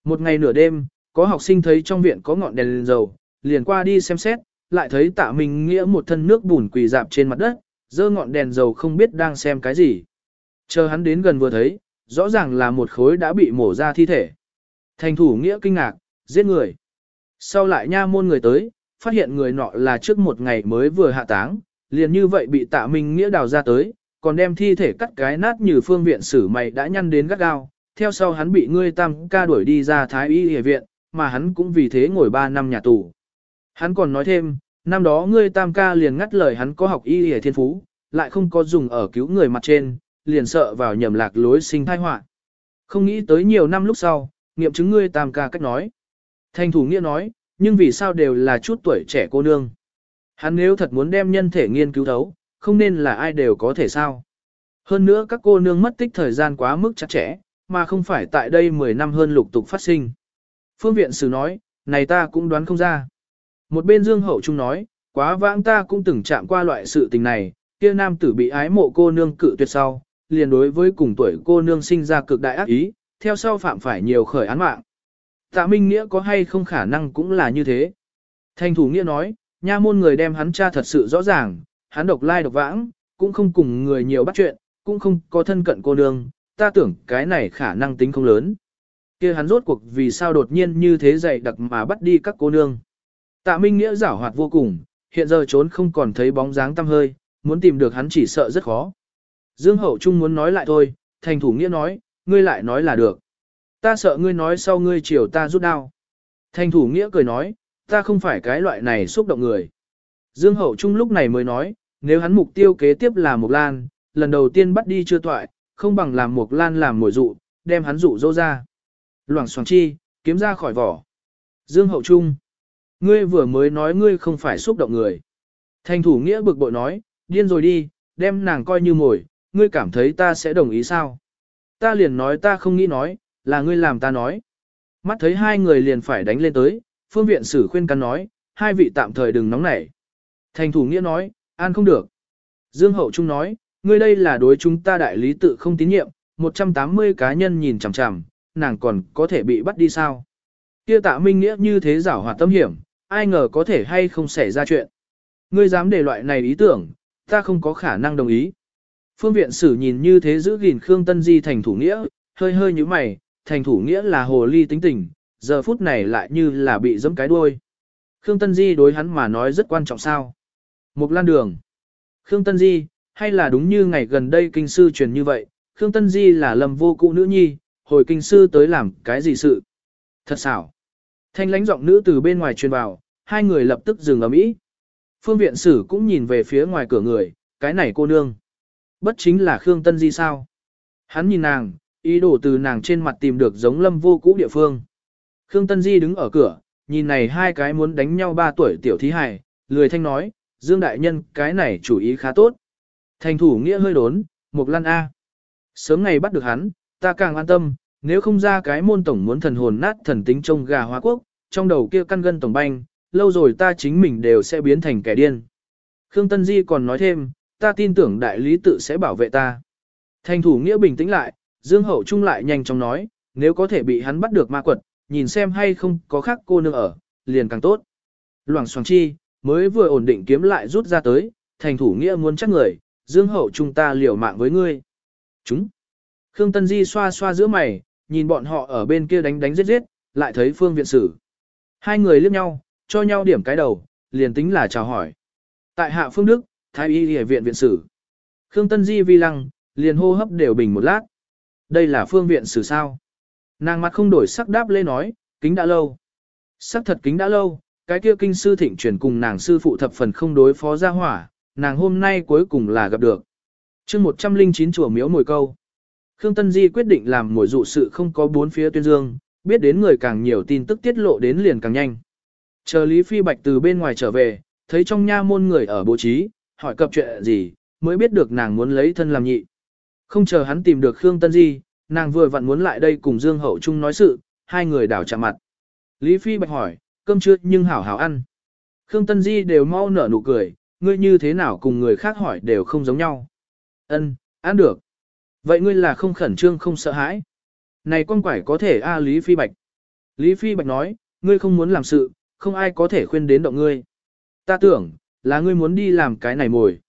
Một ngày nửa đêm, có học sinh thấy trong viện có ngọn đèn lên dầu, liền qua đi xem xét, lại thấy tạ minh nghĩa một thân nước bùn quỳ dạp trên mặt đất, dơ ngọn đèn dầu không biết đang xem cái gì. Chờ hắn đến gần vừa thấy, rõ ràng là một khối đã bị mổ ra thi thể. Thành thủ nghĩa kinh ngạc, giết người. Sau lại nha môn người tới, phát hiện người nọ là trước một ngày mới vừa hạ táng, liền như vậy bị tạ minh nghĩa đào ra tới, còn đem thi thể cắt cái nát như phương viện sử mày đã nhăn đến gắt gao. Theo sau hắn bị ngươi tam ca đuổi đi ra thái y y viện, mà hắn cũng vì thế ngồi 3 năm nhà tù. Hắn còn nói thêm, năm đó ngươi tam ca liền ngắt lời hắn có học y y thiên phú, lại không có dùng ở cứu người mặt trên, liền sợ vào nhầm lạc lối sinh thai họa. Không nghĩ tới nhiều năm lúc sau, nghiệm chứng ngươi tam ca cách nói. Thành thủ nghĩa nói, nhưng vì sao đều là chút tuổi trẻ cô nương. Hắn nếu thật muốn đem nhân thể nghiên cứu thấu, không nên là ai đều có thể sao. Hơn nữa các cô nương mất tích thời gian quá mức chặt chẽ, mà không phải tại đây 10 năm hơn lục tục phát sinh. Phương viện sử nói, này ta cũng đoán không ra. Một bên Dương Hậu Trung nói, quá vãng ta cũng từng chạm qua loại sự tình này, kia nam tử bị ái mộ cô nương cự tuyệt sau, liền đối với cùng tuổi cô nương sinh ra cực đại ác ý, theo sau phạm phải nhiều khởi án mạng. Tạ Minh Nghĩa có hay không khả năng cũng là như thế. Thành thủ Nghĩa nói, nha môn người đem hắn cha thật sự rõ ràng, hắn độc lai độc vãng, cũng không cùng người nhiều bắt chuyện, cũng không có thân cận cô nương, ta tưởng cái này khả năng tính không lớn. kia hắn rốt cuộc vì sao đột nhiên như thế dày đặc mà bắt đi các cô nương. Tạ Minh Nghĩa giảo hoạt vô cùng, hiện giờ trốn không còn thấy bóng dáng tăm hơi, muốn tìm được hắn chỉ sợ rất khó. Dương Hậu Trung muốn nói lại thôi, thành thủ nghĩa nói, ngươi lại nói là được. Ta sợ ngươi nói sau ngươi chiều ta rút đao. Thành thủ nghĩa cười nói, ta không phải cái loại này xúc động người. Dương Hậu Trung lúc này mới nói, nếu hắn mục tiêu kế tiếp là Mộc Lan, lần đầu tiên bắt đi chưa toại, không bằng làm Mộc Lan làm mồi dụ, đem hắn dụ dỗ ra. Loảng xoảng chi, kiếm ra khỏi vỏ. Dương Hậu Trung, ngươi vừa mới nói ngươi không phải xúc động người. Thành thủ nghĩa bực bội nói, điên rồi đi, đem nàng coi như mồi, ngươi cảm thấy ta sẽ đồng ý sao? Ta liền nói ta không nghĩ nói, là ngươi làm ta nói. Mắt thấy hai người liền phải đánh lên tới, phương viện sử khuyên can nói, hai vị tạm thời đừng nóng nảy. Thành thủ nghĩa nói, an không được. Dương Hậu Trung nói, ngươi đây là đối chúng ta đại lý tự không tín nhiệm, 180 cá nhân nhìn chằm chằm, nàng còn có thể bị bắt đi sao? Kia tạ minh nghĩa như thế giảo hoạt tâm hiểm, ai ngờ có thể hay không xảy ra chuyện. Ngươi dám để loại này ý tưởng, ta không có khả năng đồng ý. Phương viện sử nhìn như thế giữ gìn Khương Tân Di thành thủ nghĩa, hơi hơi như mày, thành thủ nghĩa là hồ ly tính tình, giờ phút này lại như là bị giẫm cái đuôi. Khương Tân Di đối hắn mà nói rất quan trọng sao. Một lan đường. Khương Tân Di, hay là đúng như ngày gần đây kinh sư truyền như vậy, Khương Tân Di là lầm vô cụ nữ nhi, hồi kinh sư tới làm cái gì sự. Thật xảo. Thanh lãnh giọng nữ từ bên ngoài truyền vào, hai người lập tức dừng ở mỹ. Phương viện sử cũng nhìn về phía ngoài cửa người, cái này cô nương. Bất chính là Khương Tân Di sao? Hắn nhìn nàng, ý đồ từ nàng trên mặt tìm được giống lâm vô cũ địa phương. Khương Tân Di đứng ở cửa, nhìn này hai cái muốn đánh nhau ba tuổi tiểu thí hài, lười thanh nói, Dương Đại Nhân cái này chủ ý khá tốt. Thành thủ nghĩa hơi đốn, Mục Lan A. Sớm ngày bắt được hắn, ta càng an tâm, nếu không ra cái môn tổng muốn thần hồn nát thần tính trông gà hóa quốc, trong đầu kia căn gân tổng banh, lâu rồi ta chính mình đều sẽ biến thành kẻ điên. Khương Tân Di còn nói thêm, ta tin tưởng đại lý tự sẽ bảo vệ ta. Thành thủ nghĩa bình tĩnh lại, Dương Hậu Trung lại nhanh chóng nói, nếu có thể bị hắn bắt được ma quật, nhìn xem hay không có khác cô nương ở, liền càng tốt. Loảng xoảng chi, mới vừa ổn định kiếm lại rút ra tới, thành thủ nghĩa muốn chắc người, Dương Hậu Trung ta liều mạng với ngươi. Chúng. Khương Tân Di xoa xoa giữa mày, nhìn bọn họ ở bên kia đánh đánh giết giết, lại thấy phương viện sử. Hai người liếc nhau, cho nhau điểm cái đầu, liền tính là chào hỏi. Tại hạ phương Đức, Thái y y viện viện sử. Khương Tân Di vi lăng, liền hô hấp đều bình một lát. Đây là phương viện xử sao? Nàng mặt không đổi sắc đáp lê nói, kính đã lâu. Sắc thật kính đã lâu, cái kia kinh sư thịnh truyền cùng nàng sư phụ thập phần không đối phó ra hỏa, nàng hôm nay cuối cùng là gặp được. chương 109 chùa miếu mồi câu. Khương Tân Di quyết định làm mồi dụ sự không có bốn phía tuyên dương, biết đến người càng nhiều tin tức tiết lộ đến liền càng nhanh. Chờ Lý Phi Bạch từ bên ngoài trở về, thấy trong nha môn người ở bố trí, hỏi cập chuyện gì, mới biết được nàng muốn lấy thân làm nhị. Không chờ hắn tìm được Khương Tân Di, nàng vừa vặn muốn lại đây cùng Dương Hậu Trung nói sự, hai người đảo chạm mặt. Lý Phi Bạch hỏi, cơm chưa nhưng hảo hảo ăn. Khương Tân Di đều mau nở nụ cười, ngươi như thế nào cùng người khác hỏi đều không giống nhau. Ân, ăn được. Vậy ngươi là không khẩn trương không sợ hãi. Này con quải có thể a à, Lý Phi Bạch. Lý Phi Bạch nói, ngươi không muốn làm sự, không ai có thể khuyên đến động ngươi. Ta tưởng, là ngươi muốn đi làm cái này mồi.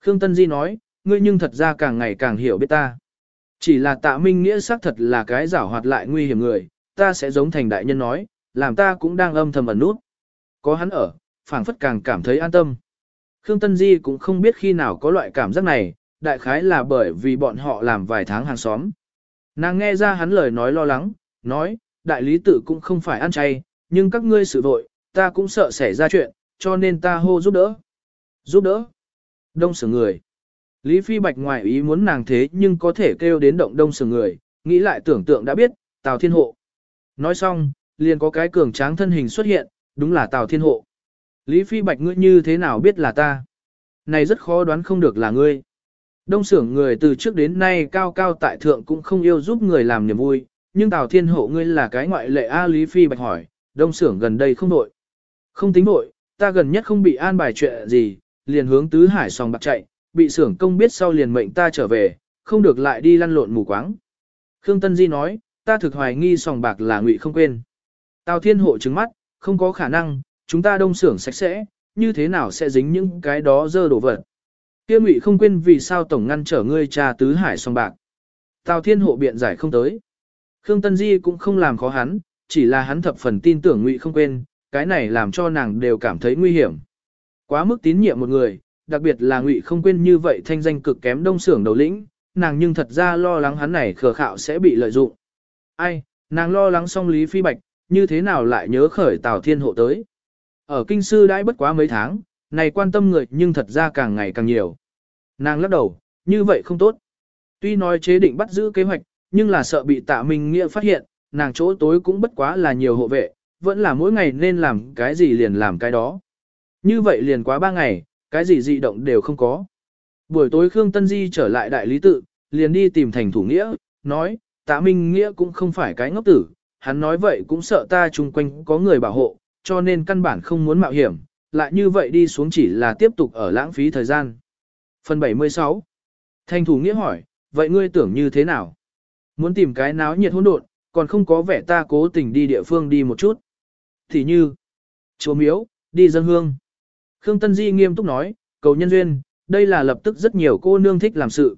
Khương Tân Di nói, ngươi nhưng thật ra càng ngày càng hiểu biết ta. Chỉ là tạ minh nghĩa xác thật là cái giảo hoạt lại nguy hiểm người, ta sẽ giống thành đại nhân nói, làm ta cũng đang âm thầm ẩn nút. Có hắn ở, phảng phất càng cảm thấy an tâm. Khương Tân Di cũng không biết khi nào có loại cảm giác này, đại khái là bởi vì bọn họ làm vài tháng hàng xóm. Nàng nghe ra hắn lời nói lo lắng, nói, đại lý tử cũng không phải ăn chay, nhưng các ngươi sự vội, ta cũng sợ xảy ra chuyện, cho nên ta hô giúp đỡ. Giúp đỡ. Đông sửa người. Lý Phi Bạch ngoài ý muốn nàng thế nhưng có thể kêu đến động đông sừng người, nghĩ lại tưởng tượng đã biết, Tào Thiên Hộ. Nói xong, liền có cái cường tráng thân hình xuất hiện, đúng là Tào Thiên Hộ. Lý Phi Bạch ngươi như thế nào biết là ta? Này rất khó đoán không được là ngươi. Đông sưởng người từ trước đến nay cao cao tại thượng cũng không yêu giúp người làm niềm vui, nhưng Tào Thiên Hộ ngươi là cái ngoại lệ A Lý Phi Bạch hỏi, đông sưởng gần đây không nội. Không tính nội, ta gần nhất không bị an bài chuyện gì, liền hướng tứ hải sòng bạc chạy, bị xưởng công biết sau liền mệnh ta trở về, không được lại đi lăn lộn mù quáng. Khương Tân Di nói, ta thực hoài nghi sòng bạc là ngụy không quên. Tào Thiên Hộ trứng mắt, không có khả năng, chúng ta đông xưởng sạch sẽ, như thế nào sẽ dính những cái đó dơ đổ vật. Kia ngụy không quên vì sao tổng ngăn trở ngươi trà tứ hải song bạc. Tào Thiên Hộ biện giải không tới. Khương Tân Di cũng không làm khó hắn, chỉ là hắn thập phần tin tưởng ngụy không quên, cái này làm cho nàng đều cảm thấy nguy hiểm. Quá mức tín nhiệm một người, đặc biệt là ngụy không quên như vậy thanh danh cực kém đông xưởng đầu lĩnh, nàng nhưng thật ra lo lắng hắn này khờ khạo sẽ bị lợi dụng. Ai, nàng lo lắng xong Lý Phi Bạch, như thế nào lại nhớ khởi Tào Thiên Hộ tới. Ở kinh sư đãi bất quá mấy tháng, này quan tâm người nhưng thật ra càng ngày càng nhiều. Nàng lắc đầu, như vậy không tốt. Tuy nói chế định bắt giữ kế hoạch, nhưng là sợ bị tạ Minh Nghĩa phát hiện, nàng chỗ tối cũng bất quá là nhiều hộ vệ, vẫn là mỗi ngày nên làm cái gì liền làm cái đó. Như vậy liền quá ba ngày, cái gì dị động đều không có. Buổi tối Khương Tân Di trở lại đại lý tự, liền đi tìm thành thủ nghĩa, nói, tạ Minh Nghĩa cũng không phải cái ngốc tử, hắn nói vậy cũng sợ ta chung quanh có người bảo hộ, cho nên căn bản không muốn mạo hiểm, lại như vậy đi xuống chỉ là tiếp tục ở lãng phí thời gian. Phần 76 Thành thủ nghĩa hỏi, vậy ngươi tưởng như thế nào? Muốn tìm cái náo nhiệt hỗn độn, còn không có vẻ ta cố tình đi địa phương đi một chút. Thì như, chùa miếu, đi dân hương. Khương Tân Di nghiêm túc nói, cầu nhân duyên, đây là lập tức rất nhiều cô nương thích làm sự.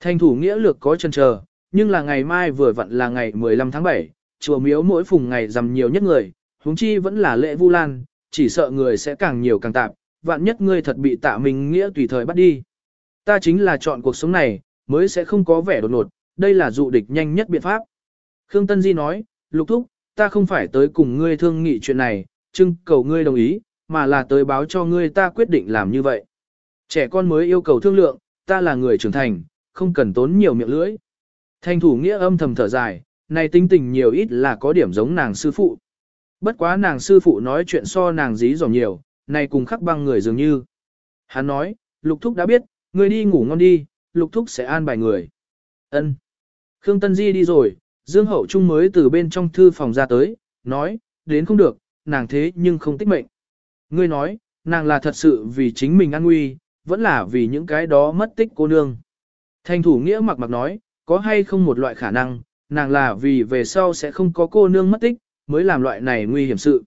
Thành thủ nghĩa lược có chân chờ, nhưng là ngày mai vừa vặn là ngày 15 tháng 7, chùa miếu mỗi phùng ngày rằm nhiều nhất người, huống chi vẫn là lễ vu lan, chỉ sợ người sẽ càng nhiều càng tạp, vạn nhất ngươi thật bị tạ mình nghĩa tùy thời bắt đi. Ta chính là chọn cuộc sống này, mới sẽ không có vẻ đột ngột, đây là dụ địch nhanh nhất biện pháp. Khương Tân Di nói, lục thúc, ta không phải tới cùng ngươi thương nghị chuyện này, trưng cầu ngươi đồng ý, mà là tới báo cho ngươi ta quyết định làm như vậy. Trẻ con mới yêu cầu thương lượng, ta là người trưởng thành, không cần tốn nhiều miệng lưỡi. Thành thủ nghĩa âm thầm thở dài, này tinh tình nhiều ít là có điểm giống nàng sư phụ. Bất quá nàng sư phụ nói chuyện so nàng dí dỏm nhiều, này cùng khắc băng người dường như. Hắn nói, lục thúc đã biết, ngươi đi ngủ ngon đi, lục thúc sẽ an bài người. ân Khương Tân Di đi rồi, Dương Hậu Trung mới từ bên trong thư phòng ra tới, nói, đến không được, nàng thế nhưng không tích mệnh. Ngươi nói, nàng là thật sự vì chính mình an nguy, vẫn là vì những cái đó mất tích cô nương. Thành thủ nghĩa mặc mặc nói, có hay không một loại khả năng, nàng là vì về sau sẽ không có cô nương mất tích, mới làm loại này nguy hiểm sự.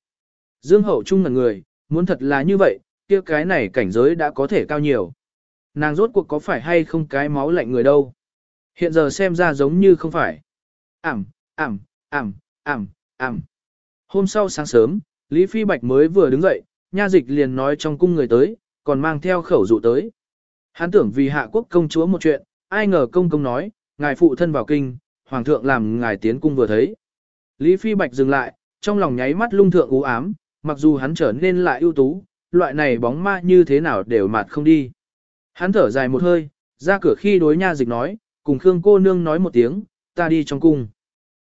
Dương hậu trung ngần người, muốn thật là như vậy, kia cái này cảnh giới đã có thể cao nhiều. Nàng rốt cuộc có phải hay không cái máu lạnh người đâu. Hiện giờ xem ra giống như không phải. Ảm, ảm, ảm, ảm, ảm. Hôm sau sáng sớm, Lý Phi Bạch mới vừa đứng dậy, nha dịch liền nói trong cung người tới, còn mang theo khẩu dụ tới. Hắn tưởng vì hạ quốc công chúa một chuyện, ai ngờ công công nói, ngài phụ thân vào kinh, hoàng thượng làm ngài tiến cung vừa thấy. Lý Phi Bạch dừng lại, trong lòng nháy mắt lung thượng u ám, mặc dù hắn trở nên lại ưu tú, loại này bóng ma như thế nào đều mạt không đi. Hắn thở dài một hơi, ra cửa khi đối nha dịch nói, cùng Khương cô nương nói một tiếng, ta đi trong cung.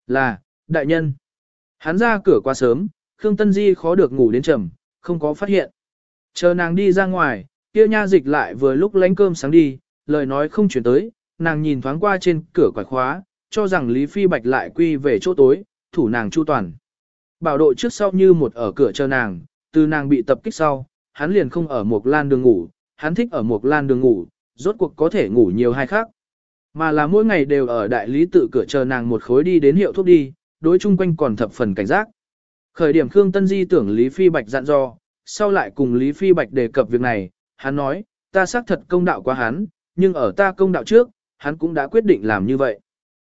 Là, đại nhân. Hắn ra cửa qua sớm, Khương Tân Di khó được ngủ đến trầm, không có phát hiện. Chờ nàng đi ra ngoài, kia nha dịch lại vừa lúc lánh cơm sáng đi, lời nói không chuyển tới, nàng nhìn thoáng qua trên cửa quải khóa, cho rằng Lý Phi Bạch lại quy về chỗ tối, thủ nàng chu toàn. Bảo đội trước sau như một ở cửa chờ nàng, từ nàng bị tập kích sau, hắn liền không ở một lan đường ngủ, hắn thích ở một lan đường ngủ, rốt cuộc có thể ngủ nhiều hai khác. Mà là mỗi ngày đều ở đại lý tự cửa chờ nàng một khối đi đến hiệu thuốc đi, đối chung quanh còn thập phần cảnh giác. Khởi điểm Khương Tân Di tưởng Lý Phi Bạch dặn dò, sau lại cùng Lý Phi Bạch đề cập việc này, hắn nói, ta xác thật công đạo qua hắn, nhưng ở ta công đạo trước, hắn cũng đã quyết định làm như vậy.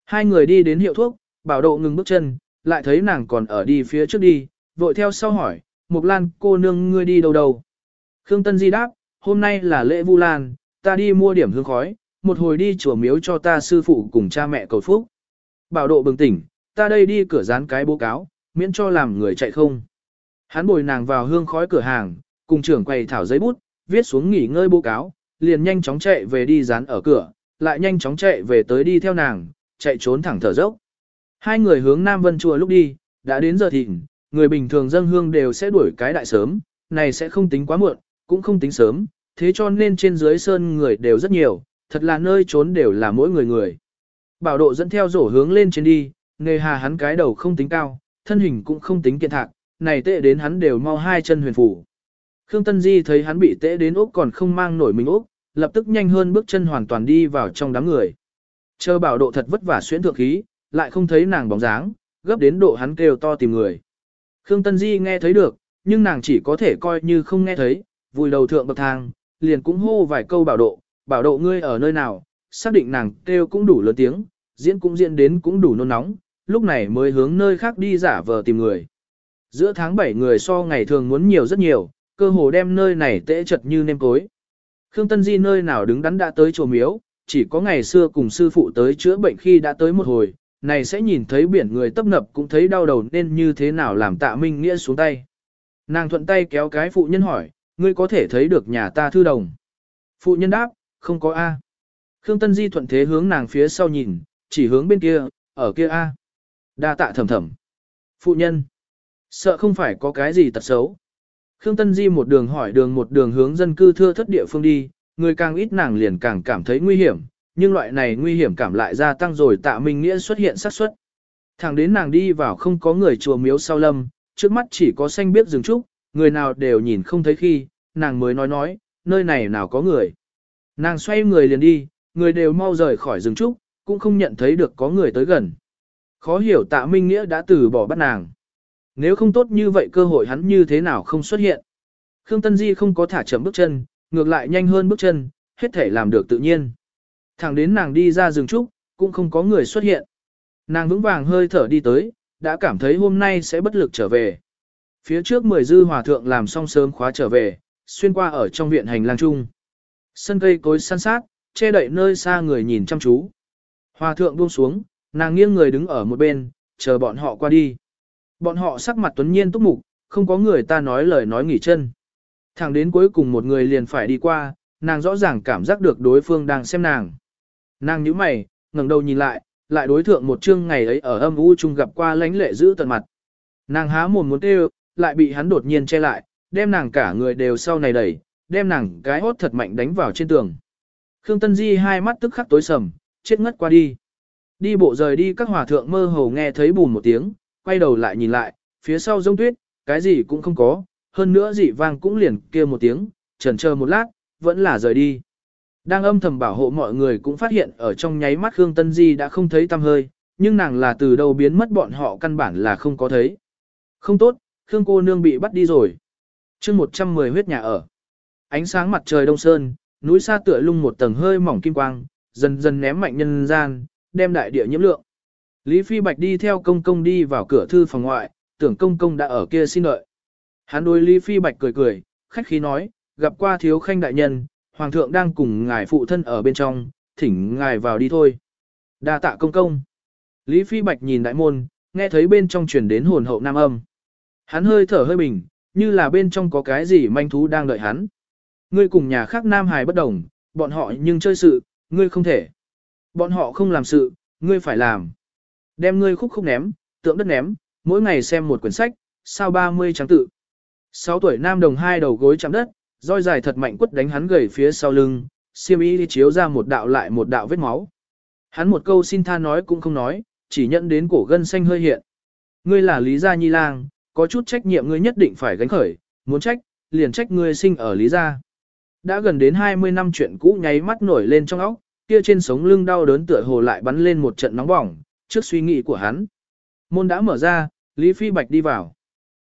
Hai người đi đến hiệu thuốc, bảo độ ngừng bước chân, lại thấy nàng còn ở đi phía trước đi, vội theo sau hỏi, Mục Lan cô nương ngươi đi đâu đâu. Khương Tân Di đáp, hôm nay là lễ Vu Lan, ta đi mua điểm hương khói, một hồi đi chùa miếu cho ta sư phụ cùng cha mẹ cầu phúc. Bảo độ bừng tỉnh, ta đây đi cửa dán cái bố cáo, miễn cho làm người chạy không. Hắn bồi nàng vào hương khói cửa hàng, cùng trưởng quầy thảo giấy bút, viết xuống nghỉ ngơi bố cáo, liền nhanh chóng chạy về đi dán ở cửa, lại nhanh chóng chạy về tới đi theo nàng, chạy trốn thẳng thở dốc. Hai người hướng Nam Vân Chùa lúc đi, đã đến giờ thịnh, người bình thường dân hương đều sẽ đuổi cái đại sớm, này sẽ không tính quá muộn, cũng không tính sớm, thế cho nên trên dưới sơn người đều rất nhiều, thật là nơi trốn đều là mỗi người người. Bảo độ dẫn theo rổ hướng lên trên đi, nghề hà hắn cái đầu không tính cao, thân hình cũng không tính kiện thạc, này tệ đến hắn đều mau hai chân huyền phủ. Khương Tân Di thấy hắn bị tệ đến ốc còn không mang nổi mình ốc, lập tức nhanh hơn bước chân hoàn toàn đi vào trong đám người. Chờ bảo độ thật vất vả xuyên thượng khí, lại không thấy nàng bóng dáng, gấp đến độ hắn kêu to tìm người. Khương Tân Di nghe thấy được, nhưng nàng chỉ có thể coi như không nghe thấy, vùi đầu thượng bậc thang, liền cũng hô vài câu bảo độ, bảo độ ngươi ở nơi nào, xác định nàng kêu cũng đủ lớn tiếng, diễn cũng diễn đến cũng đủ nôn nóng, lúc này mới hướng nơi khác đi giả vờ tìm người. Giữa tháng 7 người so ngày thường muốn nhiều rất nhiều, cơ hồ đem nơi này tễ chật như nêm cối. Khương Tân Di nơi nào đứng đắn đã tới chùa miếu, chỉ có ngày xưa cùng sư phụ tới chữa bệnh khi đã tới một hồi, này sẽ nhìn thấy biển người tấp nập cũng thấy đau đầu nên như thế nào làm tạ minh nghĩa xuống tay. Nàng thuận tay kéo cái phụ nhân hỏi, ngươi có thể thấy được nhà ta thư đồng. Phụ nhân đáp, không có A. Khương Tân Di thuận thế hướng nàng phía sau nhìn, chỉ hướng bên kia, ở kia A. Đa tạ thầm thầm. Phụ nhân. Sợ không phải có cái gì tật xấu. Khương Tân Di một đường hỏi đường một đường hướng dân cư thưa thất địa phương đi, người càng ít nàng liền càng cảm thấy nguy hiểm, nhưng loại này nguy hiểm cảm lại gia tăng rồi tạ minh nghĩa xuất hiện xác suất. Thẳng đến nàng đi vào không có người chùa miếu sau lâm, trước mắt chỉ có xanh biết rừng trúc, người nào đều nhìn không thấy khi, nàng mới nói nói, nơi này nào có người. Nàng xoay người liền đi, người đều mau rời khỏi rừng trúc, cũng không nhận thấy được có người tới gần. Khó hiểu tạ minh nghĩa đã từ bỏ bắt nàng. Nếu không tốt như vậy cơ hội hắn như thế nào không xuất hiện. Khương Tân Di không có thả chậm bước chân, ngược lại nhanh hơn bước chân, hết thể làm được tự nhiên. Thẳng đến nàng đi ra rừng trúc, cũng không có người xuất hiện. Nàng vững vàng hơi thở đi tới, đã cảm thấy hôm nay sẽ bất lực trở về. Phía trước mười dư hòa thượng làm xong sớm khóa trở về, xuyên qua ở trong viện hành lang chung. Sân cây cối san sát, che đậy nơi xa người nhìn chăm chú. Hòa thượng buông xuống, nàng nghiêng người đứng ở một bên, chờ bọn họ qua đi. Bọn họ sắc mặt tuấn nhiên túc mục, không có người ta nói lời nói nghỉ chân. Thẳng đến cuối cùng một người liền phải đi qua, nàng rõ ràng cảm giác được đối phương đang xem nàng. Nàng nhíu mày, ngẩng đầu nhìn lại, lại đối thượng một chương ngày ấy ở âm u chung gặp qua lãnh lệ giữ tận mặt. Nàng há mồm muốn kêu, lại bị hắn đột nhiên che lại, đem nàng cả người đều sau này đẩy, đem nàng cái hốt thật mạnh đánh vào trên tường. Khương Tân Di hai mắt tức khắc tối sầm, chết ngất qua đi. Đi bộ rời đi các hòa thượng mơ hồ nghe thấy bùn một tiếng, quay đầu lại nhìn lại, phía sau rông tuyết, cái gì cũng không có, hơn nữa dị vang cũng liền kia một tiếng, trần chờ một lát, vẫn là rời đi. Đang âm thầm bảo hộ mọi người cũng phát hiện ở trong nháy mắt Khương Tân Di đã không thấy tăm hơi, nhưng nàng là từ đâu biến mất bọn họ căn bản là không có thấy. Không tốt, Khương cô nương bị bắt đi rồi. chương 110 huyết nhà ở. Ánh sáng mặt trời đông sơn, núi xa tựa lung một tầng hơi mỏng kim quang, dần dần ném mạnh nhân gian, đem đại địa nhiễm lượng. Lý Phi Bạch đi theo công công đi vào cửa thư phòng ngoại, tưởng công công đã ở kia xin đợi. Hắn đối Lý Phi Bạch cười cười, khách khí nói, gặp qua thiếu khanh đại nhân, hoàng thượng đang cùng ngài phụ thân ở bên trong, thỉnh ngài vào đi thôi. đa tạ công công. Lý Phi Bạch nhìn đại môn, nghe thấy bên trong truyền đến hồn hậu nam âm. Hắn hơi thở hơi bình, như là bên trong có cái gì manh thú đang đợi hắn. Ngươi cùng nhà khác nam hài bất đồng, bọn họ nhưng chơi sự, ngươi không thể. Bọn họ không làm sự, ngươi phải làm. Đem ngươi khúc khúc ném, tượng đất ném, mỗi ngày xem một quyển sách, sao 30 trắng tự. 6 tuổi nam đồng hai đầu gối chạm đất, roi dài thật mạnh quất đánh hắn gầy phía sau lưng, xiêm y đi chiếu ra một đạo lại một đạo vết máu. Hắn một câu xin tha nói cũng không nói, chỉ nhận đến cổ gân xanh hơi hiện. Ngươi là Lý Gia Nhi Lang, có chút trách nhiệm ngươi nhất định phải gánh khởi, muốn trách, liền trách ngươi sinh ở Lý Gia. Đã gần đến 20 năm chuyện cũ nháy mắt nổi lên trong óc, kia trên sống lưng đau đớn tựa hồ lại bắn lên một trận nóng bỏng, trước suy nghĩ của hắn. Môn đã mở ra, Lý Phi Bạch đi vào.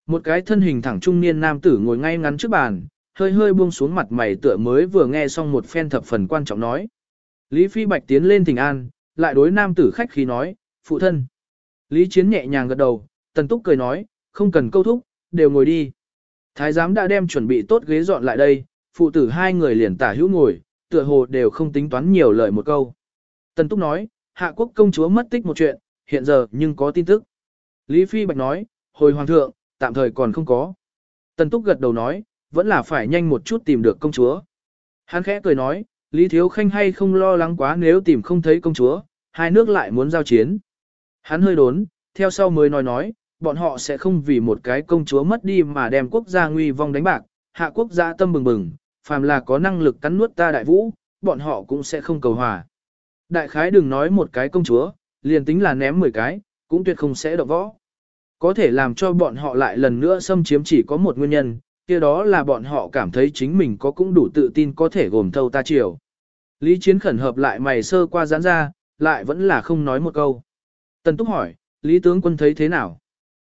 Một cái thân hình thẳng trung niên nam tử ngồi ngay ngắn trước bàn, hơi hơi buông xuống mặt mày tựa mới vừa nghe xong một phen thập phần quan trọng nói. Lý Phi Bạch tiến lên thỉnh an, lại đối nam tử khách khí nói, phụ thân. Lý Chiến nhẹ nhàng gật đầu, Tần Túc cười nói, không cần câu thúc, đều ngồi đi. Thái giám đã đem chuẩn bị tốt ghế dọn lại đây, phụ tử hai người liền tả hữu ngồi, tựa hồ đều không tính toán nhiều lời một câu. Tần Túc nói, hạ quốc công chúa mất tích một chuyện, hiện giờ nhưng có tin tức. Lý Phi Bạch nói, hồi hoàng thượng, tạm thời còn không có. Tần Túc gật đầu nói, vẫn là phải nhanh một chút tìm được công chúa. Hắn khẽ cười nói, Lý Thiếu Khanh hay không lo lắng quá nếu tìm không thấy công chúa, hai nước lại muốn giao chiến. Hắn hơi đốn, theo sau mới nói nói, bọn họ sẽ không vì một cái công chúa mất đi mà đem quốc gia nguy vong đánh bạc, hạ quốc gia tâm bừng bừng, phàm là có năng lực cắn nuốt ta đại vũ, bọn họ cũng sẽ không cầu hòa. Đại khái đừng nói một cái công chúa, liền tính là ném 10 cái, cũng tuyệt không sẽ động võ. Có thể làm cho bọn họ lại lần nữa xâm chiếm chỉ có một nguyên nhân, kia đó là bọn họ cảm thấy chính mình có cũng đủ tự tin có thể gồm thâu ta chiều. Lý Chiến khẩn hợp lại mày sơ qua gián ra, lại vẫn là không nói một câu. Tần Túc hỏi, Lý tướng quân thấy thế nào?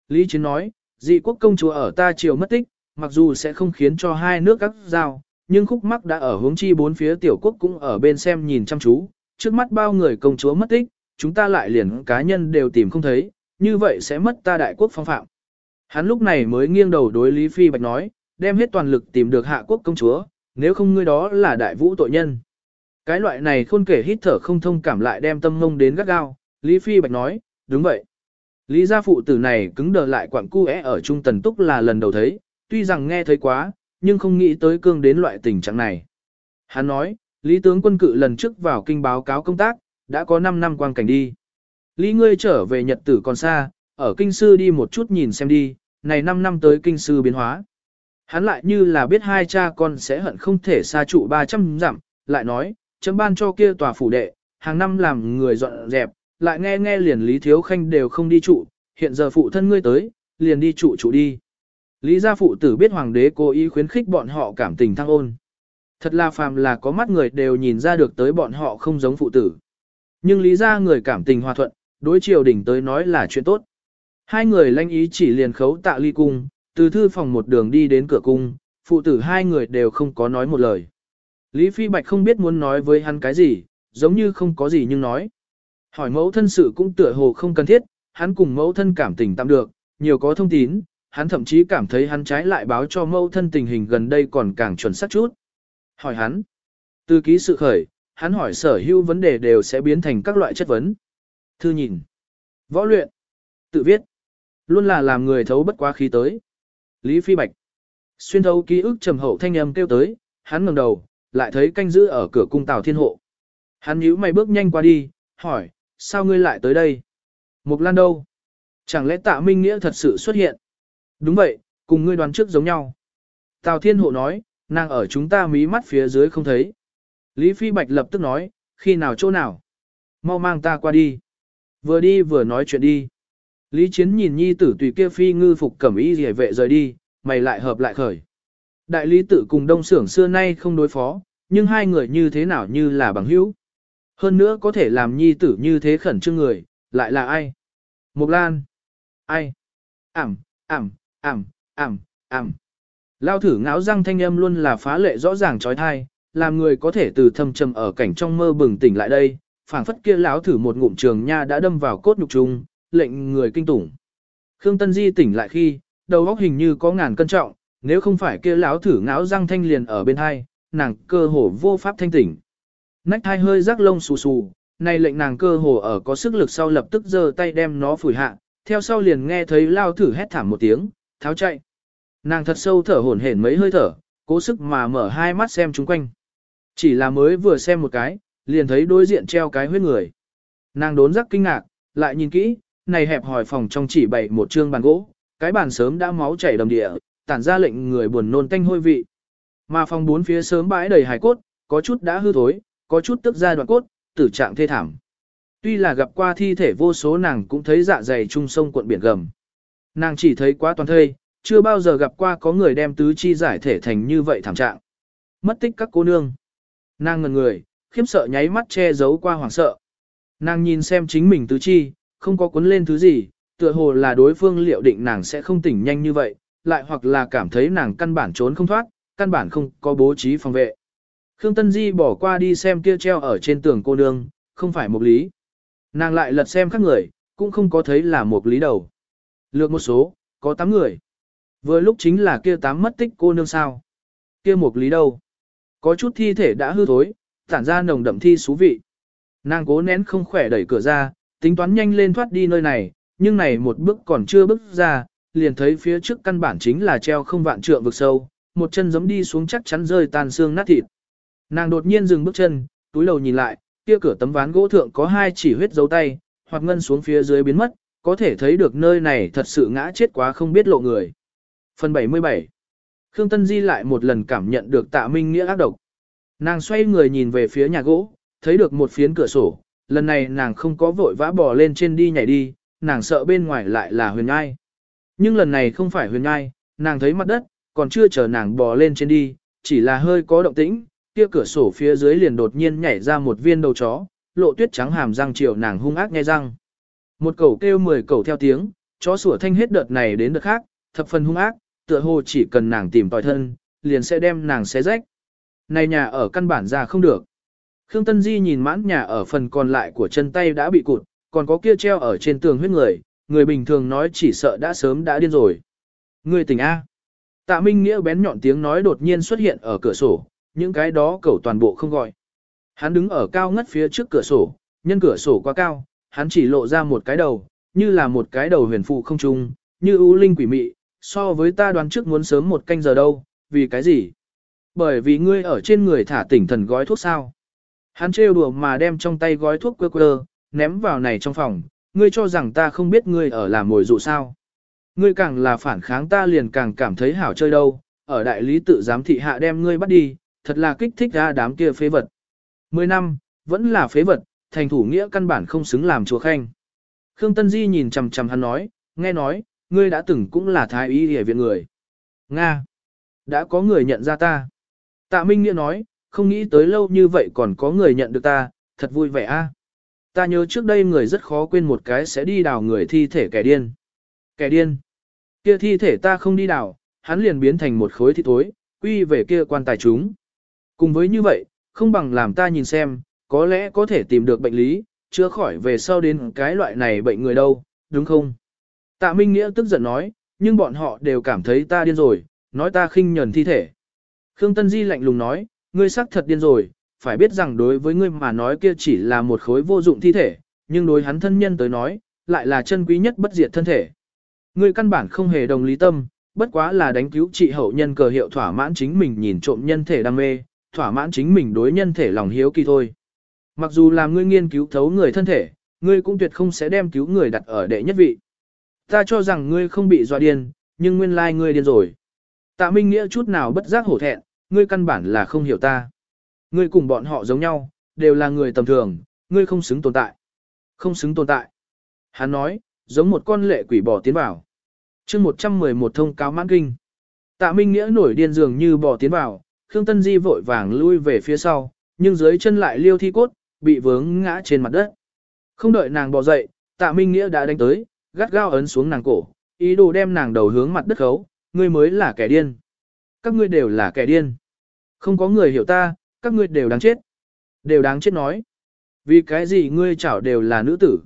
Lý Chiến nói, dị quốc công chúa ở ta triều mất tích, mặc dù sẽ không khiến cho hai nước các giao, nhưng khúc mắc đã ở hướng chi bốn phía tiểu quốc cũng ở bên xem nhìn chăm chú, trước mắt bao người công chúa mất tích, chúng ta lại liền cá nhân đều tìm không thấy, như vậy sẽ mất ta đại quốc phong phạm. Hắn lúc này mới nghiêng đầu đối Lý Phi Bạch nói, đem hết toàn lực tìm được hạ quốc công chúa, nếu không ngươi đó là đại vũ tội nhân. Cái loại này khôn kể hít thở không thông cảm lại đem tâm ngông đến gắt gao, Lý Phi Bạch nói, đúng vậy. Lý gia phụ tử này cứng đờ lại quặng cu ở trung tần túc là lần đầu thấy, tuy rằng nghe thấy quá, nhưng không nghĩ tới cương đến loại tình trạng này. Hắn nói, Lý tướng quân cự lần trước vào kinh báo cáo công tác, đã có 5 năm quang cảnh đi. Lý ngươi trở về nhật tử còn xa, ở kinh sư đi một chút nhìn xem đi, này 5 năm tới kinh sư biến hóa. Hắn lại như là biết hai cha con sẽ hận không thể xa trụ 300 dặm, lại nói, chấm ban cho kia tòa phủ đệ, hàng năm làm người dọn dẹp, lại nghe nghe liền Lý Thiếu Khanh đều không đi trụ, hiện giờ phụ thân ngươi tới, liền đi trụ trụ đi. Lý gia phụ tử biết hoàng đế cố ý khuyến khích bọn họ cảm tình thăng ôn. Thật là phàm là có mắt người đều nhìn ra được tới bọn họ không giống phụ tử. Nhưng lý gia người cảm tình hòa thuận, đối triều đình tới nói là chuyện tốt. Hai người lanh ý chỉ liền khấu tạ ly cung, từ thư phòng một đường đi đến cửa cung, phụ tử hai người đều không có nói một lời. Lý Phi Bạch không biết muốn nói với hắn cái gì, giống như không có gì nhưng nói. Hỏi mẫu thân sự cũng tựa hồ không cần thiết, hắn cùng mẫu thân cảm tình tạm được, nhiều có thông tín, hắn thậm chí cảm thấy hắn trái lại báo cho mâu thân tình hình gần đây còn càng chuẩn xác chút. Hỏi hắn, từ ký sự khởi, hắn hỏi sở hữu vấn đề đều sẽ biến thành các loại chất vấn. Thư nhìn, võ luyện, tự viết, luôn là làm người thấu bất quá khí tới. Lý Phi Bạch, xuyên thấu ký ức trầm hậu thanh âm kêu tới, hắn ngẩng đầu, lại thấy canh giữ ở cửa cung Tào Thiên Hộ. Hắn nhíu mày bước nhanh qua đi, hỏi, sao ngươi lại tới đây? Mục Lan đâu? Chẳng lẽ tạ Minh Nghĩa thật sự xuất hiện? Đúng vậy, cùng ngươi đoán trước giống nhau. Tào Thiên Hộ nói, nàng ở chúng ta mí mắt phía dưới không thấy. Lý Phi Bạch lập tức nói, khi nào chỗ nào? Mau mang ta qua đi. Vừa đi vừa nói chuyện đi. Lý Chiến nhìn nhi tử tùy kia phi ngư phục cẩm y rỉa vệ rời đi, mày lại hợp lại khởi. Đại lý tự cùng đông xưởng xưa nay không đối phó, nhưng hai người như thế nào như là bằng hữu. Hơn nữa có thể làm nhi tử như thế khẩn trương người, lại là ai? Mộc Lan. Ai? Ảm, ảm, ảm, ảm, ảm. Lao thử ngáo răng thanh âm luôn là phá lệ rõ ràng trói thai, làm người có thể từ thâm trầm ở cảnh trong mơ bừng tỉnh lại đây, phảng phất kia lão thử một ngụm trường nha đã đâm vào cốt nhục trùng, lệnh người kinh tủng. Khương Tân Di tỉnh lại khi, đầu óc hình như có ngàn cân trọng, nếu không phải kia lão thử ngáo răng thanh liền ở bên hai, nàng cơ hồ vô pháp thanh tỉnh. Nách hai hơi rắc lông xù xù, này lệnh nàng cơ hồ ở có sức lực sau lập tức giơ tay đem nó phủi hạ, theo sau liền nghe thấy lao thử hét thảm một tiếng, tháo chạy. Nàng thật sâu thở hổn hển mấy hơi thở, cố sức mà mở hai mắt xem chung quanh. Chỉ là mới vừa xem một cái, liền thấy đối diện treo cái huyết người. Nàng đốn rắc kinh ngạc, lại nhìn kỹ, này hẹp hỏi phòng trong chỉ bày một trương bàn gỗ, cái bàn sớm đã máu chảy đầm địa, tản ra lệnh người buồn nôn tanh hôi vị. Mà phòng bốn phía sớm bãi đầy hài cốt, có chút đã hư thối, có chút tức ra đoạn cốt, tử trạng thê thảm. Tuy là gặp qua thi thể vô số nàng cũng thấy dạ dày trung sông cuộn biển gầm. Nàng chỉ thấy quá toàn thây, chưa bao giờ gặp qua có người đem tứ chi giải thể thành như vậy thảm trạng. Mất tích các cô nương. Nàng ngần người, khiếp sợ nháy mắt che giấu qua hoảng sợ. Nàng nhìn xem chính mình tứ chi, không có cuốn lên thứ gì, tựa hồ là đối phương liệu định nàng sẽ không tỉnh nhanh như vậy, lại hoặc là cảm thấy nàng căn bản trốn không thoát, căn bản không có bố trí phòng vệ. Khương Tân Di bỏ qua đi xem kia treo ở trên tường cô nương, không phải một lý. Nàng lại lật xem các người, cũng không có thấy là một lý đầu. Lược một số, có 8 người. Vừa lúc chính là kia tám mất tích cô nương sao. Kia một lý đâu. Có chút thi thể đã hư thối, tản ra nồng đậm thi xú vị. Nàng cố nén không khỏe đẩy cửa ra, tính toán nhanh lên thoát đi nơi này, nhưng này một bước còn chưa bước ra, liền thấy phía trước căn bản chính là treo không vạn trượng vực sâu, một chân giẫm đi xuống chắc chắn rơi tan xương nát thịt. Nàng đột nhiên dừng bước chân, túi đầu nhìn lại, kia cửa tấm ván gỗ thượng có hai chỉ huyết dấu tay, hoặc ngân xuống phía dưới biến mất, có thể thấy được nơi này thật sự ngã chết quá không biết lộ người. Phần 77 Khương Tân Di lại một lần cảm nhận được tạ minh nghĩa ác độc. Nàng xoay người nhìn về phía nhà gỗ, thấy được một phiến cửa sổ, lần này nàng không có vội vã bò lên trên đi nhảy đi, nàng sợ bên ngoài lại là huyền ngai. Nhưng lần này không phải huyền ngai, nàng thấy mặt đất, còn chưa chờ nàng bò lên trên đi, chỉ là hơi có động tĩnh, kia cửa sổ phía dưới liền đột nhiên nhảy ra một viên đầu chó, lộ tuyết trắng hàm răng chiều nàng hung ác nghe răng. Một cẩu kêu mười cẩu theo tiếng, chó sủa thanh hết đợt này đến đợt khác, thập phần hung ác, tựa hồ chỉ cần nàng tìm tòi thân, liền sẽ đem nàng xé rách. Này nhà ở căn bản ra không được. Khương Tân Di nhìn mãn nhà ở phần còn lại của chân tay đã bị cụt, còn có kia treo ở trên tường huyết người, người bình thường nói chỉ sợ đã sớm đã điên rồi. Người tỉnh A. Tạ Minh Nghĩa bén nhọn tiếng nói đột nhiên xuất hiện ở cửa sổ, những cái đó cẩu toàn bộ không gọi. Hắn đứng ở cao ngất phía trước cửa sổ, nhân cửa sổ quá cao, hắn chỉ lộ ra một cái đầu, như là một cái đầu huyền phụ không trung, như ưu linh quỷ mị, so với ta đoán trước muốn sớm một canh giờ đâu, vì cái gì? Bởi vì ngươi ở trên người thả tỉnh thần gói thuốc sao. Hắn trêu đùa mà đem trong tay gói thuốc quơ quơ, ném vào này trong phòng, ngươi cho rằng ta không biết ngươi ở làm mồi dụ sao. Ngươi càng là phản kháng ta liền càng cảm thấy hảo chơi đâu, ở đại lý tự giám thị hạ đem ngươi bắt đi, thật là kích thích ra đám kia phế vật. Mười năm, vẫn là phế vật, thành thủ nghĩa căn bản không xứng làm chúa khanh. Khương Tân Di nhìn chằm chằm hắn nói, nghe nói, ngươi đã từng cũng là thái y hề viện người. Nga! Đã có người nhận ra ta. Tạ Minh Nghĩa nói, không nghĩ tới lâu như vậy còn có người nhận được ta, thật vui vẻ a. Ta nhớ trước đây người rất khó quên một cái sẽ đi đào người thi thể kẻ điên. Kẻ điên. Kia thi thể ta không đi đào, hắn liền biến thành một khối thi thối, quy về kia quan tài chúng. Cùng với như vậy, không bằng làm ta nhìn xem, có lẽ có thể tìm được bệnh lý, chữa khỏi về sau đến cái loại này bệnh người đâu, đúng không? Tạ Minh Nghĩa tức giận nói, nhưng bọn họ đều cảm thấy ta điên rồi, nói ta khinh nhẫn thi thể. Khương Tân Di lạnh lùng nói, ngươi xác thật điên rồi, phải biết rằng đối với ngươi mà nói kia chỉ là một khối vô dụng thi thể, nhưng đối hắn thân nhân tới nói, lại là chân quý nhất bất diệt thân thể. Ngươi căn bản không hề đồng lý tâm, bất quá là đánh cứu trị hậu nhân cờ hiệu thỏa mãn chính mình nhìn trộm nhân thể đam mê, thỏa mãn chính mình đối nhân thể lòng hiếu kỳ thôi. Mặc dù làm ngươi nghiên cứu thấu người thân thể, ngươi cũng tuyệt không sẽ đem cứu người đặt ở đệ nhất vị. Ta cho rằng ngươi không bị dọa điên, nhưng nguyên lai ngươi điên rồi. Tạ Minh Nghĩa chút nào bất giác hổ thẹn, ngươi căn bản là không hiểu ta. Ngươi cùng bọn họ giống nhau, đều là người tầm thường, ngươi không xứng tồn tại. Không xứng tồn tại. Hắn nói, giống một con lệ quỷ bỏ tiến vào. chương 111 thông cáo mãn kinh. Tạ Minh Nghĩa nổi điên dường như bỏ tiến vào, Khương Tân Di vội vàng lui về phía sau, nhưng dưới chân lại liêu thi cốt, bị vướng ngã trên mặt đất. Không đợi nàng bò dậy, Tạ Minh Nghĩa đã đánh tới, gắt gao ấn xuống nàng cổ, ý đồ đem nàng đầu hướng mặt đất khấu, ngươi mới là kẻ điên. Các ngươi đều là kẻ điên. Không có người hiểu ta, các ngươi đều đáng chết. Đều đáng chết nói. Vì cái gì ngươi chảo đều là nữ tử.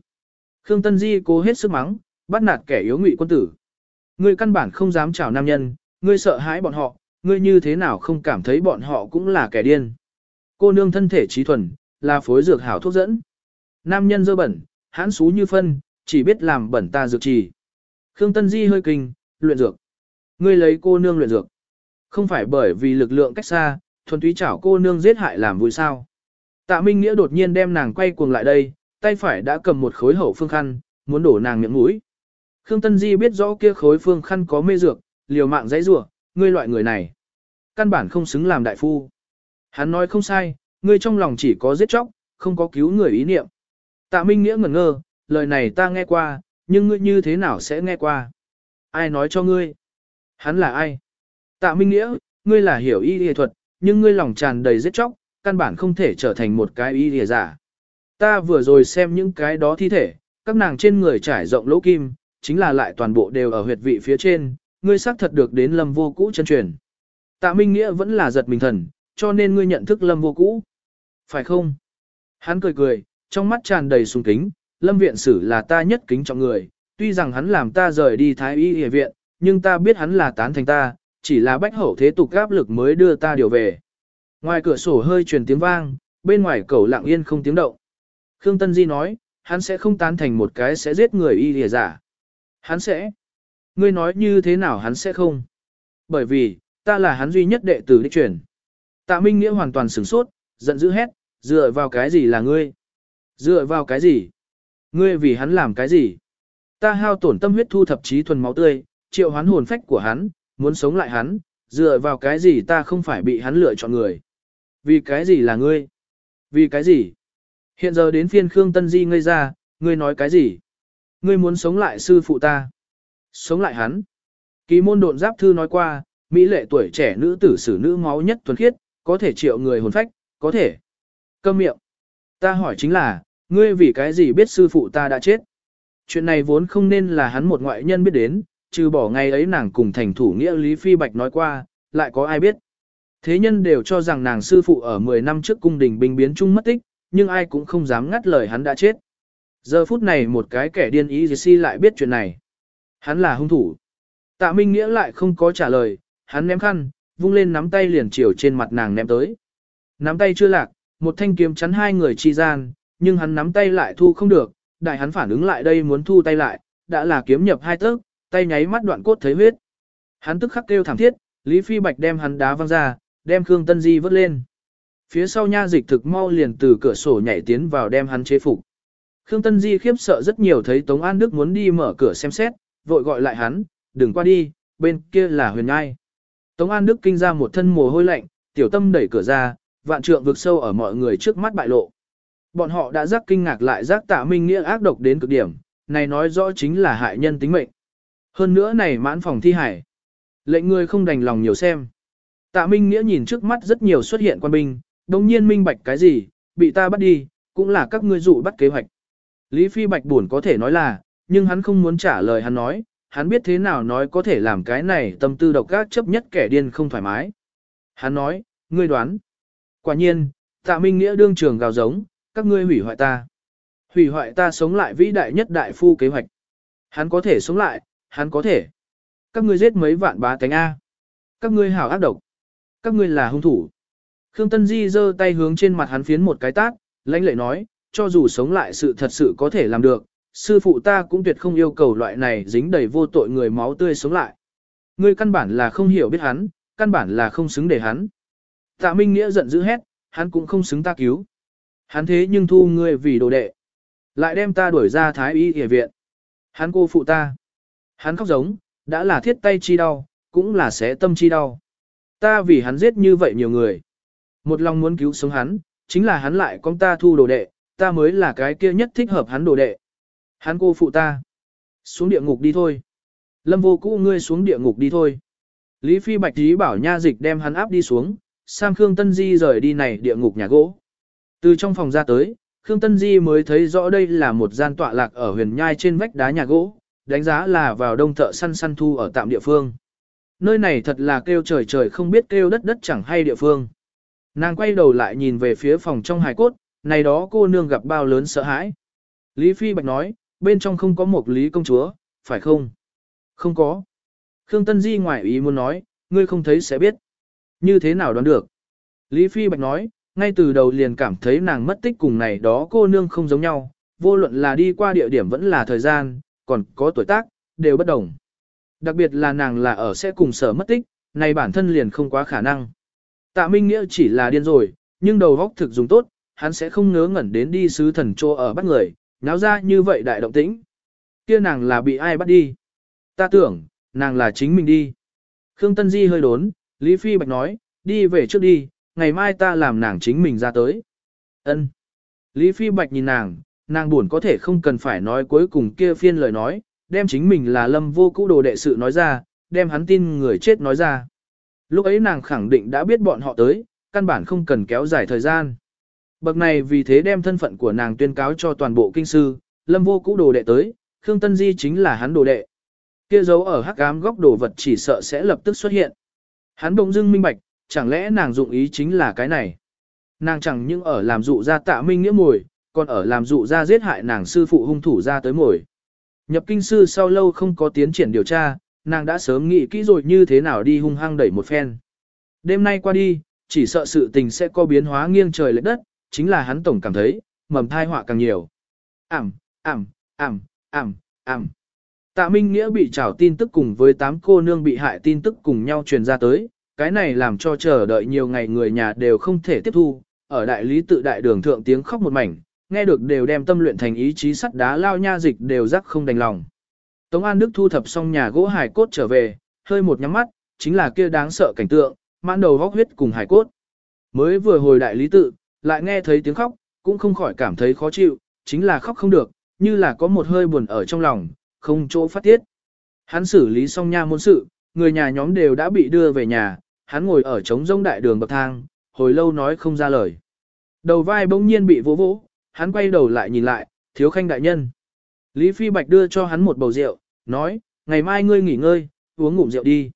Khương Tân Di cố hết sức mắng, bắt nạt kẻ yếu ngụy quân tử. Ngươi căn bản không dám chảo nam nhân, ngươi sợ hãi bọn họ, ngươi như thế nào không cảm thấy bọn họ cũng là kẻ điên. Cô nương thân thể trí thuần, là phối dược hảo thuốc dẫn. Nam nhân dơ bẩn, hãn xú như phân, chỉ biết làm bẩn ta dược trì. Khương Tân Di hơi kinh, luyện dược. Ngươi lấy cô nương luyện dược. Không phải bởi vì lực lượng cách xa, thuần túy chảo cô nương giết hại làm vui sao. Tạ Minh Nghĩa đột nhiên đem nàng quay cuồng lại đây, tay phải đã cầm một khối hậu phương khăn, muốn đổ nàng miệng mũi. Khương Tân Di biết rõ kia khối phương khăn có mê dược, liều mạng dãy rủa, ngươi loại người này. Căn bản không xứng làm đại phu. Hắn nói không sai, ngươi trong lòng chỉ có giết chóc, không có cứu người ý niệm. Tạ Minh Nghĩa ngẩn ngơ, lời này ta nghe qua, nhưng ngươi như thế nào sẽ nghe qua? Ai nói cho ngươi? Hắn là ai? Tạ Minh Nghĩa, ngươi là hiểu y y thuật, nhưng ngươi lòng tràn đầy giết chóc, căn bản không thể trở thành một cái y y giả. Ta vừa rồi xem những cái đó thi thể, các nàng trên người trải rộng lỗ kim, chính là lại toàn bộ đều ở huyệt vị phía trên, ngươi xác thật được đến lâm vô cũ chân truyền. Tạ Minh Nghĩa vẫn là giật mình thần, cho nên ngươi nhận thức lâm vô cũ. Phải không? Hắn cười cười, trong mắt tràn đầy sùng kính, lâm viện sử là ta nhất kính trọng người, tuy rằng hắn làm ta rời đi thái y y viện, nhưng ta biết hắn là tán thành ta, chỉ là bách hậu thế tục gáp lực mới đưa ta điều về. Ngoài cửa sổ hơi truyền tiếng vang, bên ngoài cầu lặng yên không tiếng động. Khương Tân Di nói, hắn sẽ không tán thành một cái sẽ giết người y lìa giả. Hắn sẽ. Ngươi nói như thế nào hắn sẽ không? Bởi vì, ta là hắn duy nhất đệ tử đích truyền. Tạ Minh Nghĩa hoàn toàn sửng sốt, giận dữ hét, dựa vào cái gì là ngươi? Dựa vào cái gì? Ngươi vì hắn làm cái gì? Ta hao tổn tâm huyết thu thập trí thuần máu tươi, triệu hoán hồn phách của hắn, muốn sống lại hắn, dựa vào cái gì ta không phải bị hắn lựa chọn người. Vì cái gì là ngươi? Vì cái gì? Hiện giờ đến phiên Khương Tân Di ngây ra, ngươi nói cái gì? Ngươi muốn sống lại sư phụ ta. Sống lại hắn. Kỳ môn độn giáp thư nói qua, Mỹ lệ tuổi trẻ nữ tử sử nữ máu nhất thuần khiết, có thể triệu người hồn phách, có thể. Câm miệng. Ta hỏi chính là, ngươi vì cái gì biết sư phụ ta đã chết? Chuyện này vốn không nên là hắn một ngoại nhân biết đến, trừ bỏ ngày ấy nàng cùng thành thủ nghĩa Lý Phi Bạch nói qua, lại có ai biết. Thế nhân đều cho rằng nàng sư phụ ở 10 năm trước cung đình binh biến chung mất tích, nhưng ai cũng không dám ngắt lời hắn đã chết. Giờ phút này một cái kẻ điên ý gì si lại biết chuyện này. Hắn là hung thủ. Tạ Minh Nghĩa lại không có trả lời, hắn ném khăn, vung lên nắm tay liền chiều trên mặt nàng ném tới. Nắm tay chưa lạc, một thanh kiếm chắn hai người chi gian, nhưng hắn nắm tay lại thu không được, đại hắn phản ứng lại đây muốn thu tay lại, đã là kiếm nhập hai tấc, tay nháy mắt đoạn cốt thấy huyết. Hắn tức khắc kêu thảm thiết, Lý Phi Bạch đem hắn đá văng ra, đem Khương Tân Di vớt lên. Phía sau nha dịch thực mau liền từ cửa sổ nhảy tiến vào đem hắn chế phục. Khương Tân Di khiếp sợ rất nhiều thấy Tống An Đức muốn đi mở cửa xem xét, vội gọi lại hắn, đừng qua đi, bên kia là huyền ngai. Tống An Đức kinh ra một thân mồ hôi lạnh, tiểu tâm đẩy cửa ra, vạn trượng vực sâu ở mọi người trước mắt bại lộ. Bọn họ đã giác kinh ngạc lại giác tạ minh nghĩa ác độc đến cực điểm, này nói rõ chính là hại nhân tính mệnh. Hơn nữa này mãn phòng thi hải. Lệnh người không đành lòng nhiều xem. Tạ minh nghĩa nhìn trước mắt rất nhiều xuất hiện quan binh, đồng nhiên minh bạch cái gì, bị ta bắt đi, cũng là các ngươi dụ bắt kế hoạch. Lý Phi Bạch buồn có thể nói là, nhưng hắn không muốn trả lời hắn nói, hắn biết thế nào nói có thể làm cái này tâm tư độc ác chấp nhất kẻ điên không thoải mái. Hắn nói, ngươi đoán. Quả nhiên, tạ minh nghĩa đương trường gào giống, các ngươi hủy hoại ta. Hủy hoại ta sống lại vĩ đại nhất đại phu kế hoạch. Hắn có thể sống lại, hắn có thể. Các ngươi giết mấy vạn bá tánh A. Các ngươi hảo ác độc. Các ngươi là hung thủ. Khương Tân Di giơ tay hướng trên mặt hắn phiến một cái tát, lãnh lệ nói, cho dù sống lại sự thật sự có thể làm được, sư phụ ta cũng tuyệt không yêu cầu loại này dính đầy vô tội người máu tươi sống lại. Ngươi căn bản là không hiểu biết hắn, căn bản là không xứng để hắn. Tạ Minh Nghĩa giận dữ hét, hắn cũng không xứng ta cứu. Hắn thế nhưng thu ngươi vì đồ đệ. Lại đem ta đuổi ra thái y y viện. Hắn cô phụ ta. Hắn khóc giống, đã là thiết tay chi đau, cũng là xé tâm chi đau. Ta vì hắn giết như vậy nhiều người. Một lòng muốn cứu sống hắn, chính là hắn lại con ta thu đồ đệ, ta mới là cái kia nhất thích hợp hắn đồ đệ. Hắn cô phụ ta. Xuống địa ngục đi thôi. Lâm vô cũ ngươi xuống địa ngục đi thôi. Lý Phi Bạch Trí bảo nha dịch đem hắn áp đi xuống, Sam Khương Tân Di rời đi này địa ngục nhà gỗ. Từ trong phòng ra tới, Khương Tân Di mới thấy rõ đây là một gian tọa lạc ở huyền nhai trên vách đá nhà gỗ, đánh giá là vào đông thợ săn săn thu ở tạm địa phương. Nơi này thật là kêu trời trời không biết kêu đất đất chẳng hay địa phương. Nàng quay đầu lại nhìn về phía phòng trong hài cốt, này đó cô nương gặp bao lớn sợ hãi. Lý Phi Bạch nói, bên trong không có một lý công chúa, phải không? Không có. Khương Tân Di ngoài ý muốn nói, ngươi không thấy sẽ biết. Như thế nào đoán được? Lý Phi Bạch nói, ngay từ đầu liền cảm thấy nàng mất tích cùng này đó cô nương không giống nhau, vô luận là đi qua địa điểm vẫn là thời gian, còn có tuổi tác, đều bất đồng. Đặc biệt là nàng là ở sẽ cùng sở mất tích, này bản thân liền không quá khả năng. Tạ Minh Nghĩa chỉ là điên rồi, nhưng đầu góc thực dùng tốt, hắn sẽ không ngớ ngẩn đến đi sứ thần trô ở bắt người, náo ra như vậy đại động tĩnh. Kia nàng là bị ai bắt đi? Ta tưởng, nàng là chính mình đi. Khương Tân Di hơi đốn, Lý Phi Bạch nói, đi về trước đi, ngày mai ta làm nàng chính mình ra tới. Ân. Lý Phi Bạch nhìn nàng, nàng buồn có thể không cần phải nói cuối cùng kia phiên lời nói, đem chính mình là lâm vô cũ đồ đệ sự nói ra, đem hắn tin người chết nói ra. Lúc ấy nàng khẳng định đã biết bọn họ tới, căn bản không cần kéo dài thời gian. Bậc này vì thế đem thân phận của nàng tuyên cáo cho toàn bộ kinh sư, lâm vô cũ đồ đệ tới, Khương Tân Di chính là hắn đồ đệ. Kia dấu ở hắc ám góc đồ vật chỉ sợ sẽ lập tức xuất hiện. Hắn bỗng dưng minh bạch, chẳng lẽ nàng dụng ý chính là cái này. Nàng chẳng những ở làm dụ ra tạ minh nghĩa mồi, còn ở làm dụ ra giết hại nàng sư phụ hung thủ ra tới mồi. Nhập kinh sư sau lâu không có tiến triển điều tra, nàng đã sớm nghĩ kỹ rồi như thế nào đi hung hăng đẩy một phen. Đêm nay qua đi, chỉ sợ sự tình sẽ có biến hóa nghiêng trời lệch đất, chính là hắn tổng cảm thấy, mầm thai họa càng nhiều. Ảm, ảm, ảm, ảm, ảm. Tạ Minh Nghĩa bị trảo tin tức cùng với tám cô nương bị hại tin tức cùng nhau truyền ra tới, cái này làm cho chờ đợi nhiều ngày người nhà đều không thể tiếp thu, ở đại lý tự đại đường thượng tiếng khóc một mảnh, nghe được đều đem tâm luyện thành ý chí sắt đá lao nha dịch đều rắc không đành lòng. Tống An Đức thu thập xong nhà gỗ hải cốt trở về, hơi một nhắm mắt, chính là kia đáng sợ cảnh tượng, mãn đầu góc huyết cùng hải cốt. Mới vừa hồi đại lý tự, lại nghe thấy tiếng khóc, cũng không khỏi cảm thấy khó chịu, chính là khóc không được, như là có một hơi buồn ở trong lòng, không chỗ phát tiết. Hắn xử lý xong nha môn sự, người nhà nhóm đều đã bị đưa về nhà, hắn ngồi ở trống rông đại đường bậc thang, hồi lâu nói không ra lời. Đầu vai bỗng nhiên bị vỗ vỗ, hắn quay đầu lại nhìn lại, thiếu khanh đại nhân. Lý Phi Bạch đưa cho hắn một bầu rượu, nói, ngày mai ngươi nghỉ ngơi, uống ngụm rượu đi.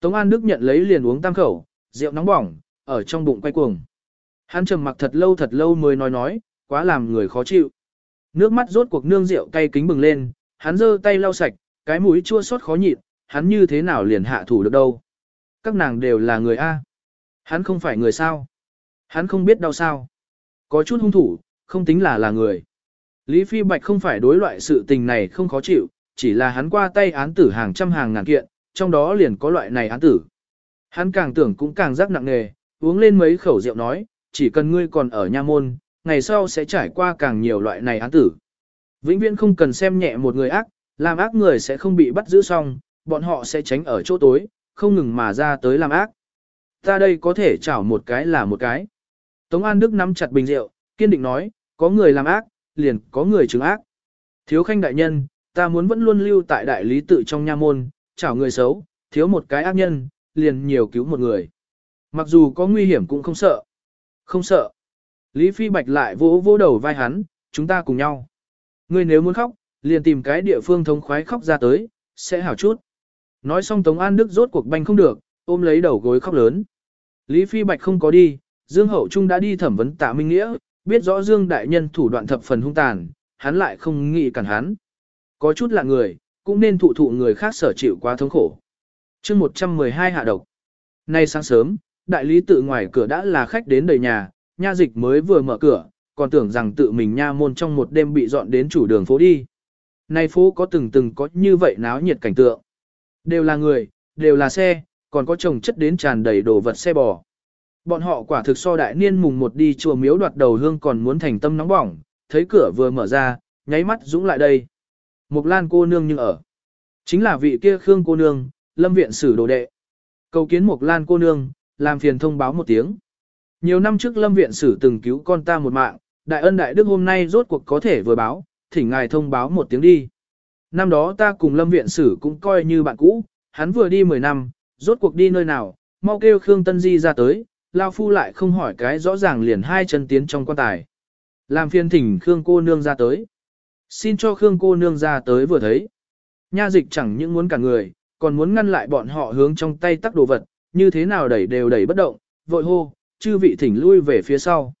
Tống An Đức nhận lấy liền uống tam khẩu, rượu nóng bỏng, ở trong bụng quay cuồng. Hắn trầm mặc thật lâu thật lâu mới nói nói, quá làm người khó chịu. Nước mắt rốt cuộc nương rượu cay kính bừng lên, hắn giơ tay lau sạch, cái mũi chua xót khó nhịn, hắn như thế nào liền hạ thủ được đâu. Các nàng đều là người A. Hắn không phải người sao. Hắn không biết đau sao. Có chút hung thủ, không tính là là người. Lý Phi Bạch không phải đối loại sự tình này không khó chịu, chỉ là hắn qua tay án tử hàng trăm hàng ngàn kiện, trong đó liền có loại này án tử. Hắn càng tưởng cũng càng rắc nặng nề, uống lên mấy khẩu rượu nói, chỉ cần ngươi còn ở nha môn, ngày sau sẽ trải qua càng nhiều loại này án tử. Vĩnh viễn không cần xem nhẹ một người ác, làm ác người sẽ không bị bắt giữ xong, bọn họ sẽ tránh ở chỗ tối, không ngừng mà ra tới làm ác. Ta đây có thể chảo một cái là một cái. Tống An Đức nắm chặt bình rượu, kiên định nói, có người làm ác, liền có người chứng ác. Thiếu khanh đại nhân, ta muốn vẫn luôn lưu tại đại lý tự trong nha môn, chảo người xấu, thiếu một cái ác nhân, liền nhiều cứu một người. Mặc dù có nguy hiểm cũng không sợ. Không sợ. Lý Phi Bạch lại vỗ vỗ đầu vai hắn, chúng ta cùng nhau. Ngươi nếu muốn khóc, liền tìm cái địa phương thống khoái khóc ra tới, sẽ hảo chút. Nói xong Tống An Đức rốt cuộc banh không được, ôm lấy đầu gối khóc lớn. Lý Phi Bạch không có đi, Dương Hậu Trung đã đi thẩm vấn tạ Minh Nghĩa, biết rõ Dương Đại Nhân thủ đoạn thập phần hung tàn, hắn lại không nghĩ cản hắn. Có chút là người, cũng nên thụ thụ người khác sở chịu quá thống khổ. chương 112 hạ độc. Nay sáng sớm, đại lý tự ngoài cửa đã là khách đến đầy nhà, nha dịch mới vừa mở cửa, còn tưởng rằng tự mình nha môn trong một đêm bị dọn đến chủ đường phố đi. Nay phố có từng từng có như vậy náo nhiệt cảnh tượng. Đều là người, đều là xe, còn có chồng chất đến tràn đầy đồ vật xe bò. Bọn họ quả thực so đại niên mùng một đi chùa miếu đoạt đầu hương còn muốn thành tâm nóng bỏng, thấy cửa vừa mở ra, nháy mắt dũng lại đây. Mục lan cô nương như ở. Chính là vị kia khương cô nương, lâm viện sử đồ đệ. Cầu kiến Mục lan cô nương, làm phiền thông báo một tiếng. Nhiều năm trước lâm viện sử từng cứu con ta một mạng, đại ân đại đức hôm nay rốt cuộc có thể vừa báo, thỉnh ngài thông báo một tiếng đi. Năm đó ta cùng lâm viện sử cũng coi như bạn cũ, hắn vừa đi 10 năm, rốt cuộc đi nơi nào, mau kêu Khương Tân Di ra tới, Lao Phu lại không hỏi cái rõ ràng liền hai chân tiến trong quan tài. Làm phiên thỉnh Khương cô nương ra tới. Xin cho Khương cô nương ra tới vừa thấy. Nha dịch chẳng những muốn cả người, còn muốn ngăn lại bọn họ hướng trong tay tắc đồ vật, như thế nào đẩy đều đẩy bất động, vội hô, chư vị thỉnh lui về phía sau.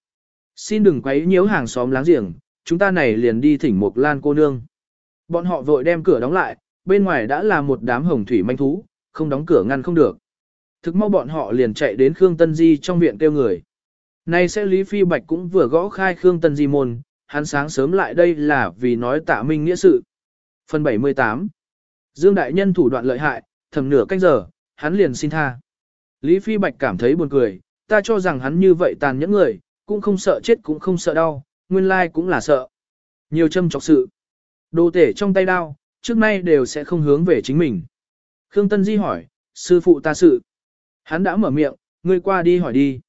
Xin đừng quấy nhiễu hàng xóm láng giềng, chúng ta này liền đi thỉnh một lan cô nương. Bọn họ vội đem cửa đóng lại, bên ngoài đã là một đám hồng thủy manh thú, không đóng cửa ngăn không được. Thực mau bọn họ liền chạy đến Khương Tân Di trong viện kêu người. Nay sẽ Lý Phi Bạch cũng vừa gõ khai Khương Tân Di môn, hắn sáng sớm lại đây là vì nói tạ minh nghĩa sự. Phần 78 Dương Đại Nhân thủ đoạn lợi hại, thầm nửa canh giờ, hắn liền xin tha. Lý Phi Bạch cảm thấy buồn cười, ta cho rằng hắn như vậy tàn nhẫn người, cũng không sợ chết cũng không sợ đau, nguyên lai cũng là sợ. Nhiều châm chọc sự. Đồ tể trong tay đao, trước nay đều sẽ không hướng về chính mình. Khương Tân Di hỏi, sư phụ ta sự. Hắn đã mở miệng, ngươi qua đi hỏi đi.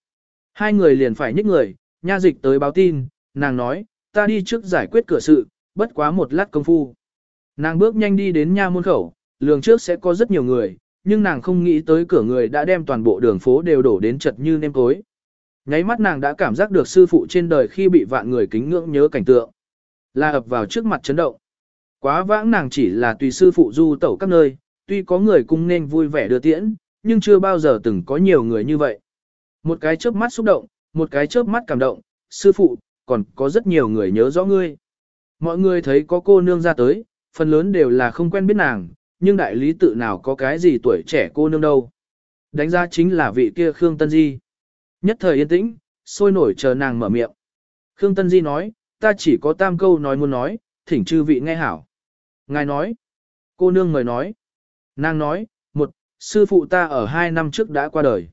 Hai người liền phải nhích người, nha dịch tới báo tin, nàng nói, ta đi trước giải quyết cửa sự, bất quá một lát công phu. Nàng bước nhanh đi đến nha môn khẩu, lường trước sẽ có rất nhiều người, nhưng nàng không nghĩ tới cửa người đã đem toàn bộ đường phố đều đổ đến chật như nêm cối. Nháy mắt nàng đã cảm giác được sư phụ trên đời khi bị vạn người kính ngưỡng nhớ cảnh tượng. Là ập vào trước mặt chấn động. Quá vãng nàng chỉ là tùy sư phụ du tẩu các nơi, tuy có người cung nên vui vẻ đưa tiễn, nhưng chưa bao giờ từng có nhiều người như vậy. Một cái chớp mắt xúc động, một cái chớp mắt cảm động, sư phụ, còn có rất nhiều người nhớ rõ ngươi. Mọi người thấy có cô nương ra tới, phần lớn đều là không quen biết nàng, nhưng đại lý tự nào có cái gì tuổi trẻ cô nương đâu. Đánh giá chính là vị kia Khương Tân Di. Nhất thời yên tĩnh, sôi nổi chờ nàng mở miệng. Khương Tân Di nói, ta chỉ có tam câu nói muốn nói, thỉnh chư vị nghe hảo. Ngài nói, cô nương mời nói. Nàng nói, một, sư phụ ta ở hai năm trước đã qua đời.